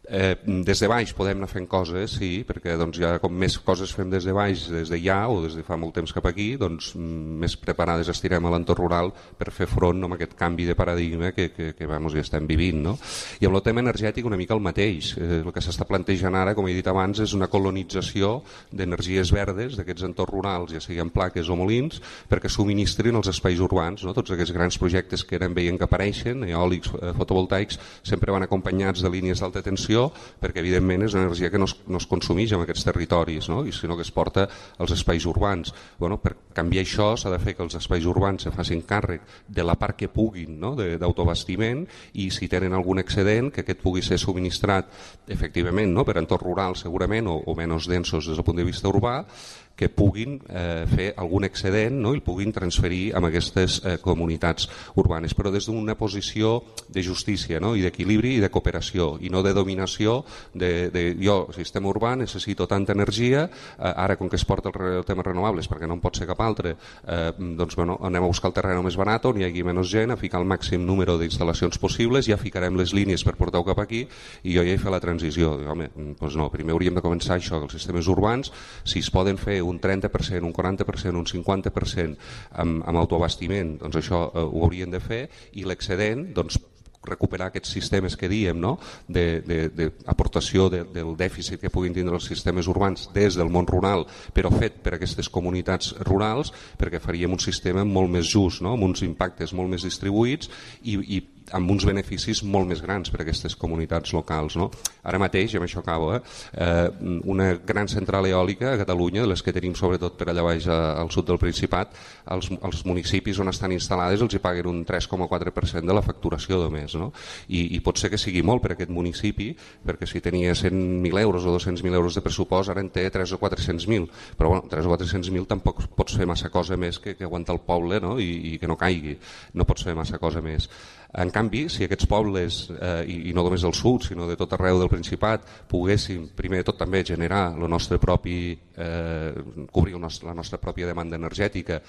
Eh, des de baix podem anar fent coses, sí, perquè doncs, ja com més coses fem des de baix, des de ja o des de fa molt temps cap aquí, doncs més preparades estirem a l'entorn rural per fer front amb aquest canvi de paradigma que, que, que vamos, ja estem vivint. No? I amb el tema energètic una mica el mateix. Eh, el que s'està plantejant ara, com he dit abans, és una colonització d'energies verdes d'aquests entorns rurals, ja siguin plaques o molins, perquè subministrin els espais urbans. No? Tots aquests grans projectes que eren veient que apareixen, eòlics, eh, fotovoltaics, sempre van acompanyats de línies d'alta tensió producció perquè evidentment és energia que no es, no es consumeix en aquests territoris no? I sinó que es porta als espais urbans bueno, per canviar això s'ha de fer que els espais urbans se facin càrrec de la part que puguin no? d'autobastiment i si tenen algun excedent que aquest pugui ser subministrat efectivament no? per entorn rural segurament o, o menys densos des del punt de vista urbà que puguin eh, fer algun excedent no? i el puguin transferir a aquestes eh, comunitats urbanes, però des d'una posició de justícia no? i d'equilibri i de cooperació i no de dominació de, de jo, sistema urbà, necessito tanta energia, eh, ara com que es porta el, tema renovables perquè no en pot ser cap altre, eh, doncs bueno, anem a buscar el terreny més barat on hi hagi menys gent, a ficar el màxim número d'instal·lacions possibles, ja ficarem les línies per portar-ho cap aquí i jo ja he fet la transició. Home, doncs no, primer hauríem de començar això, que els sistemes urbans, si es poden fer un 30%, un 40%, un 50% amb, amb autoabastiment, doncs això eh, ho haurien de fer i l'excedent doncs, recuperar aquests sistemes que diem no? d'aportació de, de, de, del dèficit que puguin tindre els sistemes urbans des del món rural, però fet per aquestes comunitats rurals, perquè faríem un sistema molt més just, no? amb uns impactes molt més distribuïts i, i amb uns beneficis molt més grans per a aquestes comunitats locals. No? Ara mateix, i amb això acabo, eh, eh, una gran central eòlica a Catalunya, de les que tenim sobretot per allà baix al sud del Principat, els, els municipis on estan instal·lades els hi paguen un 3,4% de la facturació de mes. No? I, I pot ser que sigui molt per aquest municipi, perquè si tenia 100.000 euros o 200.000 euros de pressupost, ara en té 3 o 400.000, però bueno, 3 o 400.000 tampoc pots fer massa cosa més que, que aguantar el poble no? I, i que no caigui, no pots fer massa cosa més. En canvi, si aquests pobles, eh, i, i no només del sud, sinó de tot arreu del Principat, poguéssim, primer de tot també generar el nostre propi, eh, cobrir el nostre, la nostra pròpia demanda energètica,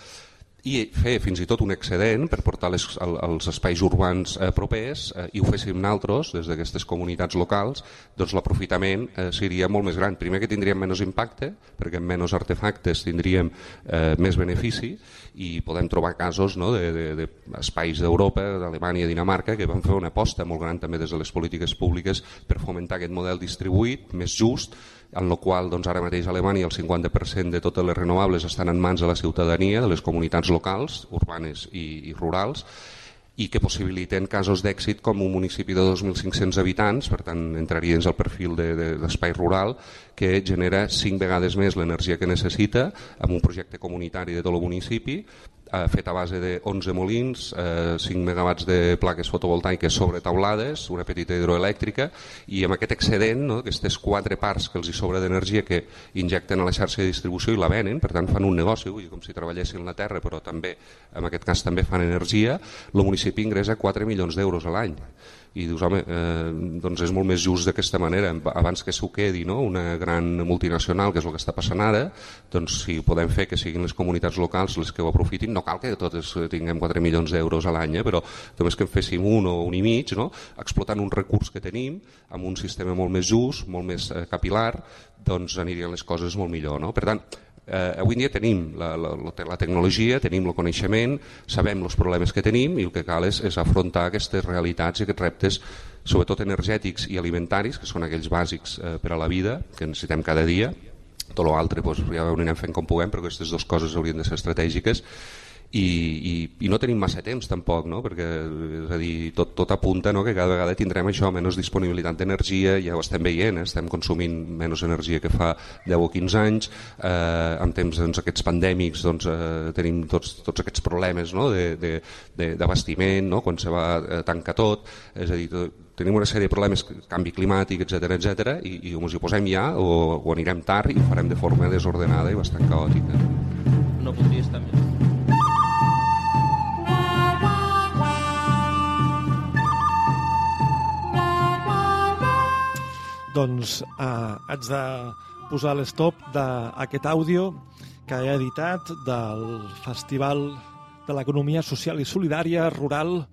i fer fins i tot un excedent per portar les, als espais urbans eh, propers eh, i ho féssim naltros des d'aquestes comunitats locals, doncs l'aprofitament eh, seria molt més gran. Primer que tindríem menys impacte, perquè amb menys artefactes tindríem eh, més benefici i podem trobar casos no, d'espais de, de, d'Europa, d'Alemanya, Dinamarca, que van fer una aposta molt gran també des de les polítiques públiques per fomentar aquest model distribuït, més just, en el qual doncs, ara mateix a Alemanya el 50% de totes les renovables estan en mans de la ciutadania, de les comunitats locals, urbanes i, i rurals, i que possibiliten casos d'èxit com un municipi de 2.500 habitants, per tant entraria dins el perfil d'espai de, de, rural, que genera cinc vegades més l'energia que necessita amb un projecte comunitari de tot el municipi, eh, fet a base de 11 molins, eh, 5 megawatts de plaques fotovoltaiques sobre taulades, una petita hidroelèctrica, i amb aquest excedent, no, aquestes quatre parts que els hi sobra d'energia que injecten a la xarxa de distribució i la venen, per tant fan un negoci, com si treballessin la terra, però també, en aquest cas també fan energia, el municipi ingressa 4 milions d'euros a l'any i dius, home, eh, doncs és molt més just d'aquesta manera, abans que s'ho quedi no? una gran multinacional, que és el que està passant ara, doncs si podem fer que siguin les comunitats locals les que ho aprofitin, no cal que totes tinguem 4 milions d'euros a l'any, eh? però només que en féssim un o un i mig, no? explotant un recurs que tenim, amb un sistema molt més just, molt més eh, capilar, doncs anirien les coses molt millor. No? Per tant, eh, avui dia tenim la, la, la tecnologia, tenim el coneixement, sabem els problemes que tenim i el que cal és, és afrontar aquestes realitats i aquests reptes sobretot energètics i alimentaris, que són aquells bàsics eh, per a la vida, que necessitem cada dia. Tot l'altre doncs, ja ho anirem fent com puguem, però aquestes dues coses haurien de ser estratègiques i, i, i no tenim massa temps tampoc, no? perquè és a dir, tot, tot apunta no? que cada vegada tindrem això, menys disponibilitat d'energia, ja ho estem veient, eh? estem consumint menys energia que fa 10 o 15 anys, eh, en temps doncs, aquests pandèmics doncs, eh, tenim tots, tots aquests problemes no? d'abastiment, no? quan se va eh, tancar tot, és a dir, tot, tenim una sèrie de problemes, canvi climàtic, etc etc i, i o ens hi posem ja o, o anirem tard i ho farem de forma desordenada i bastant caòtica. No podria estar més. Doncs eh, haig de posar l'estop d'aquest àudio que he editat del Festival de l'Economia Social i Solidària Rural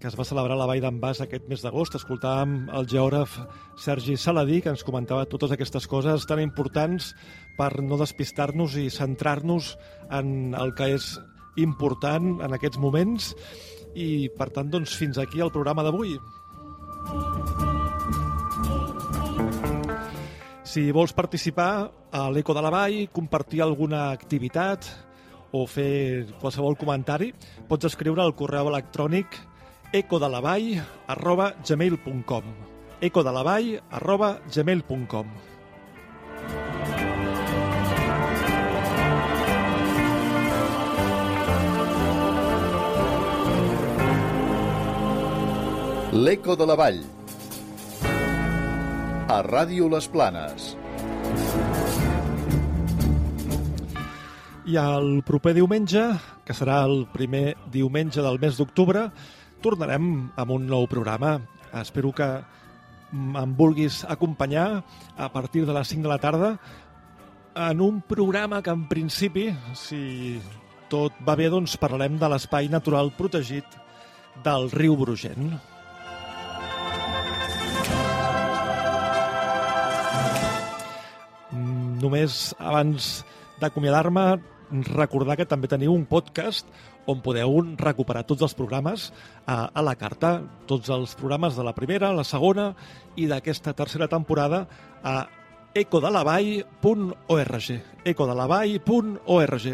que es va celebrar a la Vall d'en Bas aquest mes d'agost. Escoltàvem el geògraf Sergi Saladí, que ens comentava totes aquestes coses tan importants per no despistar-nos i centrar-nos en el que és important en aquests moments. I, per tant, doncs, fins aquí el programa d'avui. Si vols participar a l'Eco de la Vall, compartir alguna activitat o fer qualsevol comentari, pots escriure al correu electrònic ecodelavall arroba gmail.com ecodelavall arroba gmail.com L'Eco de la Vall a Ràdio Les Planes. I el proper diumenge, que serà el primer diumenge del mes d'octubre, tornarem amb un nou programa. Espero que em vulguis acompanyar a partir de les 5 de la tarda en un programa que en principi, si tot va bé, doncs parlarem de l'espai natural protegit del riu Brugent. Només abans d'acomiadar-me, recordar que també teniu un podcast on podeu recuperar tots els programes a, a la carta, tots els programes de la primera, la segona i d'aquesta tercera temporada a ecodelavall.org ecodelavall.org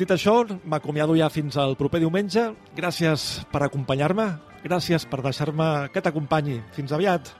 Dit això, m'acomiado ja fins al proper diumenge. Gràcies per acompanyar-me, gràcies per deixar-me que t'acompanyi. Fins aviat.